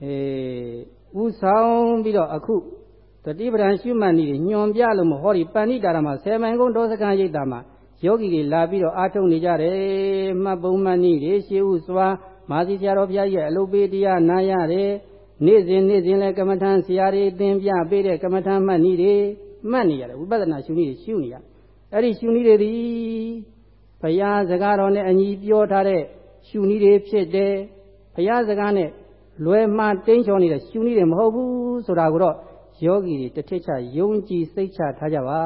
အဲဥဆောင်ပြီးတော့အခုတတိပဒံရှုမှတ်နည်းညွန်ပြလို့မဟောဒီပဏိတာရမဆယ်မိုင်ကုန်းဒေါသကံရိပ်တာမှာယောဂီတွေလာပြီးတော့အားထုတ်နေကြတယ်မှတ်ပုံမှန်နည်းတွေရှေးဥစွာမာသီဆရာတော်ဘုရားကြီးရဲ့အလုပ်ပေးတရားနာရတယ်နေ့စဉ်နေ့စဉ်လည်းကမ္မထံဆရာတွေသင်ပြပေးတဲ့ကမ္မထံမှတ်နည်းတွေမှတ်နေရတယ်ဝိပဿနာရှုနည်းတွေရှုနေရ အဲ့ဒီရှုနည်းတွေဒီဘုရားစကားတော်နဲ့အညီပြောထားတဲ့ရှုနည်းတွေဖြစ်တယ်ဘုရားစကားနဲ့လွယ်မှတင်းချောနေတဲ့ရှုနည်းတွေမဟုတ်ဘူးဆိုတာကိုတော့ယောဂီတွေတစ်ထစ်ချယုံကြည်စိတ်ချထားကြပါ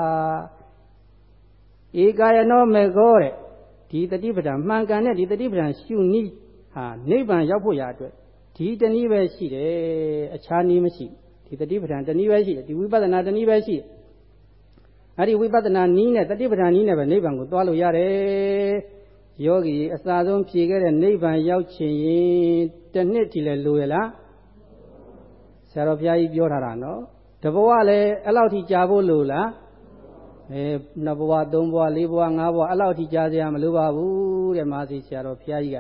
ဧကာယနောမေကောတဲ့ဒီတတိပဒံမှန်ကန်တဲ့ဒီတတိပဒံရှုနည်းဟာနိဗ္ဗာန်ရောက်ဖို့ရာအတွက်ဒီတနည်းပဲရှိတယ်အခြားနည်းမရှိဒီတတိပဒံတနည်းပဲရှိတယ်ဒီဝိပဿနာတနည်းပဲရှိတယ် အဲ့ဒီဝိပဿနာနည်းနဲ့တတိပဒံနည်းနဲ့ပဲနိဗ္ဗာန်ကိုသွားလို့ရတယ်ယောဂီအစာဆုံးဖြေခဲ့တဲ့နိဗ္ဗာန်ရောက်ချင်ရင်တစ်နှစ်တည်းလဲလိုရလားဆရာတော်ဘုရားကြီးပြောထားတာနော်တဘဝလည်းအဲ့လောက်ထိကြာဖို့လိုလားအဲနှစ်ဘဝသုံးဘဝလေးဘဝငါးဘဝအဲ့လောက်ထိကြာစရာမလိုပါဘူးတဲ့မာစီဆရာတော်ဘုရားကြီးက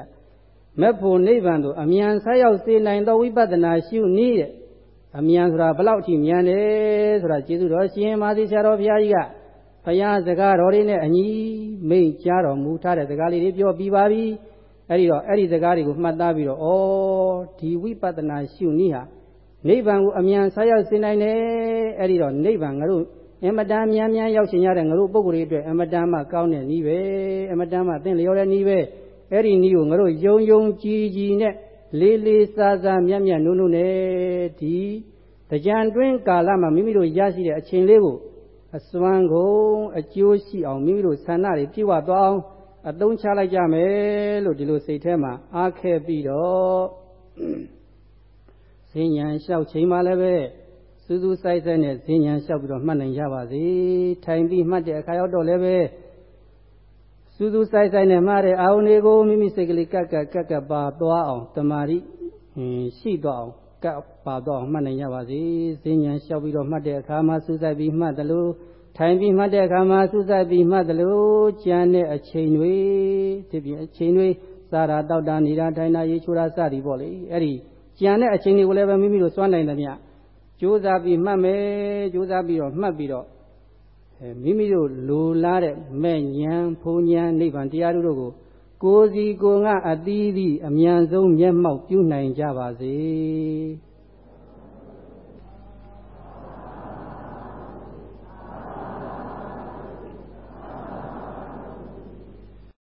မက်ဖို့နိဗ္ဗာန်သို့အမြန်ဆက်ရောက်စေနိုင်သောဝိပဿနာရှုနည်းတဲ့ အမြန်ဆိုတာဘလောက်ထိမြန်တယ်ဆိုတာကျေးဇူးတော်ရှင်မာစီဆရာတော်ဘုရားကြီးကဘုရားစကားတော်လေးနဲ့အညီမိန့်ကြားတော်မူထားတဲ့စကားလေးတွေပြောပြီးပါပြီအဲ့ဒီတော့အဲ့ဒီစကားတွေကိုမှတ်သားပြီးတော့ဩဒီဝိပဿနာရှုနည်းဟာနိဗ္ဗာန်ကိုအမြန်ဆက်ရောက်စေနိုင်တယ်အဲ့ဒီတော့နိဗ္ဗာန်ငါတို့အမတန်မြန်မြန်ရောက်ရှင်ရတဲ့ငါတို့ပုဂ္ဂိုလ်တွေအတွက်အမတန်မှကောင်းတဲ့နည်းပဲအမတန်မှသင်လျော်တဲ့နည်းပဲအဲ့ဒီနည်းကိုငါတို့ယုံယုံကြည်ကြည်နဲ့ လေးလေးစားစားမြတ်မြတ်နုံနုံနဲ့ဒီကြံတွင်းကာလမှာမိမိတို့ရရှိတဲ့အချိန်လေးကိုအစွမ်းကုန်အကျိုးရှိအောင်မိမိတို့ဆန္ဒတွေပြည့်ဝသွားအောင်အသုံးချလိုက်ကြမယ်လို့ဒီလိုစိတ်ထဲမှာအားခဲပြီးတော့ဈဉ္ဉံလျှောက်ချိန်မှလည်းပဲစူးစူးဆိုင်ဆိုင်နဲ့ဈဉ္ဉံလျှောက်ပြီးတော့မှတ်နိုင်ကြပါစေထိုင်ပြီးမှတ်တဲ့အခါရောက်တော့လည်းပဲ စူးစူးဆိုင်ဆိုင်နဲ့မှားတဲ့အာဝနေကိုမိမိစိတ်ကလေးကက်ကက်ကက်ကက်ပါသွားအောင်တမာရီရှိသွားအောင်ကပ်ပါသွားအောင်မှတ်နိုင်ကြပါစေဈဉ္ဉံလျှောက်ပြီးတော့မှတ်တဲ့အခါမှာစူးစိုက်ပြီးမှတ်တယ်လို့ထိုင်ပြီးမှတ်တဲ့အခါမှာစူးစိုက်ပြီးမှတ်တယ်လို့ကြံတဲ့အချိန်တွေဒီပြင်အချိန်တွေစားတာတောက်တာနေတာထိုင်တာရေချိုးတာစသည်ပေါ့လေအဲ့ဒီကြံတဲ့အချိန်တွေကိုလည်းပဲမိမိတို့စွမ်းနိုင်သမျှကြိုးစားပြီးမှတ်မယ်ကြိုးစားပြီးတော့မှတ်ပြီးတော့အဲ မိမိတို့လိုလားတဲ့မဲ့ဉဏ်ဖုံဉဏ်နိဗ္ဗာန်တရားတို့ကိုကိုယ်စီကိုယ်ငါအသီးသီးအမြန်ဆုံးမျက်မှောက်ပြုနိုင်ကြပါစေ။